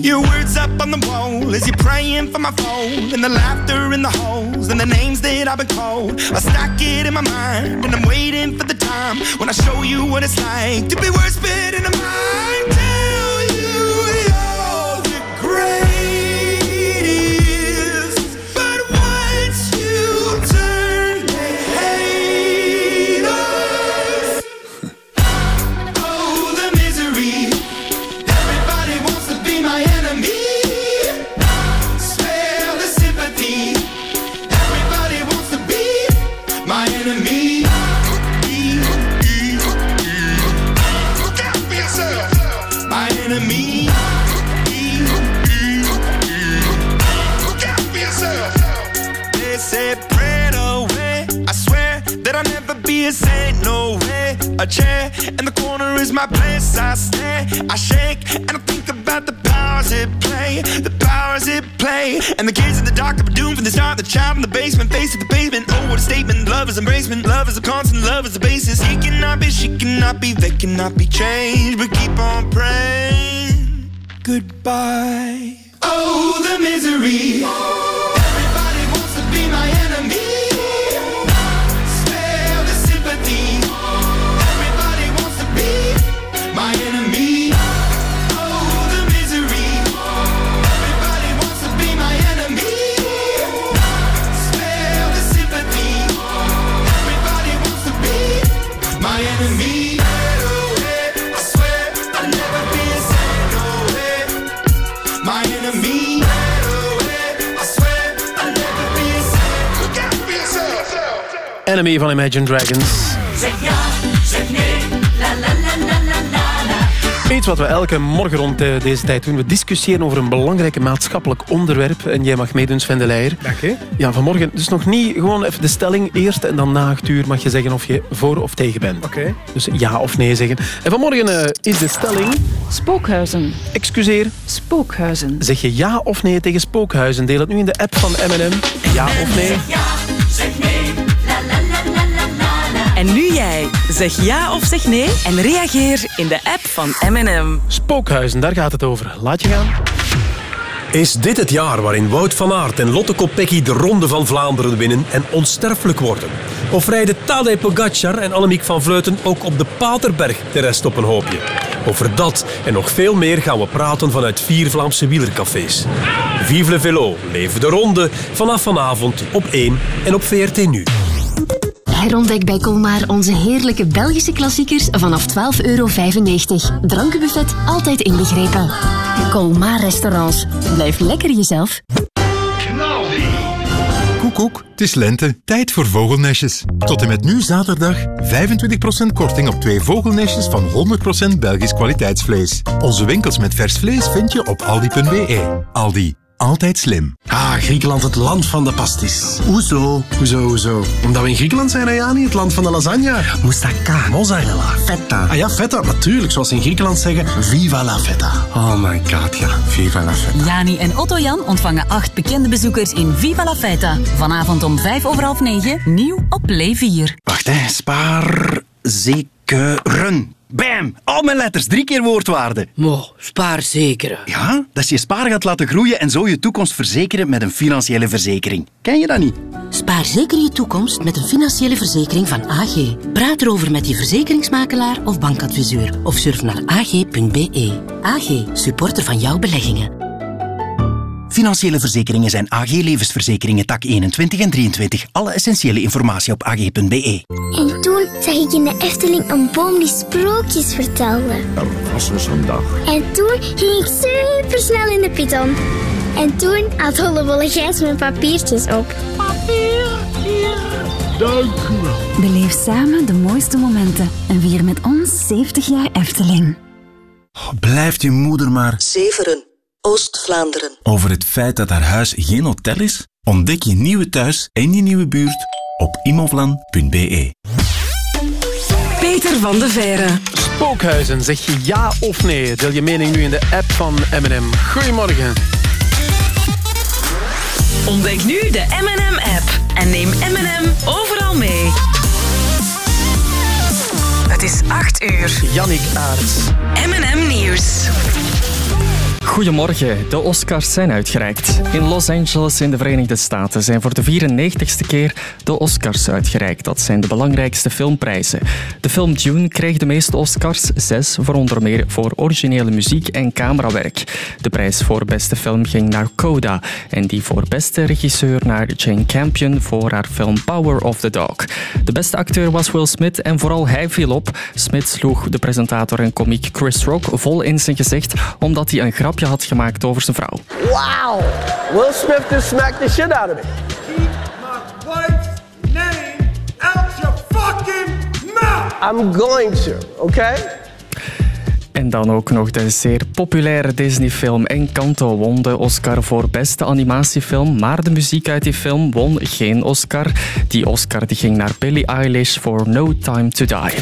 Your words up on the wall as you're praying for my phone, and the laughter in the holes, and the names that I've been called. I stack it in my mind, and I'm waiting for the time when I show you what it's like to be worse fit in a mind. Tell you you're the greatest, A chair in the corner is my place. I stare, I shake, and I think about the powers it play. The powers it play. And the kids in the dark were doomed from the start. The child in the basement, face at the pavement. Oh, what a statement. Love is embracement. Love is a constant. Love is a basis. He cannot be, she cannot be, they cannot be changed. But keep on praying. Goodbye. Oh, the misery. Enemy van Imagine Dragons. Zeg ja, zeg nee, la la la la la la la. Iets wat we elke morgen rond eh, deze tijd doen. We discussiëren over een belangrijk maatschappelijk onderwerp. En jij mag meedoen, Sven de Leijer. Dank je. Ja, vanmorgen. Dus nog niet gewoon even de stelling eerst. En dan na acht uur mag je zeggen of je voor of tegen bent. Oké. Dus ja of nee zeggen. En vanmorgen eh, is de stelling... Spookhuizen. Excuseer. Spookhuizen. Zeg je ja of nee tegen spookhuizen? Deel het nu in de app van M&M. Ja of nee? Ja, zeg nee, En nu jij. Zeg ja of zeg nee en reageer in de app van M&M. Spookhuizen, daar gaat het over. Laat je gaan. Is dit het jaar waarin Wout van Aert en Lotte Kopecky de Ronde van Vlaanderen winnen en onsterfelijk worden? Of rijden Tadej Pogacar en Annemiek van Vleuten ook op de Paterberg de rest op een hoopje? Over dat en nog veel meer gaan we praten vanuit vier Vlaamse wielercafés. Vive le vélo, leven de ronde, vanaf vanavond op 1 en op VRT Nu. Herontdek bij Colmar onze heerlijke Belgische klassiekers vanaf 12,95 euro. Drankenbuffet altijd inbegrepen. Colmar Restaurants. Blijf lekker jezelf. Koekoek, het is lente. Tijd voor vogelnestjes. Tot en met nu zaterdag 25% korting op twee vogelnestjes van 100% Belgisch kwaliteitsvlees. Onze winkels met vers vlees vind je op aldi.be. Aldi, altijd slim. Ja, Griekenland, het land van de pastis. Hoezo? Hoezo, hoezo? Omdat we in Griekenland zijn, Ayani, het land van de lasagne. Moussaka. Mozzarella. Feta. Ah ja, feta, natuurlijk. Zoals ze in Griekenland zeggen, viva la feta. Oh my god, ja. Viva la feta. Jani en Otto Jan ontvangen acht bekende bezoekers in Viva la Feta. Vanavond om vijf over half negen, nieuw op Play 4. Wacht, hè. Spaar... Zekeren. Bam! Al mijn letters, drie keer woordwaarde. Mo, spaarzekeren. Ja, dat is je spaar gaat laten groeien en zo je toekomst verzekeren met een financiële verzekering. Ken je dat niet? Spaar zeker je toekomst met een financiële verzekering van AG. Praat erover met je verzekeringsmakelaar of bankadviseur of surf naar ag.be. AG, supporter van jouw beleggingen. Financiële verzekeringen zijn AG Levensverzekeringen tak 21 en 23. Alle essentiële informatie op ag.be. En toen zag ik in de Efteling een boom die sprookjes vertelde. Er was eens een dag. En toen ging ik super snel in de piton. En toen had Hollebolle Gijs mijn papiertjes op. Dank u wel. Beleef samen de mooiste momenten en vier met ons 70 jaar Efteling. Blijft uw moeder maar Zeveren, Oost-Vlaanderen. over het feit dat haar huis geen hotel is? Ontdek je nieuwe thuis en je nieuwe buurt op imovlan.be. Peter van de Veire. Spookhuizen, zeg je ja of nee? Deel je mening nu in de app van M&M. Goedemorgen. Ontdek nu de M&M-app en neem M&M overal mee. Het is 8 uur. Jannik Aerts. M&M Nieuws. Goedemorgen, de Oscars zijn uitgereikt. In Los Angeles in de Verenigde Staten zijn voor de 94ste keer de Oscars uitgereikt. Dat zijn de belangrijkste filmprijzen. De film Dune kreeg de meeste Oscars, zes, voor onder meer voor originele muziek en camerawerk. De prijs voor beste film ging naar Coda en die voor beste regisseur naar Jane Campion voor haar film Power of the Dog. De beste acteur was Will Smith en vooral hij viel op. Smith sloeg de presentator en komiek Chris Rock vol in zijn gezicht omdat hij een grapje had gemaakt over zijn vrouw. Wow! Will Smith just smacked the shit out of me. I'm going to, okay? En dan ook nog de zeer populaire Disney-film Encanto won de Oscar voor beste animatiefilm, maar de muziek uit die film won geen Oscar. Die Oscar ging naar Billie Eilish voor No Time to Die.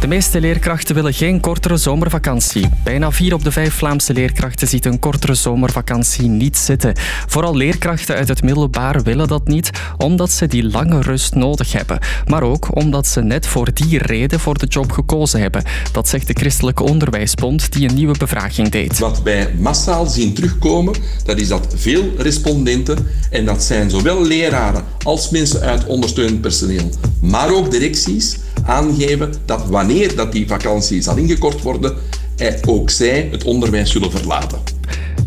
De meeste leerkrachten willen geen kortere zomervakantie. Bijna vier op de vijf Vlaamse leerkrachten ziet een kortere zomervakantie niet zitten. Vooral leerkrachten uit het middelbaar willen dat niet, omdat ze die lange rust nodig hebben. Maar ook omdat ze net voor die reden voor de job gekozen hebben. Dat zegt de Christelijke Die een nieuwe bevraging deed. Wat wij massaal zien terugkomen, dat is dat veel respondenten, en dat zijn zowel leraren als mensen uit ondersteunend personeel, maar ook directies, aangeven dat wanneer dat die vakantie zal ingekort worden, ook zij het onderwijs zullen verlaten.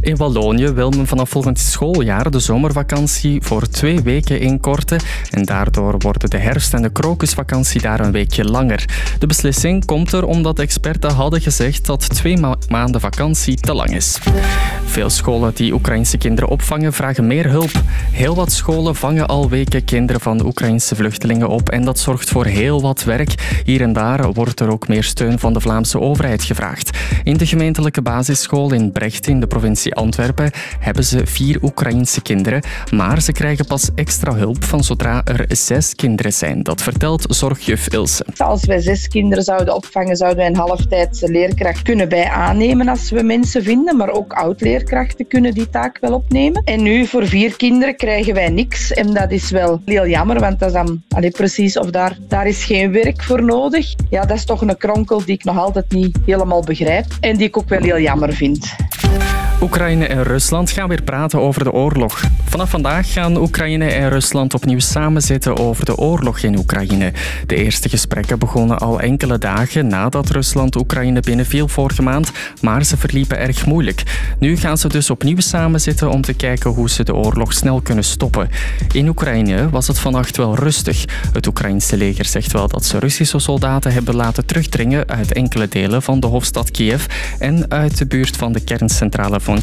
In Wallonië wil men vanaf volgend schooljaar de zomervakantie voor twee weken inkorten en daardoor worden de herfst- en de krokusvakantie daar een weekje langer. De beslissing komt er omdat experten hadden gezegd dat twee ma- maanden vakantie te lang is. Veel scholen die Oekraïnse kinderen opvangen vragen meer hulp. Heel wat scholen vangen al weken kinderen van Oekraïnse vluchtelingen op en dat zorgt voor heel wat werk. Hier en daar wordt er ook meer steun van de Vlaamse overheid gevraagd. In de gemeentelijke basisschool in Brecht in de provincie Antwerpen hebben ze vier Oekraïnse kinderen, maar ze krijgen pas extra hulp van zodra er zes kinderen zijn. Dat vertelt zorgjuf Ilse. Als wij zes kinderen zouden opvangen, zouden wij een halftijdse leerkracht kunnen bij aannemen als we mensen vinden. Maar ook oud-leerkrachten kunnen die taak wel opnemen. En nu voor vier kinderen krijgen wij niks. En dat is wel heel jammer, want dat is dan allee, precies of daar, daar is geen werk voor nodig. Ja, dat is toch een kronkel die ik nog altijd niet helemaal begrijp. En die ik ook wel heel jammer vind. Oekraïne en Rusland gaan weer praten over de oorlog. Vanaf vandaag gaan Oekraïne en Rusland opnieuw samenzitten over de oorlog in Oekraïne. De eerste gesprekken begonnen al enkele dagen nadat Rusland Oekraïne binnenviel vorige maand, maar ze verliepen erg moeilijk. Nu gaan ze dus opnieuw samenzitten om te kijken hoe ze de oorlog snel kunnen stoppen. In Oekraïne was het vannacht wel rustig. Het Oekraïnse leger zegt wel dat ze Russische soldaten hebben laten terugdringen uit enkele delen van de hoofdstad Kiev en uit de buurt van de kerncentrale van.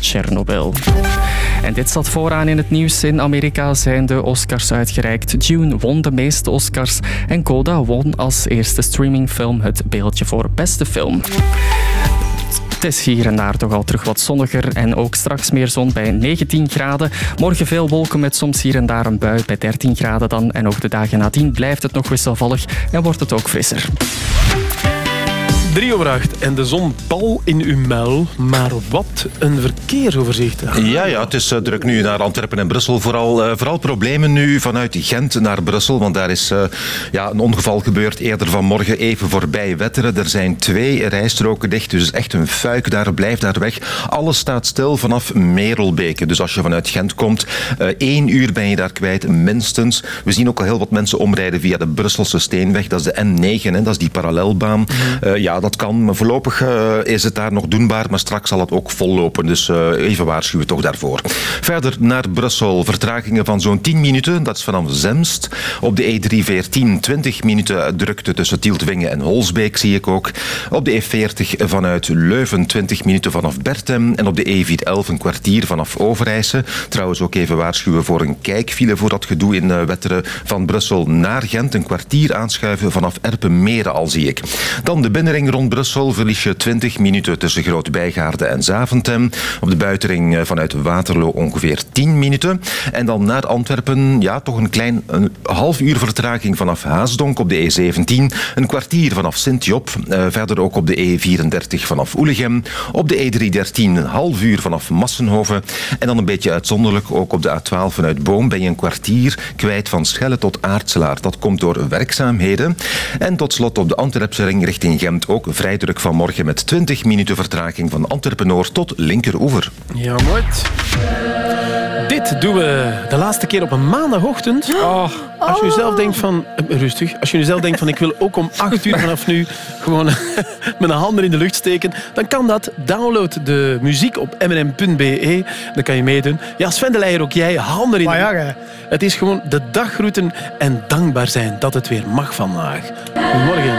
En dit staat vooraan in het nieuws. In Amerika zijn de Oscars uitgereikt. Dune won de meeste Oscars en Coda won als eerste streamingfilm het beeldje voor beste film. Het is hier en daar toch al terug wat zonniger en ook straks meer zon bij 19 graden. Morgen veel wolken met soms hier en daar een bui bij 13 graden dan. En ook de dagen nadien blijft het nog wisselvallig en wordt het ook frisser. 3 over 8 en de zon bal in uw muil. Maar wat een verkeersoverzicht. Ja, ja, het is eh, druk nu naar Antwerpen en Brussel. Vooral, eh, vooral problemen nu vanuit Gent naar Brussel. Want daar is eh, ja, een ongeval gebeurd eerder vanmorgen even voorbij Wetteren. Er zijn twee rijstroken dicht, dus echt een fuik daar. Blijf daar weg. Alles staat stil vanaf Merelbeke. Dus als je vanuit Gent komt, één uur ben je daar kwijt, minstens. We zien ook al heel wat mensen omrijden via de Brusselse Steenweg. Dat is de N9, hè, dat is die parallelbaan. ja, dat kan. Maar voorlopig uh, is het daar nog doenbaar, maar straks zal het ook vollopen. Dus uh, even waarschuwen toch daarvoor. Verder naar Brussel. Vertragingen van zo'n 10 minuten. Dat is vanaf Zemst. Op de E314 20 minuten drukte tussen Tieltwingen en Holsbeek zie ik ook. Op de E40 vanuit Leuven 20 minuten vanaf Bertem. En op de E411 een kwartier vanaf Overijse. Trouwens ook even waarschuwen voor een kijkfile voor dat gedoe in uh, Wetteren. Van Brussel naar Gent een kwartier aanschuiven vanaf Erpenmeren al zie ik. Dan de binnenring rond Brussel verlies je 20 minuten tussen Groot-Bijgaarde en Zaventem. Op de buitenring eh, vanuit Waterloo ongeveer 10 minuten. En dan naar Antwerpen, ja, toch een klein een half uur vertraging vanaf Haasdonk op de E17. Een kwartier vanaf Sint-Job. Uh, verder ook op de E34 vanaf Oelegem. Op de E313 een half uur vanaf Massenhoven. En dan een beetje uitzonderlijk, ook op de A12 vanuit Boom ben je een kwartier kwijt van Schelle tot Aartselaar. Dat komt door werkzaamheden. En tot slot op de Antwerpse ring richting Gent ook vrij druk vanmorgen met 20 minuten vertraging van Antwerpen-Noord tot Linkeroever. Ja, mooi. Dit doen we de laatste keer op een maandagochtend. Oh, als je zelf denkt van... eh, Rustig. Als je nu zelf denkt van ik wil ook om 8 uur vanaf nu gewoon mijn handen in de lucht steken, dan kan dat. Download de muziek op mnm.be. Dan kan je meedoen. Ja, Sven de Leijer, ook jij, handen in de Maar ja, lucht. gij. Het is gewoon de daggroeten en dankbaar zijn dat het weer mag vandaag. Goedemorgen.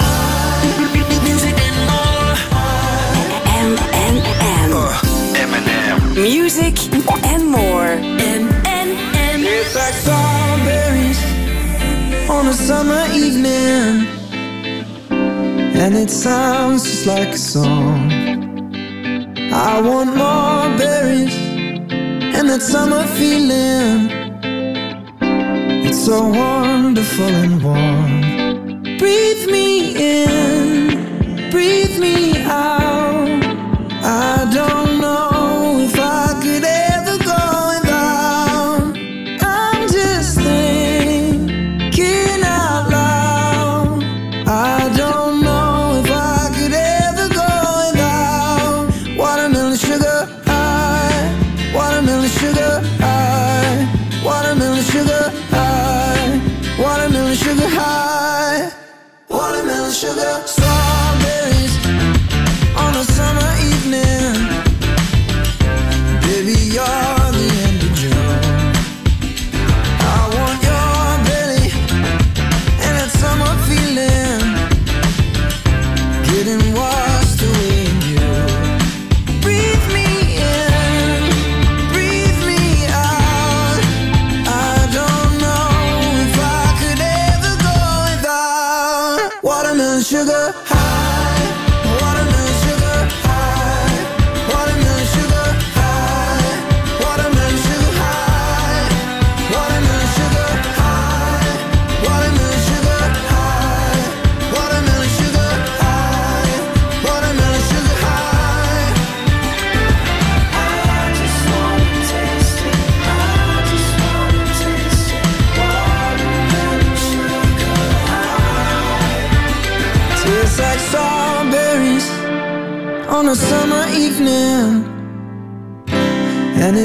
Music and more. M&M. It's like strawberries on a summer evening, and it sounds just like a song. I want more berries and that summer feeling. It's so wonderful and warm. Breathe me in, breathe me out.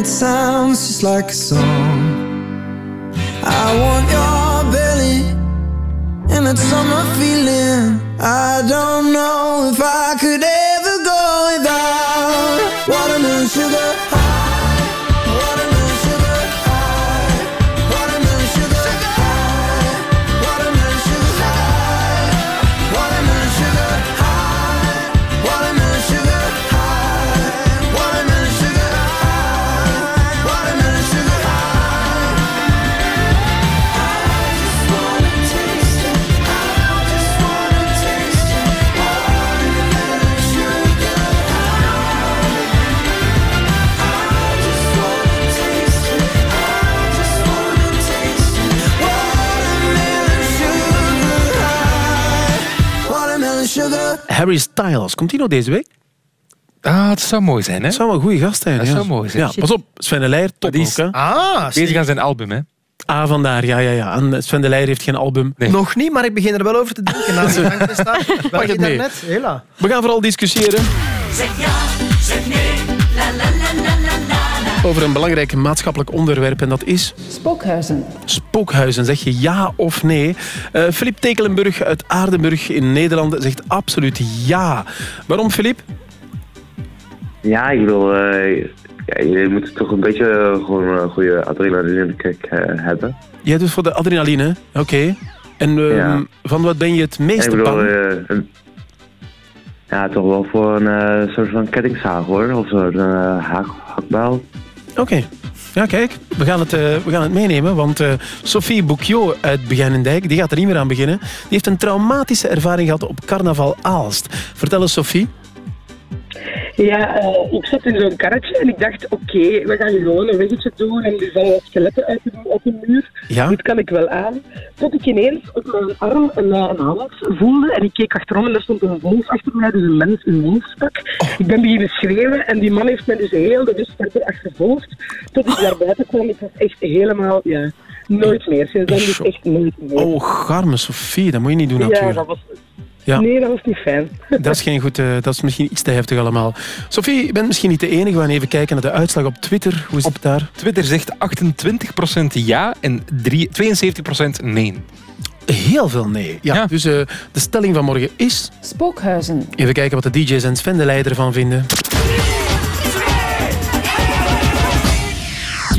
It sounds just like a song. I want your belly and that summer feeling. I don't know if I could ever Harry Styles. Komt hij nog deze week? Ah, het zou mooi zijn, hè? Dat zou wel een goede gast zijn. Dat ja. zou mooi zijn. Ja, pas op, Sven de Leijer, top is- ook, hè? Ah, Bezig aan zijn album, hè? Ah, vandaar, ja, ja, ja. En Sven de Leijer heeft geen album. Nog niet, maar ik begin er wel over te denken. Na. Wel Pak het je mee. daarnet. Hela. We gaan vooral discussiëren Zeg ja, zeg nee, la la la. Over een belangrijk maatschappelijk onderwerp en dat is Spookhuizen. spookhuizen. Zeg je ja of nee? Eh Filip Tekelenburg uit Aardenburg in Nederland zegt absoluut ja. Waarom, Filip? Ja, ik bedoel, eh, ja, je moet toch een beetje eh, gewoon een goede adrenaline kick eh, hebben. Jij doet voor de adrenaline, oké. En ehm, Ja. van wat ben je het bedoel, bang? eh, een- ja, toch wel voor een eh, soort van kettingzaag hoor, of zo'n uh, hakbijl. Oké. Ja, kijk, we gaan het, eh, we gaan het meenemen, want eh, Sophie Bouquiot uit Begijnendijk, die gaat er niet meer aan beginnen. Die heeft een traumatische ervaring gehad op carnaval Aalst. Vertel eens, Sophie. Ja, eh, ik zat in zo'n karretje en ik dacht, oké, we gaan gewoon een weggetje doen en er vallen wat skeletten uit de, uit de muur. Ja? Dit kan ik wel aan. Tot ik ineens op mijn arm een, eh, een hand voelde en ik keek achterom en er stond een wolf achter mij, dus een mens in wolfspak. Ik ben beginnen schreeuwen en die man heeft mij dus heel de weg verder achtervolgd. Tot ik daar buiten kwam. Ik was echt helemaal, ja, nooit meer. Sinds dan dus echt nooit meer. Oh, garme Sophie, dat moet je niet doen ja, natuurlijk. dat was... Ja. Nee, dat was niet fijn. Dat is, geen goed, eh, dat is misschien iets te heftig allemaal. Sophie, je bent misschien niet de enige. We gaan even kijken naar de uitslag op Twitter. Hoe is het daar? Twitter zegt 28% ja en drie- 72% nee. Heel veel nee. Ja, Dus eh, de stelling van morgen is... Spookhuizen. Even kijken wat de DJ's en Sven de Leider ervan vinden.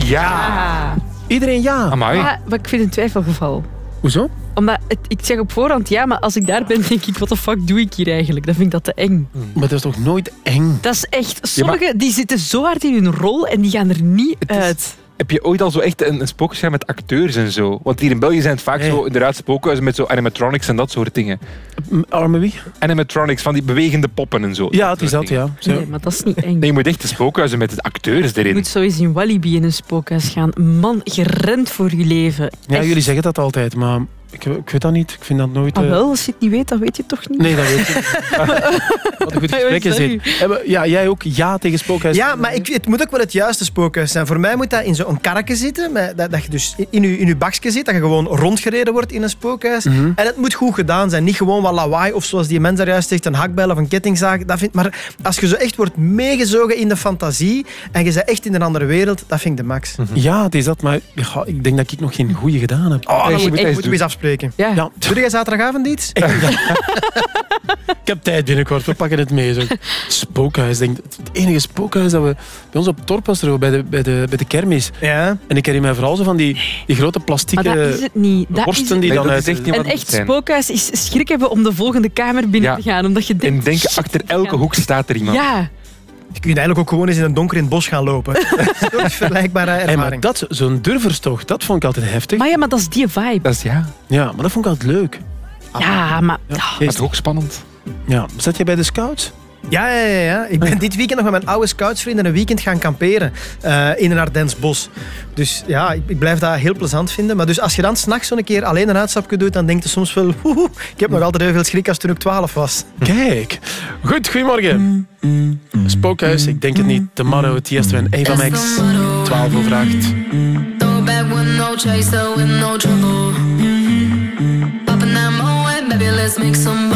Ja. Iedereen ja. Amai. Ja, maar ik vind het een twijfelgeval. Hoezo? Omdat het, ik zeg op voorhand ja, maar als ik daar ben, denk ik, wat de fuck doe ik hier eigenlijk? Dat vind ik dat te eng. Maar dat is toch nooit eng? Dat is echt... Sommigen die zitten zo hard in hun rol en die gaan er niet uit. Heb je ooit al zo echt een, een spookhuis gehad met acteurs en zo? Want hier in België zijn het vaak zo inderdaad spookhuizen met zo animatronics en dat soort dingen. Arme wie? Animatronics, van die bewegende poppen en zo. Ja, het is dat, ja. Zo. Nee, maar dat is niet eng. Nee, je moet echt de spookhuizen met de acteurs Je erin. moet sowieso in Walibi in een spookhuis gaan. Man, je rent voor je leven. Ja, Echt. jullie zeggen dat altijd, maar ik, ik weet dat niet. Ik vind dat nooit... Ah eh, wel, als je het niet weet, dan weet je het toch niet? Nee, dat weet ik. Wat een goed gesprek is dit. Hebben- Ja, jij ook ja tegen spookhuis? Ja, maar ik, het moet ook wel het juiste spookhuis zijn. Voor mij moet dat in zo'n karretje zitten, met, dat, dat je dus in je, in je bakje zit, dat je gewoon rondgereden wordt in een spookhuis. Mhm. En het moet goed gedaan zijn. Niet gewoon wat lawaai of zoals die mens daar juist zegt, een hakbijl of een kettingzaag. Dat vind, maar als je zo echt wordt meegezogen in de fantasie en je bent echt in een andere wereld, dat vind ik de max. Ja, het is dat, maar ja, ik denk dat ik nog geen goede gedaan heb. Oh, dan moet, echt. eens afspreken. Ja. Ja. Doe jij zaterdagavond iets? Ik heb tijd binnenkort, we pakken het mee. Zo. Spookhuis, denk, het enige spookhuis dat we bij ons op Torp was er bij de, bij de, bij de kermis. Ja. En ik herinner me vooral zo van die, die grote Maar plastieke dat is het niet. Dat is worsten het die dan uit... Een echt spookhuis is schrik hebben om de volgende kamer binnen Ja. te gaan. Omdat je En denkt... denk, shit, achter elke hoek staat er iemand. Ja. Je kunt eigenlijk ook gewoon eens in een donker in het bos gaan lopen. Dat is vergelijkbare Hey, maar ervaring. dat, zo'n durverstocht, dat vond ik altijd heftig. Maar ja, maar dat is die vibe. Dat is ja. Ja, maar dat vond ik altijd leuk. Ja, maar... Ja, Dat is ook spannend. Ja, zat jij bij de scouts? Ja, ja, ja, ja. Ik ben dit weekend nog met mijn oude scoutsvrienden een weekend gaan kamperen eh, in een Ardens bos. Dus ja, ik, ik blijf dat heel plezant vinden. Maar dus als je dan s'nachts zo'n keer alleen een uitstapje doet, dan denk je soms wel... "Oeh, ik heb nog altijd heel veel schrik als toen ik 12 was. Kijk. Goed, goedemorgen. Spookhuis, ik denk het niet. Tomorrow, Tiesto en Eva Max. 12 over 8. Throw back with no chaser, with no trouble. Popping that moe, baby, let's make some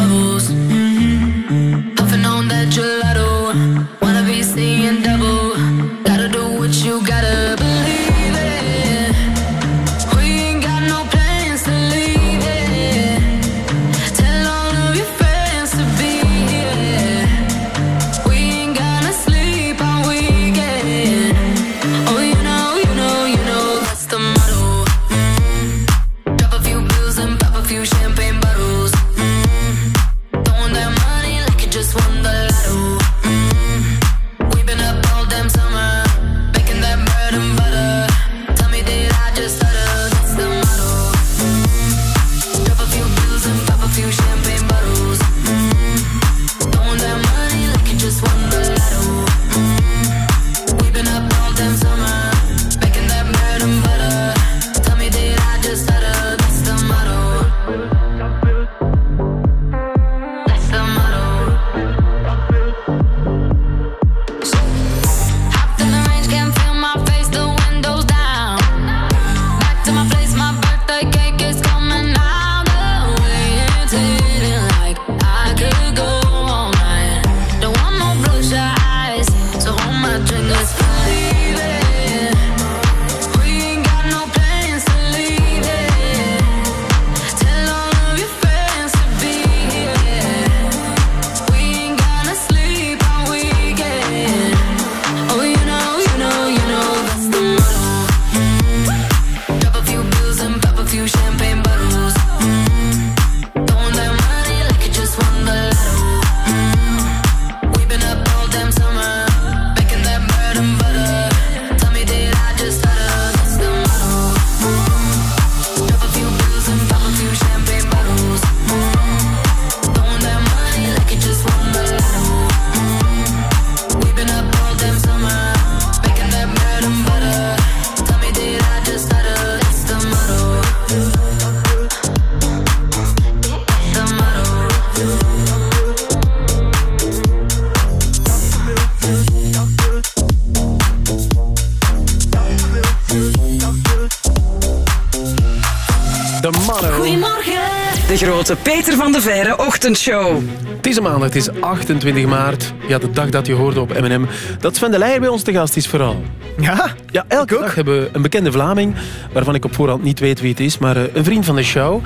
grote Peter van de Verre ochtendshow. Het is een maandag, het is 28 maart. Ja, de dag dat je hoorde op M&M. Dat Sven de Leijer bij ons te gast is vooral. Ja? Ja, elke dag hebben we een bekende Vlaming, waarvan ik op voorhand niet weet wie het is, maar eh, een vriend van de show.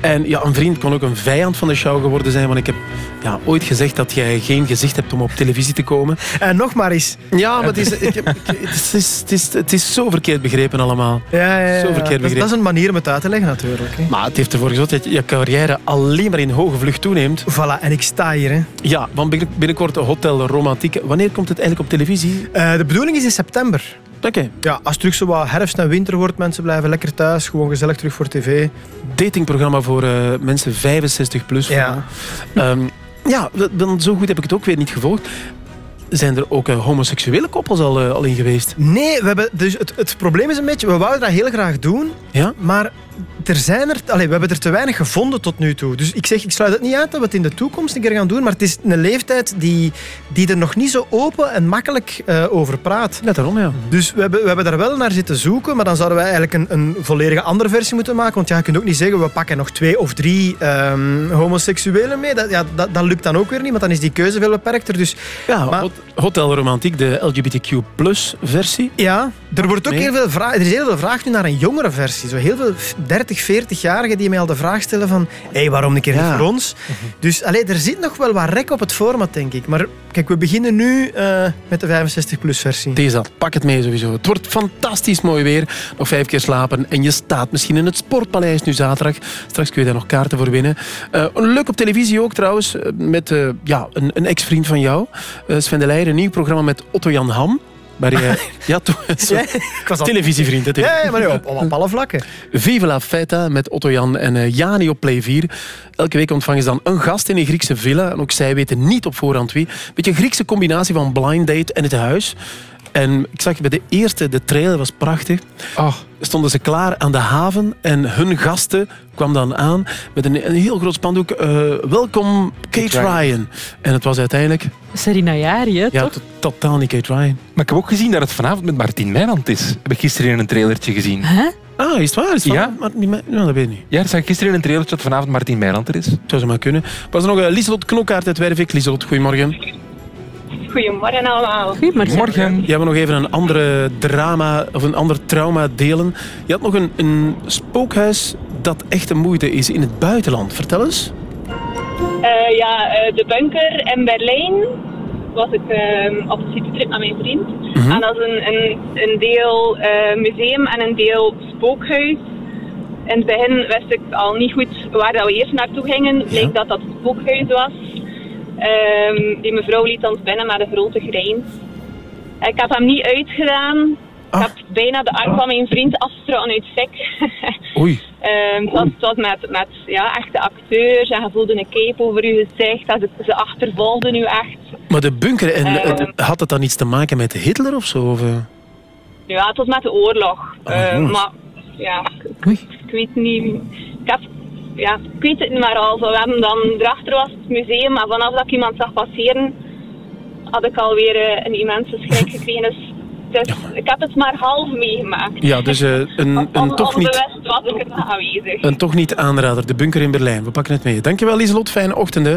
En ja, een vriend kon ook een vijand van de show geworden zijn, want ik heb ja, ooit gezegd dat jij geen gezicht hebt om op televisie te komen. En nog maar eens. Ja, maar het is, ik heb- ik- het is, het is, het is, het is zo verkeerd begrepen allemaal. Ja, ja, ja. Zo verkeerd Dat, is- begrepen. dat is een manier om het uit te leggen natuurlijk. Hè. Maar het heeft ervoor gezorgd dat je carrière alleen maar in hoge vlucht toeneemt. Voilà, en ik sta hier. Hè. Ja, want binnen- binnenkort Hotel Romantiek. Wanneer komt het eigenlijk op televisie? Eh, de bedoeling is in september. Oké. Ja, als het terug zo wat herfst en winter wordt, mensen blijven lekker thuis, gewoon gezellig terug voor tv. Datingprogramma voor eh, mensen 65 plus. Ja. Ehm, ja, dan zo goed heb ik het ook weer niet gevolgd. Zijn er ook eh, homoseksuele koppels al, al in geweest? Nee, we hebben, dus het, het probleem is een beetje, we wouden dat heel graag doen, Ja? maar er zijn er, allee, we hebben er te weinig gevonden tot nu toe. Dus ik zeg, ik sluit het niet uit dat we het in de toekomst een keer gaan doen, maar het is een leeftijd die, die er nog niet zo open en makkelijk eh, over praat. Ja, daarom ja. Dus we hebben, we hebben daar wel naar zitten zoeken, maar dan zouden wij eigenlijk een, een volledige andere versie moeten maken. Want ja, je kunt ook niet zeggen, we pakken nog twee of drie ehm, homoseksuelen mee. Dat, ja, dat, dat lukt dan ook weer niet, want dan is die keuze veel beperkter. Dus Ja, Maar- Hotel Romantiek, de LGBTQ plus versie. ja, er wordt ook Nee. heel veel vraag, er is heel veel vraag nu naar een jongere versie. Zo heel veel 30, 40-jarigen die mij al de vraag stellen van hé, hey, waarom een keer Ja. niet voor ons? Dus allee, er zit nog wel wat rek op het format, denk ik. Maar kijk, we beginnen nu eh, met de 65-plus versie. Deze dat, pak het mee sowieso. Het wordt fantastisch mooi weer. Nog vijf keer slapen en je staat misschien in het Sportpaleis nu zaterdag. Straks kun je daar nog kaarten voor winnen. Eh, leuk op televisie ook trouwens, eh, met ja, een, een ex-vriend van jou, Sven de Leijer. Een nieuw programma met Otto-Jan Ham. Ja, toch, zo- Ja, was al- televisievriend. hè, Ja, ja, maar ja, op, op alle vlakken. Vive la Feta met Otto Jan en eh, Jani op Play 4. Elke week ontvangen ze dan een gast in een Griekse villa. En ook zij weten niet op voorhand wie. Beetje een Griekse combinatie van blind date en het huis. En ik zag bij de eerste, de trailer was prachtig. Stonden ze klaar aan de haven en hun gasten kwam dan aan met een, een heel groot spandoek. eh, Welkom Kate Ryan. Ryan. En het was uiteindelijk Serena Jari, hè, ja, toch? totaal niet Kate Ryan. Maar ik heb ook gezien dat het vanavond met Martien Meiland is. Heb ik gisteren in een trailertje gezien. Hè? Ah, is het waar? Is het Ja. Maar, niet, nou, dat weet ik niet. Ja, er zag gisteren in een trailertje dat vanavond Martien Meiland er is. Zou ze maar kunnen. Was er nog uh, Lieselot Knokkaart uit Wervik. Lieselot, goedemorgen. Goedemorgen allemaal. Goedemorgen. Morgen. Jij hebben nog even een andere drama of een ander trauma delen. Je had nog een, een spookhuis dat echt een moeite is in het buitenland. Vertel eens. Eh, ja, eh, de bunker in Berlijn was ik eh, op de citytrip met mijn vriend. En dat is een, een, een deel eh, museum en een deel spookhuis. In het begin wist ik al niet goed waar dat we eerst naartoe gingen. Bleek dat dat het spookhuis was. Ehm, die mevrouw liet ons binnen met een grote grijns. Ik heb hem niet uitgedaan. Ik heb bijna de arm van mijn vriend afgetrokken uit sek. Oei. Ehm, het, was, het was met, met ja, echte acteurs en je voelde een cape over je gezicht. En ze, ze achtervolgden nu echt. Maar de bunker, en, Eh. het- had het dan iets te maken met Hitler of zo? Of, eh? Ja, het was met de oorlog. Ah, Ehm, maar ja, ik, ik weet niet. Ik, heb, ja, ik weet het niet meer al. Zo, We hebben dan, erachter was het museum, maar vanaf dat ik iemand zag passeren, had ik alweer eh, een immense schrik gekregen. Dus is- ik heb het maar half meegemaakt. Ja, dus eh, een, een, toch niet, Onbewust was ik er aanwezig. een toch niet aanrader. De bunker in Berlijn. We pakken het mee. Dankjewel Lieselot. Fijne ochtend. Hè.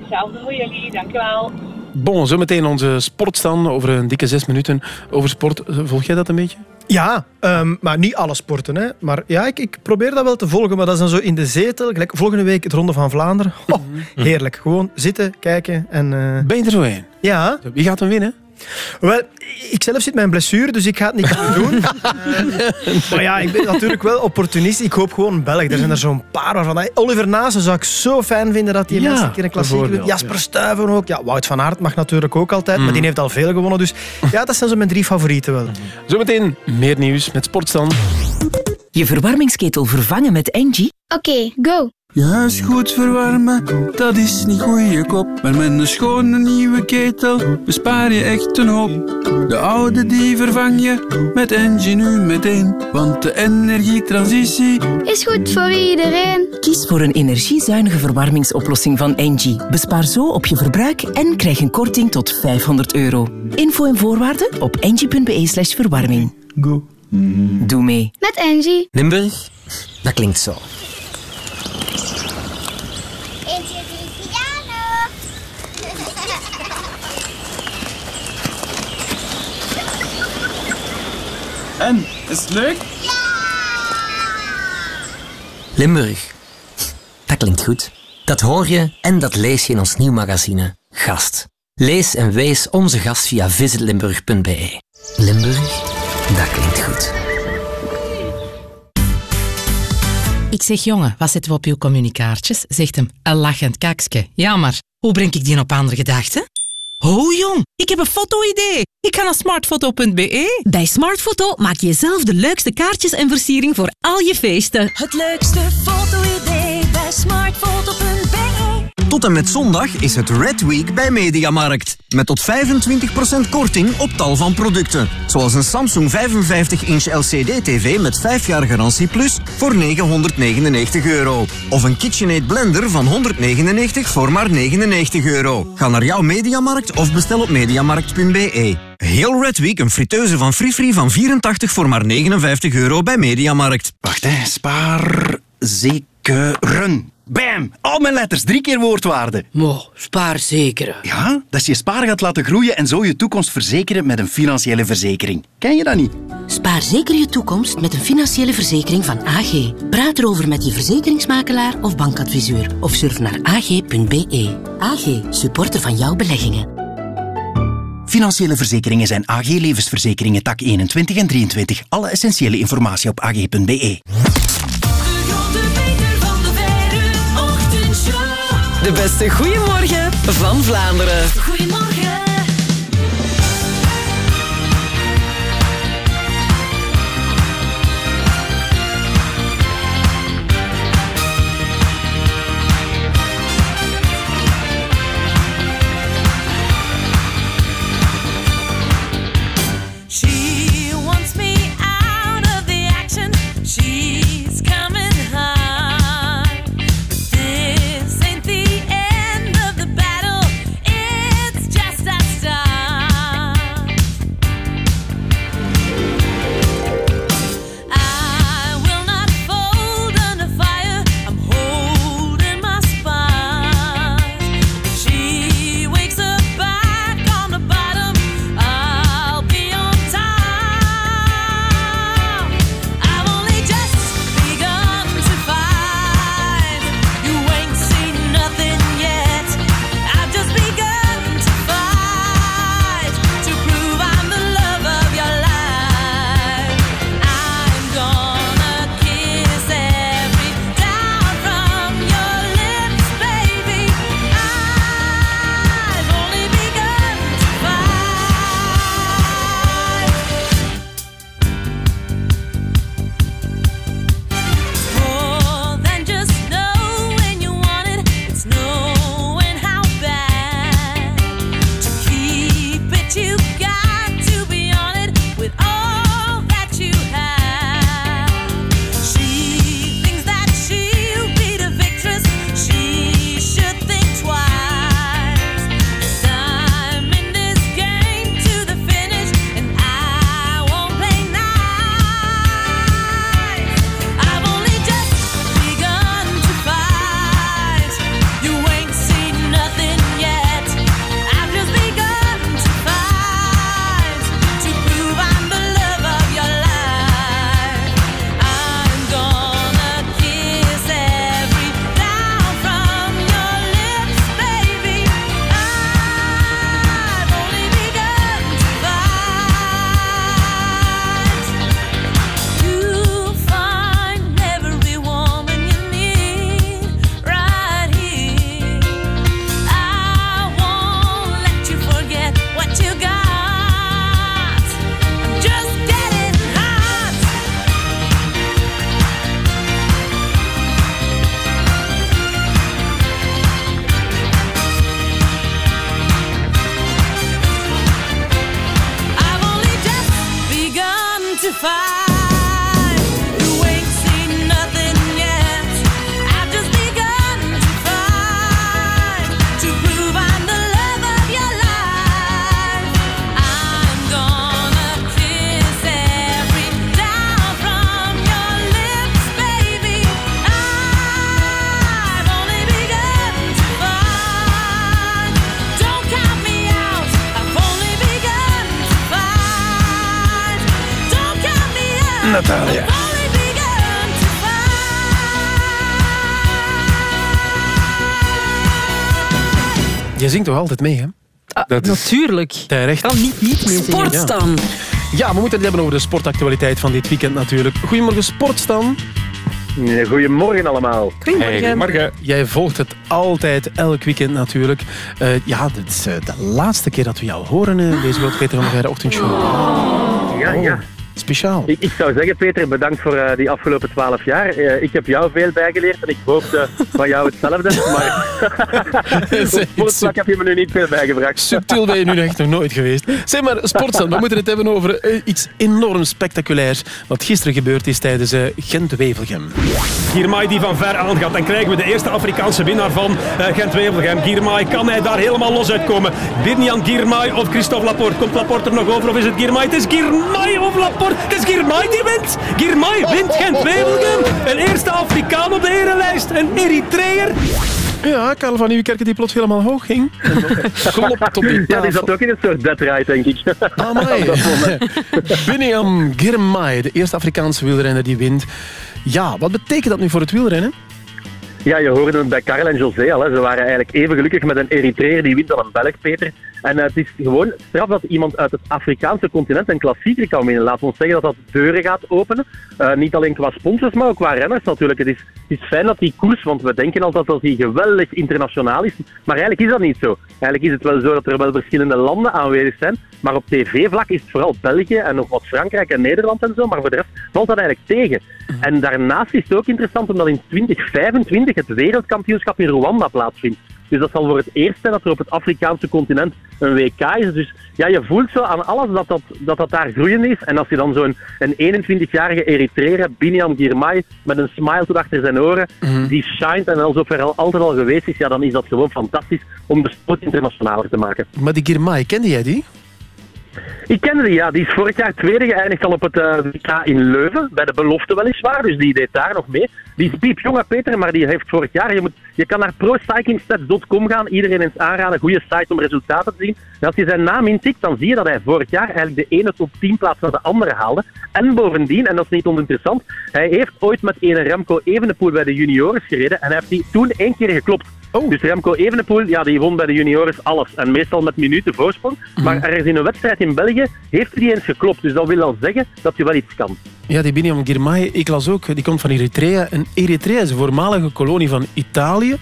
Hetzelfde voor jullie, dankjewel. Bon, zometeen onze sportstand over een dikke zes minuten. Over sport. Volg jij dat een beetje? Ja, ehm, maar niet alle sporten. Hè. Maar ja, ik, ik probeer dat wel te volgen. Maar dat is dan zo in de zetel. Gelijk volgende week het Ronde van Vlaanderen. Oh, heerlijk. Gewoon zitten, kijken en... eh, Ben je er zo een? Ja. Wie gaat hem winnen? Wel, ik zelf zit met een blessure, dus ik ga het niet kunnen doen. Maar ja, ik ben natuurlijk wel opportunist. Ik hoop gewoon een Belg. Er zijn er zo'n paar waarvan... Oliver Naassen zou ik zo fijn vinden dat hij Ja, mensen een keer een klassieker wint. Jasper Stuyven ook. Ja, Wout van Aert mag natuurlijk ook altijd, maar Mm. die heeft al veel gewonnen. Dus ja, dat zijn zo mijn drie favorieten wel. Zometeen meer nieuws met sportstand. Je verwarmingsketel vervangen met Engie? Oké, go. Je huis goed verwarmen, dat is niet goeie kop. Maar met een schone nieuwe ketel bespaar je echt een hoop. De oude die vervang je met Engie nu meteen. Want de energietransitie Is goed voor iedereen. Kies voor een energiezuinige verwarmingsoplossing van Engie. Bespaar zo op je verbruik en krijg een korting tot 500 euro. Info en voorwaarden op engie.be slash verwarming. Go. Doe mee. Met Angie. Limburg, Dat klinkt zo. 1, 2, 3, piano. En, is het leuk? Limburg. Dat klinkt goed. Dat hoor je en dat lees je in ons nieuw magazine Gast. Lees en wees onze gast via visitlimburg.be. Limburg, dat klinkt goed. Ik zeg, jongen, wat zetten we op uw communicaartjes? Zegt hem, een lachend kakske. Ja, maar hoe breng ik die op andere gedachten? Oh jong, ik heb een foto-idee. Ik ga naar smartfoto.be. Bij Smartfoto maak je zelf de leukste kaartjes en versiering voor al je feesten. Het leukste foto-idee bij smartfoto.be. Tot en met zondag is het Red Week bij Mediamarkt. Met tot 25% korting op tal van producten. Zoals een Samsung 55-inch LCD-TV met 5 jaar garantie plus voor 999 euro. Of een KitchenAid blender van 199 voor maar 99 euro. Ga naar jouw Mediamarkt of bestel op mediamarkt.be. Heel Red Week een friteuse van Free van 84 voor maar 59 euro bij Mediamarkt. Wacht, hè. Spaar... Zekeren. Bam! Al mijn letters, drie keer woordwaarde. Mo, spaarzekeren. Ja, dat is je spaar gaat laten groeien en zo je toekomst verzekeren met een financiële verzekering. Ken je dat niet? Spaar zeker je toekomst met een financiële verzekering van AG. Praat erover met je verzekeringsmakelaar of bankadviseur. Of surf naar ag.be. AG, supporter van jouw beleggingen. Financiële verzekeringen zijn AG Levensverzekeringen tak 21 en 23. Alle essentiële informatie op ag.be. De beste goeiemorgen van Vlaanderen. Zingt toch altijd mee, hè? Dat natuurlijk. Terecht. Kan niet niet mee zingen. Sportstan. Ja, we moeten het hebben over de sportactualiteit van dit weekend natuurlijk. Goedemorgen, Sportstan. Goedemorgen allemaal. Goedemorgen. Jij volgt het altijd, elk weekend natuurlijk. Eh, ja, dit is eh, de laatste keer dat we jou horen in deze World Peter van de Verre ochtendshow. Ja, ja. Speciaal. Ik, ik zou zeggen, Peter, bedankt voor eh, die afgelopen twaalf jaar. Eh, ik heb jou veel bijgeleerd en ik hoopte van jou hetzelfde. Maar op heb je me nu niet veel bijgebracht. Subtiel ben je nu echt nog nooit geweest. Zeg maar, Sportstand, we moeten het hebben over eh, iets enorm spectaculairs wat gisteren gebeurd is tijdens eh, Gent-Wevelgem. Girmay die van ver aangaat. Dan krijgen we de eerste Afrikaanse winnaar van eh, Gent-Wevelgem. Girmay, kan hij daar helemaal los uitkomen? Birnian Girmay of Christophe Laporte? Komt Laporte er nog over of is het Girmay? Het is Girmay of Laporte. Het is Girmay die wint. Girmay wint Gent-Wevelgem. Een eerste Afrikaan op de erenlijst. Een Eritreër. Ja, Karel van Nieuwkerken die plots helemaal hoog ging. Klopt op die Ja, die zat ook in een soort dead ride, denk ik. Amai. Biniam Girmay, de eerste Afrikaanse wielrenner die wint. Ja, wat betekent dat nu voor het wielrennen? Ja, je hoorde het bij Karel en José al. Hè. Ze waren eigenlijk even gelukkig met een Eritreër die wint dan een Belg, Peter. En eh, het is gewoon straf dat iemand uit het Afrikaanse continent een klassieker kan winnen. Laten we ons zeggen dat dat deuren gaat openen. Eh, niet alleen qua sponsors, maar ook qua renners natuurlijk. Het is, het is fijn dat die koers, want we denken altijd dat die geweldig internationaal is. Maar eigenlijk is dat niet zo. Eigenlijk is het wel zo dat er wel verschillende landen aanwezig zijn. Maar op tv-vlak is het vooral België en nog wat Frankrijk en Nederland en zo. Maar voor de rest valt dat eigenlijk tegen. En daarnaast is het ook interessant omdat in 2025 het wereldkampioenschap in Rwanda plaatsvindt. Dus dat zal voor het eerst zijn dat er op het Afrikaanse continent een WK is. Dus ja, je voelt zo aan alles dat dat, dat, dat daar groeiend is. En als je dan zo'n een 21-jarige Eritreër, Biniam Girmay, met een smile tot achter zijn oren, die shined en alsof er al, altijd al geweest is, ja, dan is dat gewoon fantastisch om de sport internationaler te maken. Maar die Girmay, kende jij die? Ik kende die, ja. Die is vorig jaar tweede geëindigd al op het eh, WK in Leuven. Bij de belofte weliswaar, dus die deed daar nog mee. Die is piepjong, hè, Peter, maar die heeft vorig jaar... Je, moet, je kan naar procyclingstats.com gaan. Iedereen eens aanraden. Goede site om resultaten te zien. En als je zijn naam intikt, dan zie je dat hij vorig jaar eigenlijk de ene top 10 plaats naar de andere haalde. En bovendien, en dat is niet oninteressant, hij heeft ooit met ene Remco Evenepoel bij de juniores gereden. En hij heeft die toen één keer geklopt. Dus Remco Evenepoel, ja, die won bij de juniores alles. En meestal met minuten voorsprong. Maar er is in een wedstrijd in België, heeft hij die eens geklopt. Dus dat wil al zeggen dat je wel iets kan. Ja, die Biniam Girmay, ik las ook, die komt van Eritrea. En Eritrea is een voormalige kolonie van Italië.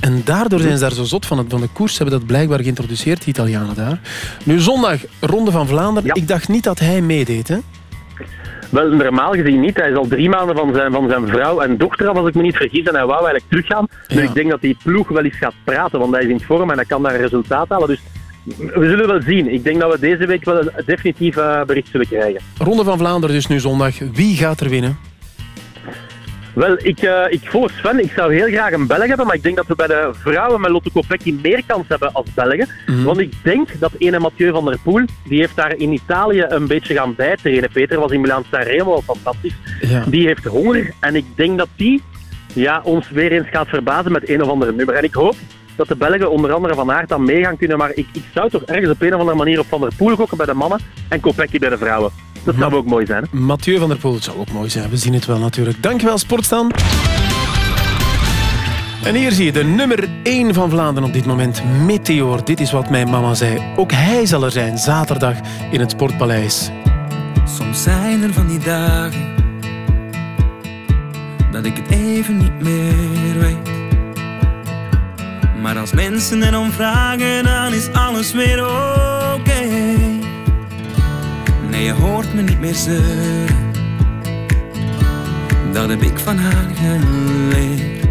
En daardoor zijn ze daar zo zot van, het, van de koers. Ze hebben dat blijkbaar geïntroduceerd, die Italianen daar. Nu zondag, Ronde van Vlaanderen. Ik dacht niet dat hij meedeed, hè? Wel, normaal gezien niet. Hij is al drie maanden van zijn, van zijn vrouw en dochter af, als ik me niet vergis. En hij wou eigenlijk teruggaan. Nu, ik denk dat die ploeg wel eens gaat praten, want hij is in vorm en hij kan daar een resultaat halen. Dus we zullen wel zien. Ik denk dat we deze week wel een definitief eh, bericht zullen krijgen. Ronde van Vlaanderen dus nu zondag. Wie gaat er winnen? Wel, ik, eh, ik volg Sven. Ik zou heel graag een Belg hebben, maar ik denk dat we bij de vrouwen met Lotto Kopecky meer kans hebben als Belgen. Want ik denk dat ene Mathieu van der Poel, die heeft daar in Italië een beetje gaan bijtrainen. Peter was in Milaan Sanremo al fantastisch. Die heeft honger en ik denk dat die ja, ons weer eens gaat verbazen met een of andere nummer. En ik hoop dat de Belgen onder andere Van Aert dan mee gaan kunnen, maar ik, ik zou toch ergens op een of andere manier op Van der Poel gokken bij de mannen en Kopecky bij de vrouwen. Dat zou ook mooi zijn. hè? Mathieu van der Poel, het zou ook mooi zijn. We zien het wel natuurlijk. Dankjewel, Sportstan. En hier zie je de nummer 1 van Vlaanderen op dit moment, Meteor. Dit is wat mijn mama zei. Ook hij zal er zijn, zaterdag, in het Sportpaleis. Soms zijn er van die dagen dat ik het even niet meer weet. Maar als mensen erom vragen, dan is alles weer oké. Nee, je hoort me niet meer zeuren. Dat heb ik van haar geleerd.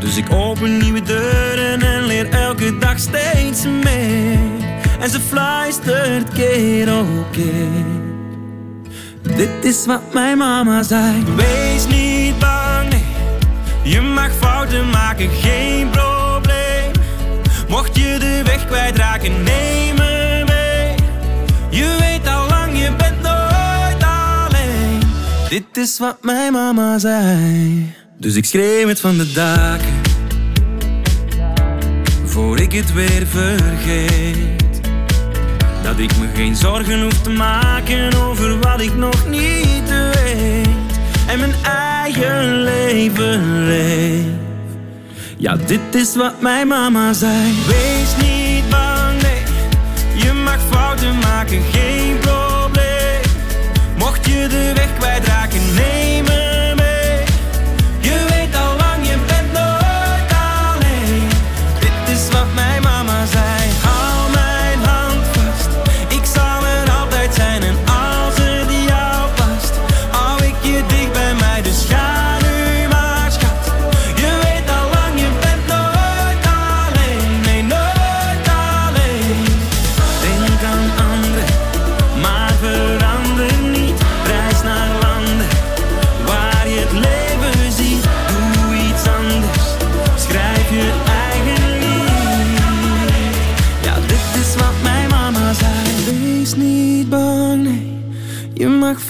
Dus ik open nieuwe deuren en leer elke dag steeds meer. En ze fluistert keer op keer. Dit is wat mijn mama zei. Wees niet bang, nee. Je mag fouten maken, geen probleem. Mocht je de weg kwijtraken, neem Dit is wat mijn mama zei. Dus ik schreef het van de daken. Voor ik het weer vergeet. Dat ik me geen zorgen hoef te maken over wat ik nog niet weet. En mijn eigen leven leef. Ja, dit is wat mijn mama zei. Wees niet bang, nee. Je mag fouten maken, geen probleem. Mocht je de weg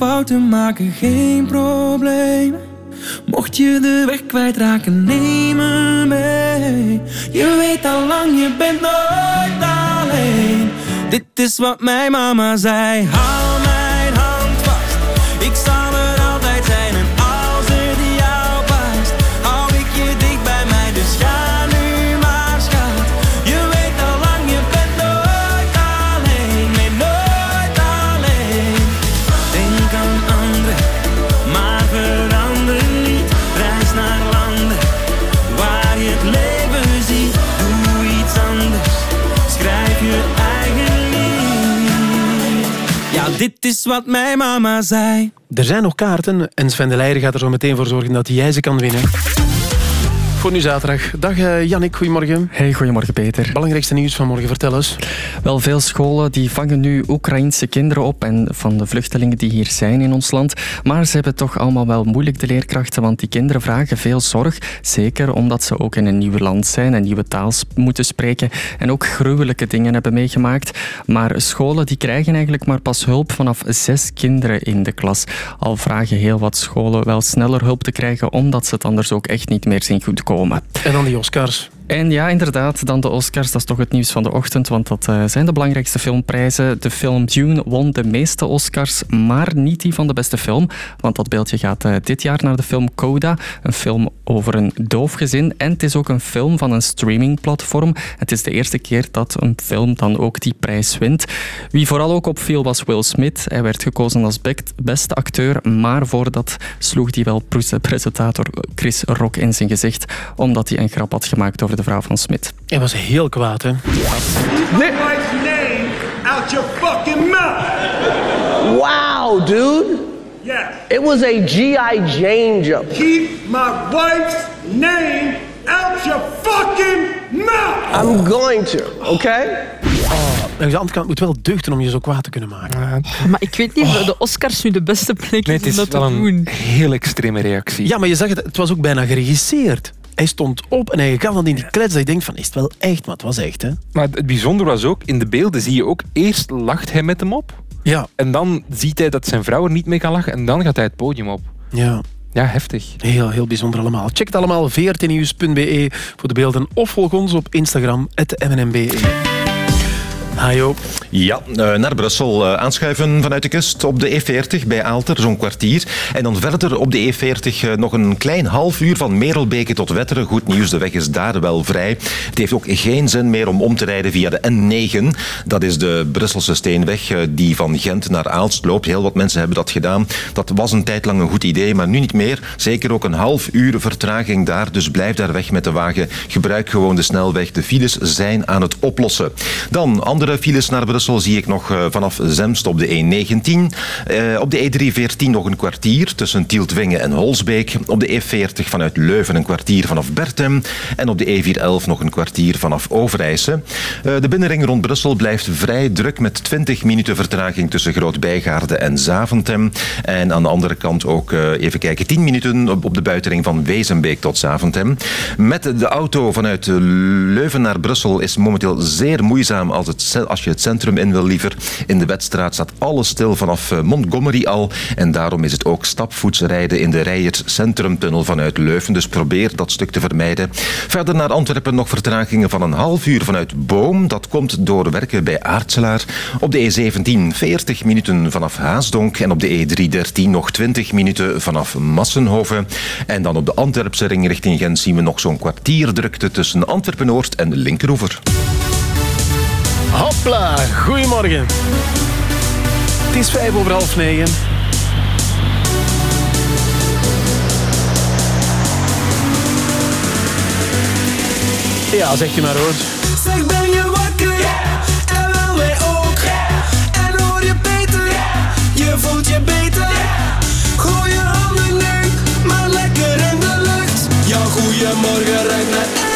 fouten maken, geen probleem. Mocht je de weg kwijtraken, neem me mee. Je weet al lang, je bent nooit alleen. Dit is wat mijn mama zei. Hou Dit is wat mijn mama zei. Er zijn nog kaarten en Sven de Leijer gaat er zo meteen voor zorgen dat jij ze kan winnen. Voor nu zaterdag. Dag Jannik, goedemorgen. Hey, goedemorgen Peter. Belangrijkste nieuws van morgen, vertel eens. Wel, veel scholen die vangen nu Oekraïnse kinderen op en van de vluchtelingen die hier zijn in ons land. Maar ze hebben toch allemaal wel moeilijk, de leerkrachten, want die kinderen vragen veel zorg. Zeker omdat ze ook in een nieuw land zijn, een nieuwe taal moeten spreken en ook gruwelijke dingen hebben meegemaakt. Maar scholen die krijgen eigenlijk maar pas hulp vanaf zes kinderen in de klas. Al vragen heel wat scholen wel sneller hulp te krijgen, omdat ze het anders ook echt niet meer zien goed En dan die Oscars. En ja, inderdaad, dan de Oscars. Dat is toch het nieuws van de ochtend, want dat eh, zijn de belangrijkste filmprijzen. De film Dune won de meeste Oscars, maar niet die van de beste film. Want dat beeldje gaat eh, dit jaar naar de film Coda, een film over een doof gezin. En het is ook een film van een streamingplatform. Het is de eerste keer dat een film dan ook die prijs wint. Wie vooral ook opviel was Will Smith. Hij werd gekozen als beste acteur, maar voordat sloeg hij wel pres- presentator Chris Rock in zijn gezicht, omdat hij een grap had gemaakt over de vrouw van Smith. Hij was heel kwaad, hè? Name out your fucking mouth. Wow, dude. Yes. It was a G.I. Jane jump. Keep my wife's name out your fucking mouth. I'm going to, okay? Aan de andere kant moet wel deugden om je zo kwaad te kunnen maken. Maar ik weet niet of de Oscars nu de beste plek Nee, is het om is dat wel te een doen. heel extreme reactie. Ja, maar je zag het, het was ook bijna geregisseerd. Hij stond op en hij gaf dan in die klets dat je denkt van, is het wel echt? Maar het was echt, hè? Maar het bijzondere was ook, in de beelden zie je ook, eerst lacht hij met hem op. Ja. En dan ziet hij dat zijn vrouw er niet mee kan lachen en dan gaat hij het podium op. Ja. Ja, heftig. Heel, heel bijzonder allemaal. Check het allemaal, vrtnieuws.be voor de beelden. Of volg ons op Instagram, mnmbe. Hajo. Ja, eh, naar Brussel eh, aanschuiven vanuit de kust op de E40 bij Aalter, zo'n kwartier. En dan verder op de E40 eh, nog een klein half uur van Merelbeke tot Wetteren. Goed nieuws, de weg is daar wel vrij. Het heeft ook geen zin meer om om te rijden via de N9. Dat is de Brusselse steenweg die van Gent naar Aalst loopt. Heel wat mensen hebben dat gedaan. Dat was een tijd lang een goed idee, maar nu niet meer. Zeker ook een half uur vertraging daar, dus blijf daar weg met de wagen. Gebruik gewoon de snelweg. De files zijn aan het oplossen. Dan andere files naar Brussel zie ik nog eh, vanaf Zemst op de E19. Eh, op de E314 nog een kwartier tussen Tieltwingen en Holsbeek. Op de E40 vanuit Leuven een kwartier vanaf Bertem. En op de E411 nog een kwartier vanaf Overijse. Eh, de binnenring rond Brussel blijft vrij druk met 20 minuten vertraging tussen Groot-Bijgaarde en Zaventem. En aan de andere kant ook, even kijken, 10 minuten op, op de buitenring van Wezenbeek tot Zaventem. Met de auto vanuit Leuven naar Brussel is momenteel zeer moeizaam als het als je het centrum in wil liever, in de Wedstraat staat alles stil vanaf eh, Montgomery al. En daarom is het ook stapvoets rijden in de Rijers Centrumtunnel vanuit Leuven. Dus probeer dat stuk te vermijden. Verder naar Antwerpen nog vertragingen van een half uur vanuit Boom. Dat komt door werken bij Aartselaar. Op de E17 40 minuten vanaf Haasdonk. En op de E313 nog 20 minuten vanaf Massenhoven. En dan op de Antwerpse ring richting Gent zien we nog zo'n kwartier drukte tussen Antwerpen-Noord en Linkeroever. Hopla, goedemorgen. Het is vijf over half negen. Ja, zeg je maar hoor. Zeg, ben je wakker? Yeah. En wel wij ook? Yeah. En hoor je beter? Yeah. Je voelt je beter? Gooi je handen nu, maar lekker in de lucht. Ja, goeiemorgen ruikt naar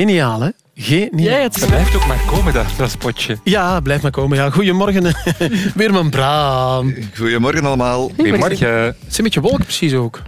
Geniaal, hè? Geniaal. Het blijft ook maar komen, dat, dat spotje. Ja, blijft maar komen. Ja. Goedemorgen, Weerman Braam. Goedemorgen allemaal. Goedemorgen. Het is een beetje wolk precies ook.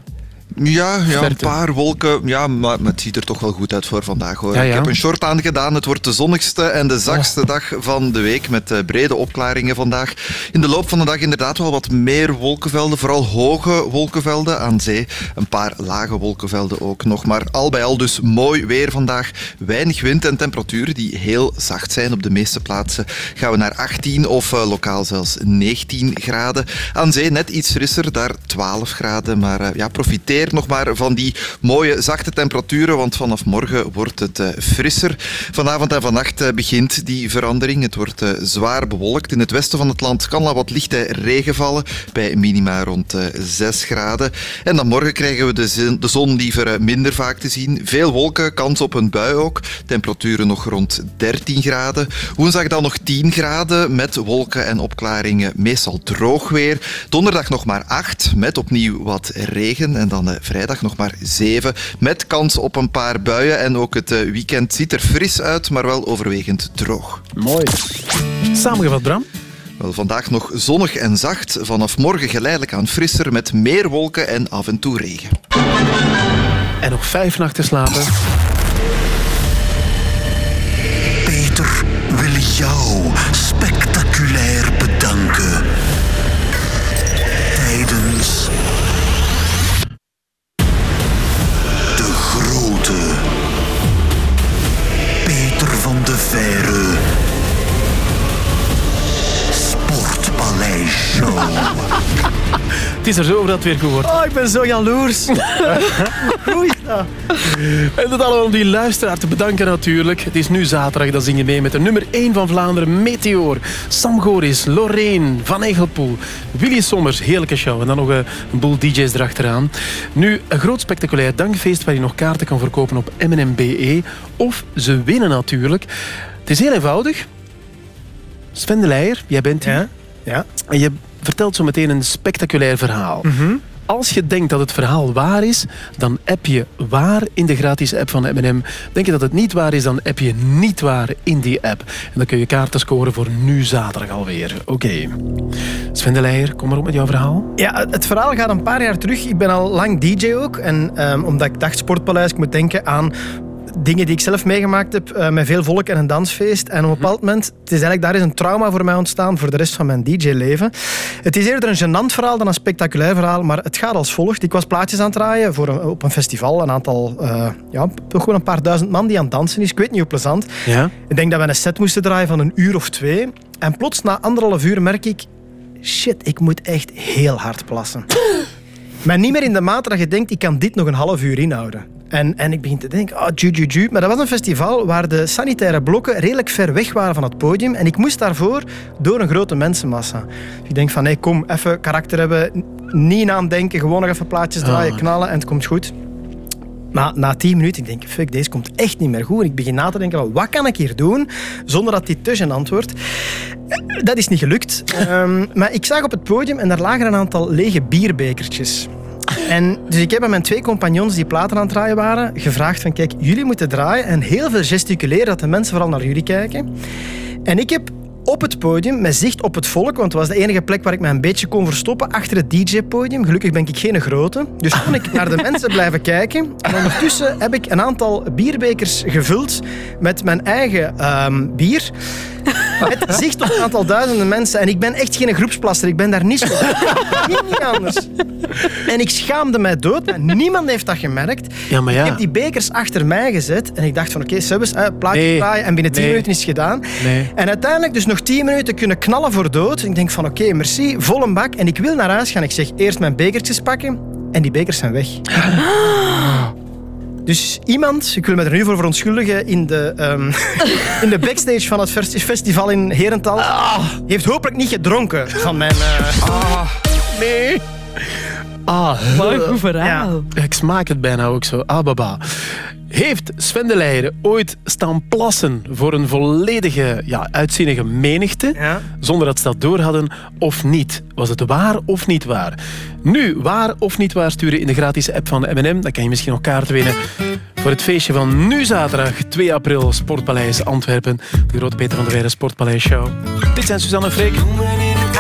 Ja, ja een paar wolken. Ja, maar, het ziet er toch wel goed uit voor vandaag hoor. Ja, ja. Ik heb een short aangedaan. Het wordt de zonnigste en de zachtste dag van de week. Met eh, brede opklaringen vandaag. In de loop van de dag inderdaad wel wat meer wolkenvelden. Vooral hoge wolkenvelden aan zee. Een paar lage wolkenvelden ook nog. Maar al bij al dus mooi weer vandaag. Weinig wind en temperaturen die heel zacht zijn. Op de meeste plaatsen gaan we naar 18 of eh, lokaal zelfs 19 graden. Aan zee net iets frisser, daar 12 graden. Maar eh, ja, profiteer nog maar van die mooie zachte temperaturen, want vanaf morgen wordt het eh, frisser. Vanavond en vannacht eh, begint die verandering. Het wordt eh, zwaar bewolkt. In het westen van het land kan al wat lichte regen vallen, bij minima rond eh, 6 graden. En dan morgen krijgen we de, zon liever minder vaak te zien. Veel wolken, kans op een bui ook. Temperaturen nog rond 13 graden. Woensdag dan nog 10 graden met wolken en opklaringen. Meestal droog weer. Donderdag nog maar 8 met opnieuw wat regen. En dan eh, vrijdag nog maar 7 met kans op een paar buien. En ook het eh, weekend ziet er fris uit, maar wel overwegend droog. Mooi. Samengevat, Bram? Wel, vandaag nog zonnig en zacht. Vanaf morgen geleidelijk aan frisser met meer wolken en af en toe regen. En nog vijf nachten slapen. Peter wil jou spectaculair bedanken. Het is er zo over dat het weer goed wordt. Oh, ik ben zo jaloers. Hoe is dat? En dat allemaal om die luisteraar te bedanken natuurlijk. Het is nu zaterdag, dan zing je mee met de nummer 1 van Vlaanderen, Meteor. Sam Goris, Lorraine, Van Egelpoel, Willy Sommers, heerlijke show. En dan nog eh, een boel DJ's erachteraan. Nu, een groot spectaculair dankfeest waar je nog kaarten kan verkopen op MNMBE. Of ze winnen natuurlijk. Het is heel eenvoudig. Sven de Leijer, jij bent hier. Ja. En je vertelt zo meteen een spectaculair verhaal. Mhm. Als je denkt dat het verhaal waar is, dan app je waar in de gratis app van M&M. Denk je dat het niet waar is, dan app je niet waar in die app. En dan kun je kaarten scoren voor nu zaterdag alweer. Oké. Sven de Leijer, kom maar op met jouw verhaal. Ja, het verhaal gaat een paar jaar terug. Ik ben al lang DJ ook. En ehm, omdat ik dacht Sportpaleis, ik moet denken aan dingen die ik zelf meegemaakt heb eh, met veel volk en een dansfeest. En op een bepaald moment, het is eigenlijk daar is een trauma voor mij ontstaan voor de rest van mijn DJ-leven. Het is eerder een gênant verhaal dan een spectaculair verhaal, maar het gaat als volgt. Ik was plaatjes aan het draaien voor een, op een festival. Een aantal, eh, ja, gewoon een paar duizend man die aan het dansen is. Ik weet niet hoe plezant. Ja? Ik denk dat we een set moesten draaien van een uur of twee. En plots, na anderhalf uur, merk ik... Shit, ik moet echt heel hard plassen. maar niet meer in de mate dat je denkt, ik kan dit nog een half uur inhouden. En, en ik begin te denken, oh, ju, ju, ju. Maar dat was een festival waar de sanitaire blokken redelijk ver weg waren van het podium. En ik moest daarvoor door een grote mensenmassa. Dus ik denk van, nee, kom, even karakter hebben. Niet aan denken, gewoon nog even plaatjes draaien, Ah. knallen en het komt goed. Maar na tien minuten, ik denk, fuck, deze komt echt niet meer goed. En ik begin na te denken, van, wat kan ik hier doen zonder dat dit te gênant wordt? Eh, Dat is niet gelukt. Ehm, maar ik zag op het podium en daar lagen een aantal lege bierbekertjes. En dus ik heb aan mijn twee compagnons die platen aan het draaien waren gevraagd van kijk, jullie moeten draaien en heel veel gesticuleren dat de mensen vooral naar jullie kijken. En ik heb op het podium, met zicht op het volk, want het was de enige plek waar ik me een beetje kon verstoppen, achter het DJ-podium. Gelukkig ben ik geen grote. Dus kon ik naar de mensen blijven kijken. En ondertussen heb ik een aantal bierbekers gevuld met mijn eigen ehm, bier. Met zicht op een aantal duizenden mensen. En ik ben echt geen groepsplasser. Ik ben daar niet zo. Niet, niet anders. En ik schaamde mij dood. Maar niemand heeft dat gemerkt. Ja, maar ja. Ik heb die bekers achter mij gezet. En ik dacht van oké, okay, eh, plaatje Nee. draaien. En binnen 10 Nee. minuten is het gedaan. Nee. En uiteindelijk dus nog 10 minuten kunnen knallen voor dood. Ik denk van oké, merci. Vol een bak. En ik wil naar huis gaan. Ik zeg eerst mijn bekertjes pakken. En die bekers zijn weg. Dus iemand, ik wil me er nu voor verontschuldigen, in de, ehm, in de backstage van het fest- festival in Herental, heeft hopelijk niet gedronken van mijn... eh, nee. Ah, Wat een goed verhaal. Ik smaak het bijna ook zo. Ah, baba. Heeft Sven de Leijer ooit staan plassen voor een volledige, ja, uitzinnige menigte, zonder dat ze dat door hadden, of niet? Was het waar of niet waar? Nu, waar of niet waar sturen in de gratis app van M&M. Dan kan je misschien nog kaarten winnen voor het feestje van nu zaterdag, 2 april, Sportpaleis Antwerpen. De grote Peter van der Weijden Sportpaleis Show. Dit zijn Suzanne en Freek.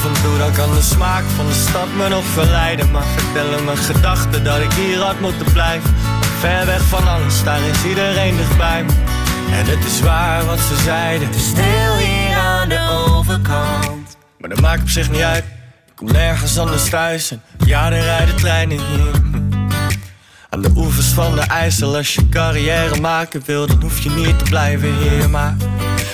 af en toe dan kan de smaak van de stad me nog verleiden. Maar vertellen mijn gedachten dat ik hier had moeten blijven. Ver weg van alles, daar is iedereen dichtbij me. En het is waar wat ze zeiden. Is Stil hier aan de overkant. Maar dat maakt op zich niet uit. Ik kom nergens anders thuis en ja, er rijden treinen hier. Aan de oevers van de IJssel Als je carrière maken wil, dan hoef je niet te blijven hier Maar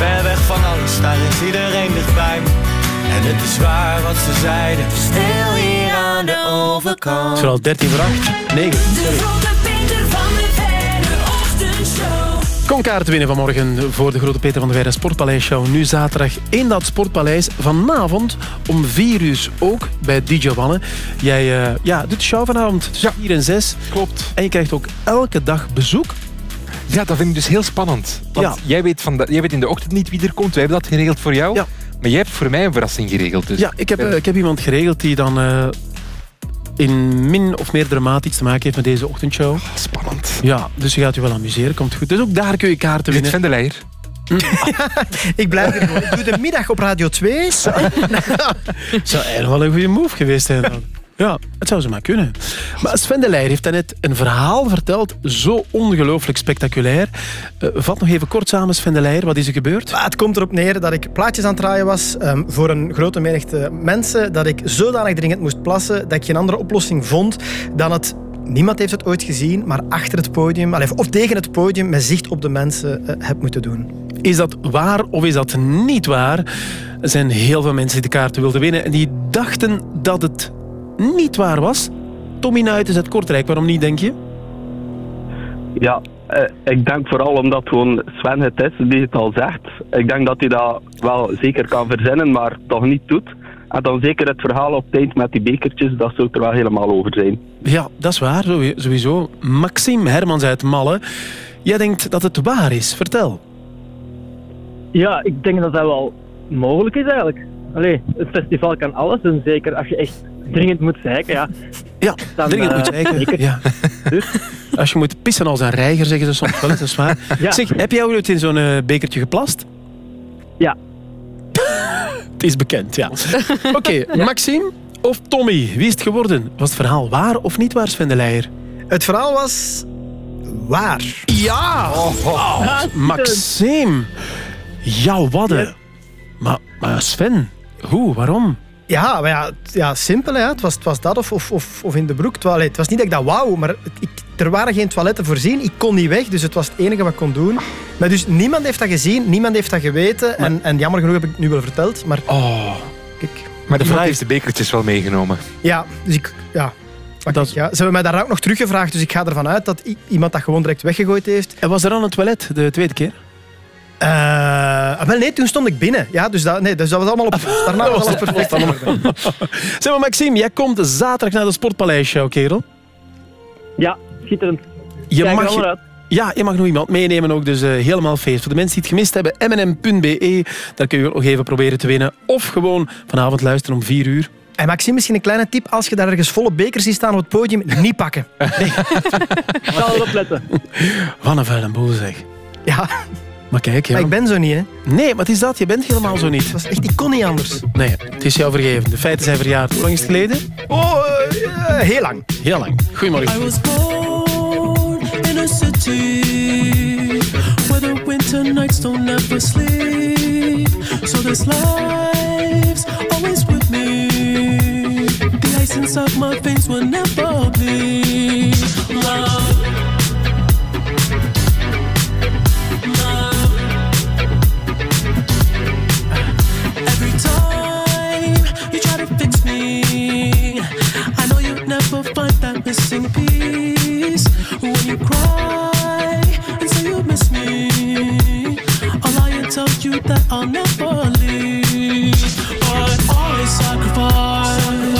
Ver weg van alles, daar is iedereen dichtbij me En het is waar wat ze zeiden Stil hier aan de overkant. vooral 13 voor 8. 9. De grote Peter van de Verre Ochtendshow. Kon kaarten winnen vanmorgen voor de Grote Peter van de Weide Sportpaleis-show. Nu zaterdag in dat Sportpaleis. Vanavond om 4 uur ook bij DJ Wanne. Jij eh, ja, doet de show vanavond tussen 4 en 6. Klopt. En je krijgt ook elke dag bezoek. Ja, dat vind ik dus heel spannend. Want Ja. jij, weet van de, jij weet in de ochtend niet wie er komt. Wij hebben dat geregeld voor jou. Ja. Maar jij hebt voor mij een verrassing geregeld. Dus. Ja, ik heb, eh, ik heb iemand geregeld die dan eh, in min of meerdere mate iets te maken heeft met deze ochtendshow. Spannend. Ja, dus je gaat je wel amuseren. Komt goed. Dus ook daar kun je kaarten winnen. Van de Leijer? Ik blijf er gewoon. Ik doe de middag op Radio 2. zou eigenlijk wel een goede move geweest zijn dan. Ja, het zou ze maar kunnen. Maar Sven de Leijer heeft daarnet een verhaal verteld, zo ongelooflijk spectaculair. Eh, vat nog even kort samen, Sven de Leijer, wat is er gebeurd? Het komt erop neer dat ik plaatjes aan het draaien was ehm, voor een grote menigte mensen, dat ik zodanig dringend moest plassen dat ik geen andere oplossing vond dan het Niemand heeft het ooit gezien, maar achter het podium, of tegen het podium, met zicht op de mensen, eh, heb moeten doen. Is dat waar of is dat niet waar? Er zijn heel veel mensen die de kaarten wilden winnen en die dachten dat het niet waar was. Tommy Nuitens uit Kortrijk, waarom niet, denk je? Ja, eh, ik denk vooral omdat gewoon Sven het is die het al zegt. Ik denk dat hij dat wel zeker kan verzinnen, maar toch niet doet. En dan zeker het verhaal op het eind met die bekertjes, dat zou er wel helemaal over zijn. Ja, dat is waar, sowie- sowieso. Maxime Hermans uit Malle. Jij denkt dat het waar is. Vertel. Ja, ik denk dat dat wel mogelijk is eigenlijk. Allee, het festival kan alles en zeker als je echt dringend moet zeiken, ja. Ja, Dan, dringend eh, moet zeiken. zeker. Ja. Als je moet pissen als een reiger, zeggen ze soms wel. eens, Dat is waar. Ja. Zeg, heb jij ooit in zo'n eh, bekertje geplast? Ja. het is bekend, ja. Oké, Maxime of Tommy? Wie is het geworden? Was het verhaal waar of niet waar, Sven de Leijer? Het verhaal was waar. Ja! Oh, Maxime! Jouw wadden. Maar, maar Sven, hoe, waarom? Ja, maar ja, ja simpel. Hè. Het, was, het was dat of, of, of, in de broek. Toilet. Het was niet dat ik dat wou, maar ik, er waren geen toiletten voorzien. Ik kon niet weg, dus het was het enige wat ik kon doen. Maar dus niemand heeft dat gezien, niemand heeft dat geweten. En, en jammer genoeg heb ik het nu wel verteld. Maar Oh. kijk, Maar de vrouw heeft de bekertjes wel meegenomen. Ja, dus ik... Ja. Wacht, ja. Ze hebben mij daar ook nog teruggevraagd, dus ik ga ervan uit dat iemand dat gewoon direct weggegooid heeft. En was er aan het toilet de tweede keer? Eh, wel, nee, toen stond ik binnen. Ja, dus dat, nee, dus dat was allemaal op Daarna was alles perfect. Zeg maar, Maxime, jij komt zaterdag naar de Sportpaleis-show, kerel. Ja, schitterend. Je Kijk er mag, je, ja, je mag nog iemand meenemen ook, dus eh, helemaal feest. Voor de mensen die het gemist hebben, mnm.be, daar kun je ook nog even proberen te winnen. Of gewoon vanavond luisteren om 4 uur. En Maxime, misschien een kleine tip. Als je daar ergens volle bekers ziet staan op het podium, niet pakken. Ik zal erop letten. Wat een vuile boel zeg. Ja, Maar kijk, ja. maar ik ben zo niet, hè. Nee, maar het is dat. Je bent helemaal zo niet. Dat is echt, ik kon niet anders. Nee, het is jou vergeven. De feiten zijn verjaard. Hoe lang is het geleden? Oh, eh, heel lang. Heel lang. Goedemorgen. I was born in a city where the winter nights don't ever sleep. So this life's always with me. The ice inside my veins will never bleed. Love. Love. Missing piece. When you cry and say you miss me, I'll lie and tell you that I'll never leave. But I sacrificed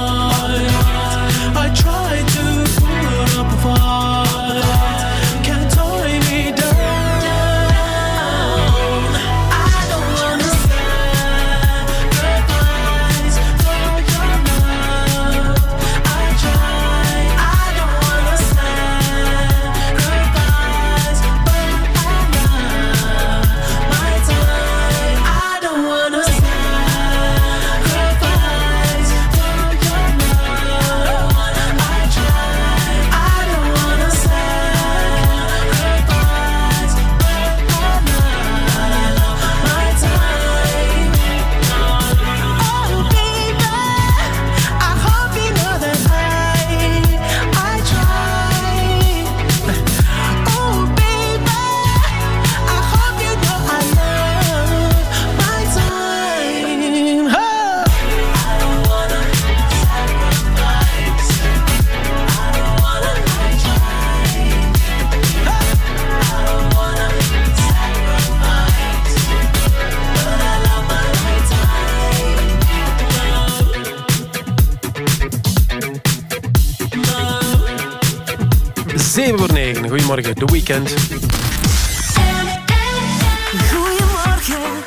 7 voor 9. Goedemorgen, de weekend.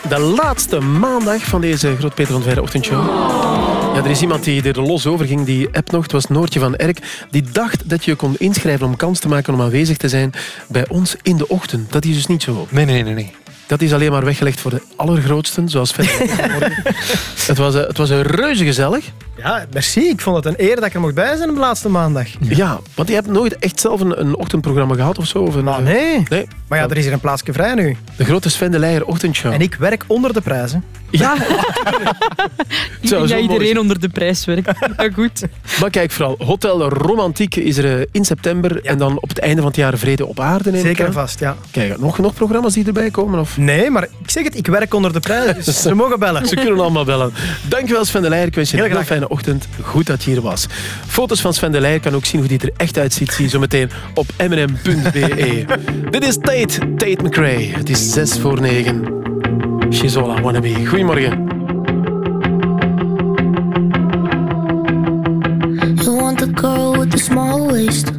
De laatste maandag van deze Groot Peter van Verre ochtendshow. Ja, er is iemand die er los over ging, die app nog. Het was Noortje van Erk. Die dacht dat je kon inschrijven om kans te maken om aanwezig te zijn bij ons in de ochtend. Dat is dus niet zo. Nee, nee, nee. nee. Dat is alleen maar weggelegd voor de allergrootsten, zoals Verre. het, was, eh, het was een reuze gezellig. Ja, merci. Ik vond het een eer dat ik er mocht bij zijn op de laatste maandag. Ja, want je hebt nooit echt zelf een, een ochtendprogramma gehad of zo? Of een, Ah, nee. nee. Maar ja, er is hier een plaatsje vrij nu. De grote Sven de Leijer ochtendshow. En ik werk onder de prijzen. Ja, Ja, zo mooi iedereen onder de prijs werkt. Ja, goed. Maar kijk vooral, Hotel Romantiek is er eh, in september en dan op het einde van het jaar Vrede op Aarde. neem ik Zeker en vast, ja. Kijk, nog, nog programma's die erbij komen? Of? Nee, maar ik zeg het, ik werk onder de prijs. Dus ze mogen bellen. Ze kunnen allemaal bellen. Dankjewel Sven de Leijer. Ik wens je een heel fijne ochtend. Goed dat je hier was. Foto's van Sven de Leijer kan ook zien hoe die er echt uitziet. Zie je zo meteen op mnm.be. Dit is Tate, Tate McRae. Het is 6 voor 9. She's all I wanna be. Goedemorgen. You want the girl with the small waist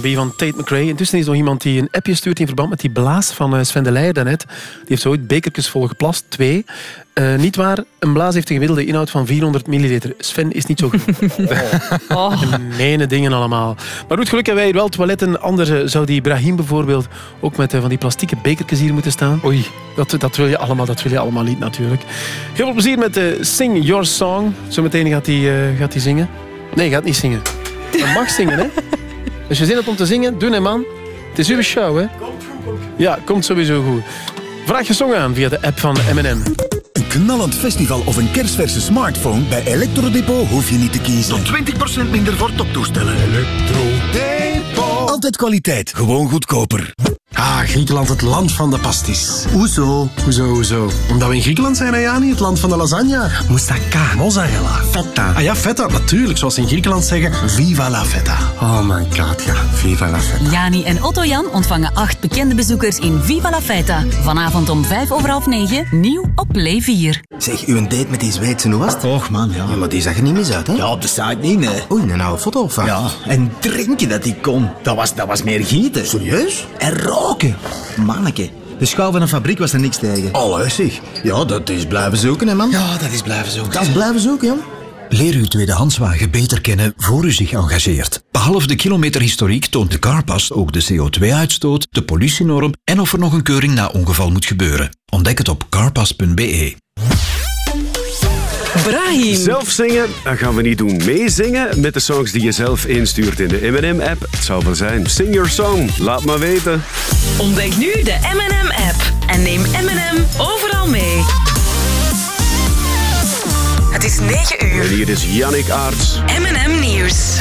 Van Tate McRae. Intussen is er nog iemand die een appje stuurt in verband met die blaas van eh, Sven de Leijer daarnet. Die heeft zo ooit bekertjes vol geplast, twee. Eh, niet waar, een blaas heeft een gemiddelde inhoud van 400 milliliter. Sven is niet zo groot. Oh. Gemene dingen allemaal. Maar goed, gelukkig hebben wij hier wel toiletten. Anders eh, zou die Ibrahim bijvoorbeeld ook met van die plastieke bekertjes hier moeten staan. Oei. Dat, dat, wil je allemaal, dat wil je allemaal niet natuurlijk. Heel veel plezier met eh, Sing Your Song. Zometeen gaat hij gaat hij zingen. Nee, hij gaat niet zingen. Hij mag zingen, hè? Als je zin hebt om te zingen, doe hè, man. Het is uw show, hè? Ja, komt sowieso goed. Vraag je song aan via de app van M&M. Een knallend festival of een kerstverse smartphone? Bij Electrodepot hoef je niet te kiezen. Tot 20% minder voor toptoestellen. Electrodepot. Altijd kwaliteit, gewoon goedkoper. Ah, Griekenland, het land van de pastis. Hoezo? Hoezo, hoezo? Omdat we in Griekenland zijn, hè, Jani, het land van de lasagne. Moussaka, mozzarella, feta. Ah ja, feta, natuurlijk. Zoals ze in Griekenland zeggen, viva la feta. Oh my god, ja, viva la feta. Jani en Otto Jan ontvangen acht bekende bezoekers in Viva la Feta. Vanavond om vijf over half negen, nieuw op Play 4. Zeg, uw date met die Zweedse, hoe was het? Och man, ja. Maar die zag er niet mis uit, hè? Ja, op de site niet, nee. Oei, een oude foto van. Ja, en drinken dat die kon. Dat was, dat was meer gieten. Serieus? En roken. Manneke. De schouw van een fabriek was er niks tegen. Allee, zeg. Ja, dat is blijven zoeken, hè, man. Ja, dat is blijven zoeken. Dat is blijven zoeken, Jan. Leer uw tweedehandswagen beter kennen voor u zich engageert. Behalve de kilometerhistoriek toont de Carpass ook de CO2-uitstoot, de politienorm en of er nog een keuring na ongeval moet gebeuren. Ontdek het op carpass.be. Brahim. Zelf zingen, dat gaan we niet doen. Meezingen met de songs die je zelf instuurt in de M&M-app. Het zou wel zijn. Sing your song. Laat maar weten. Ontdek nu de M&M-app en neem M&M overal mee. Het is 9 uur. En hier is Yannick Aarts. M&M Nieuws.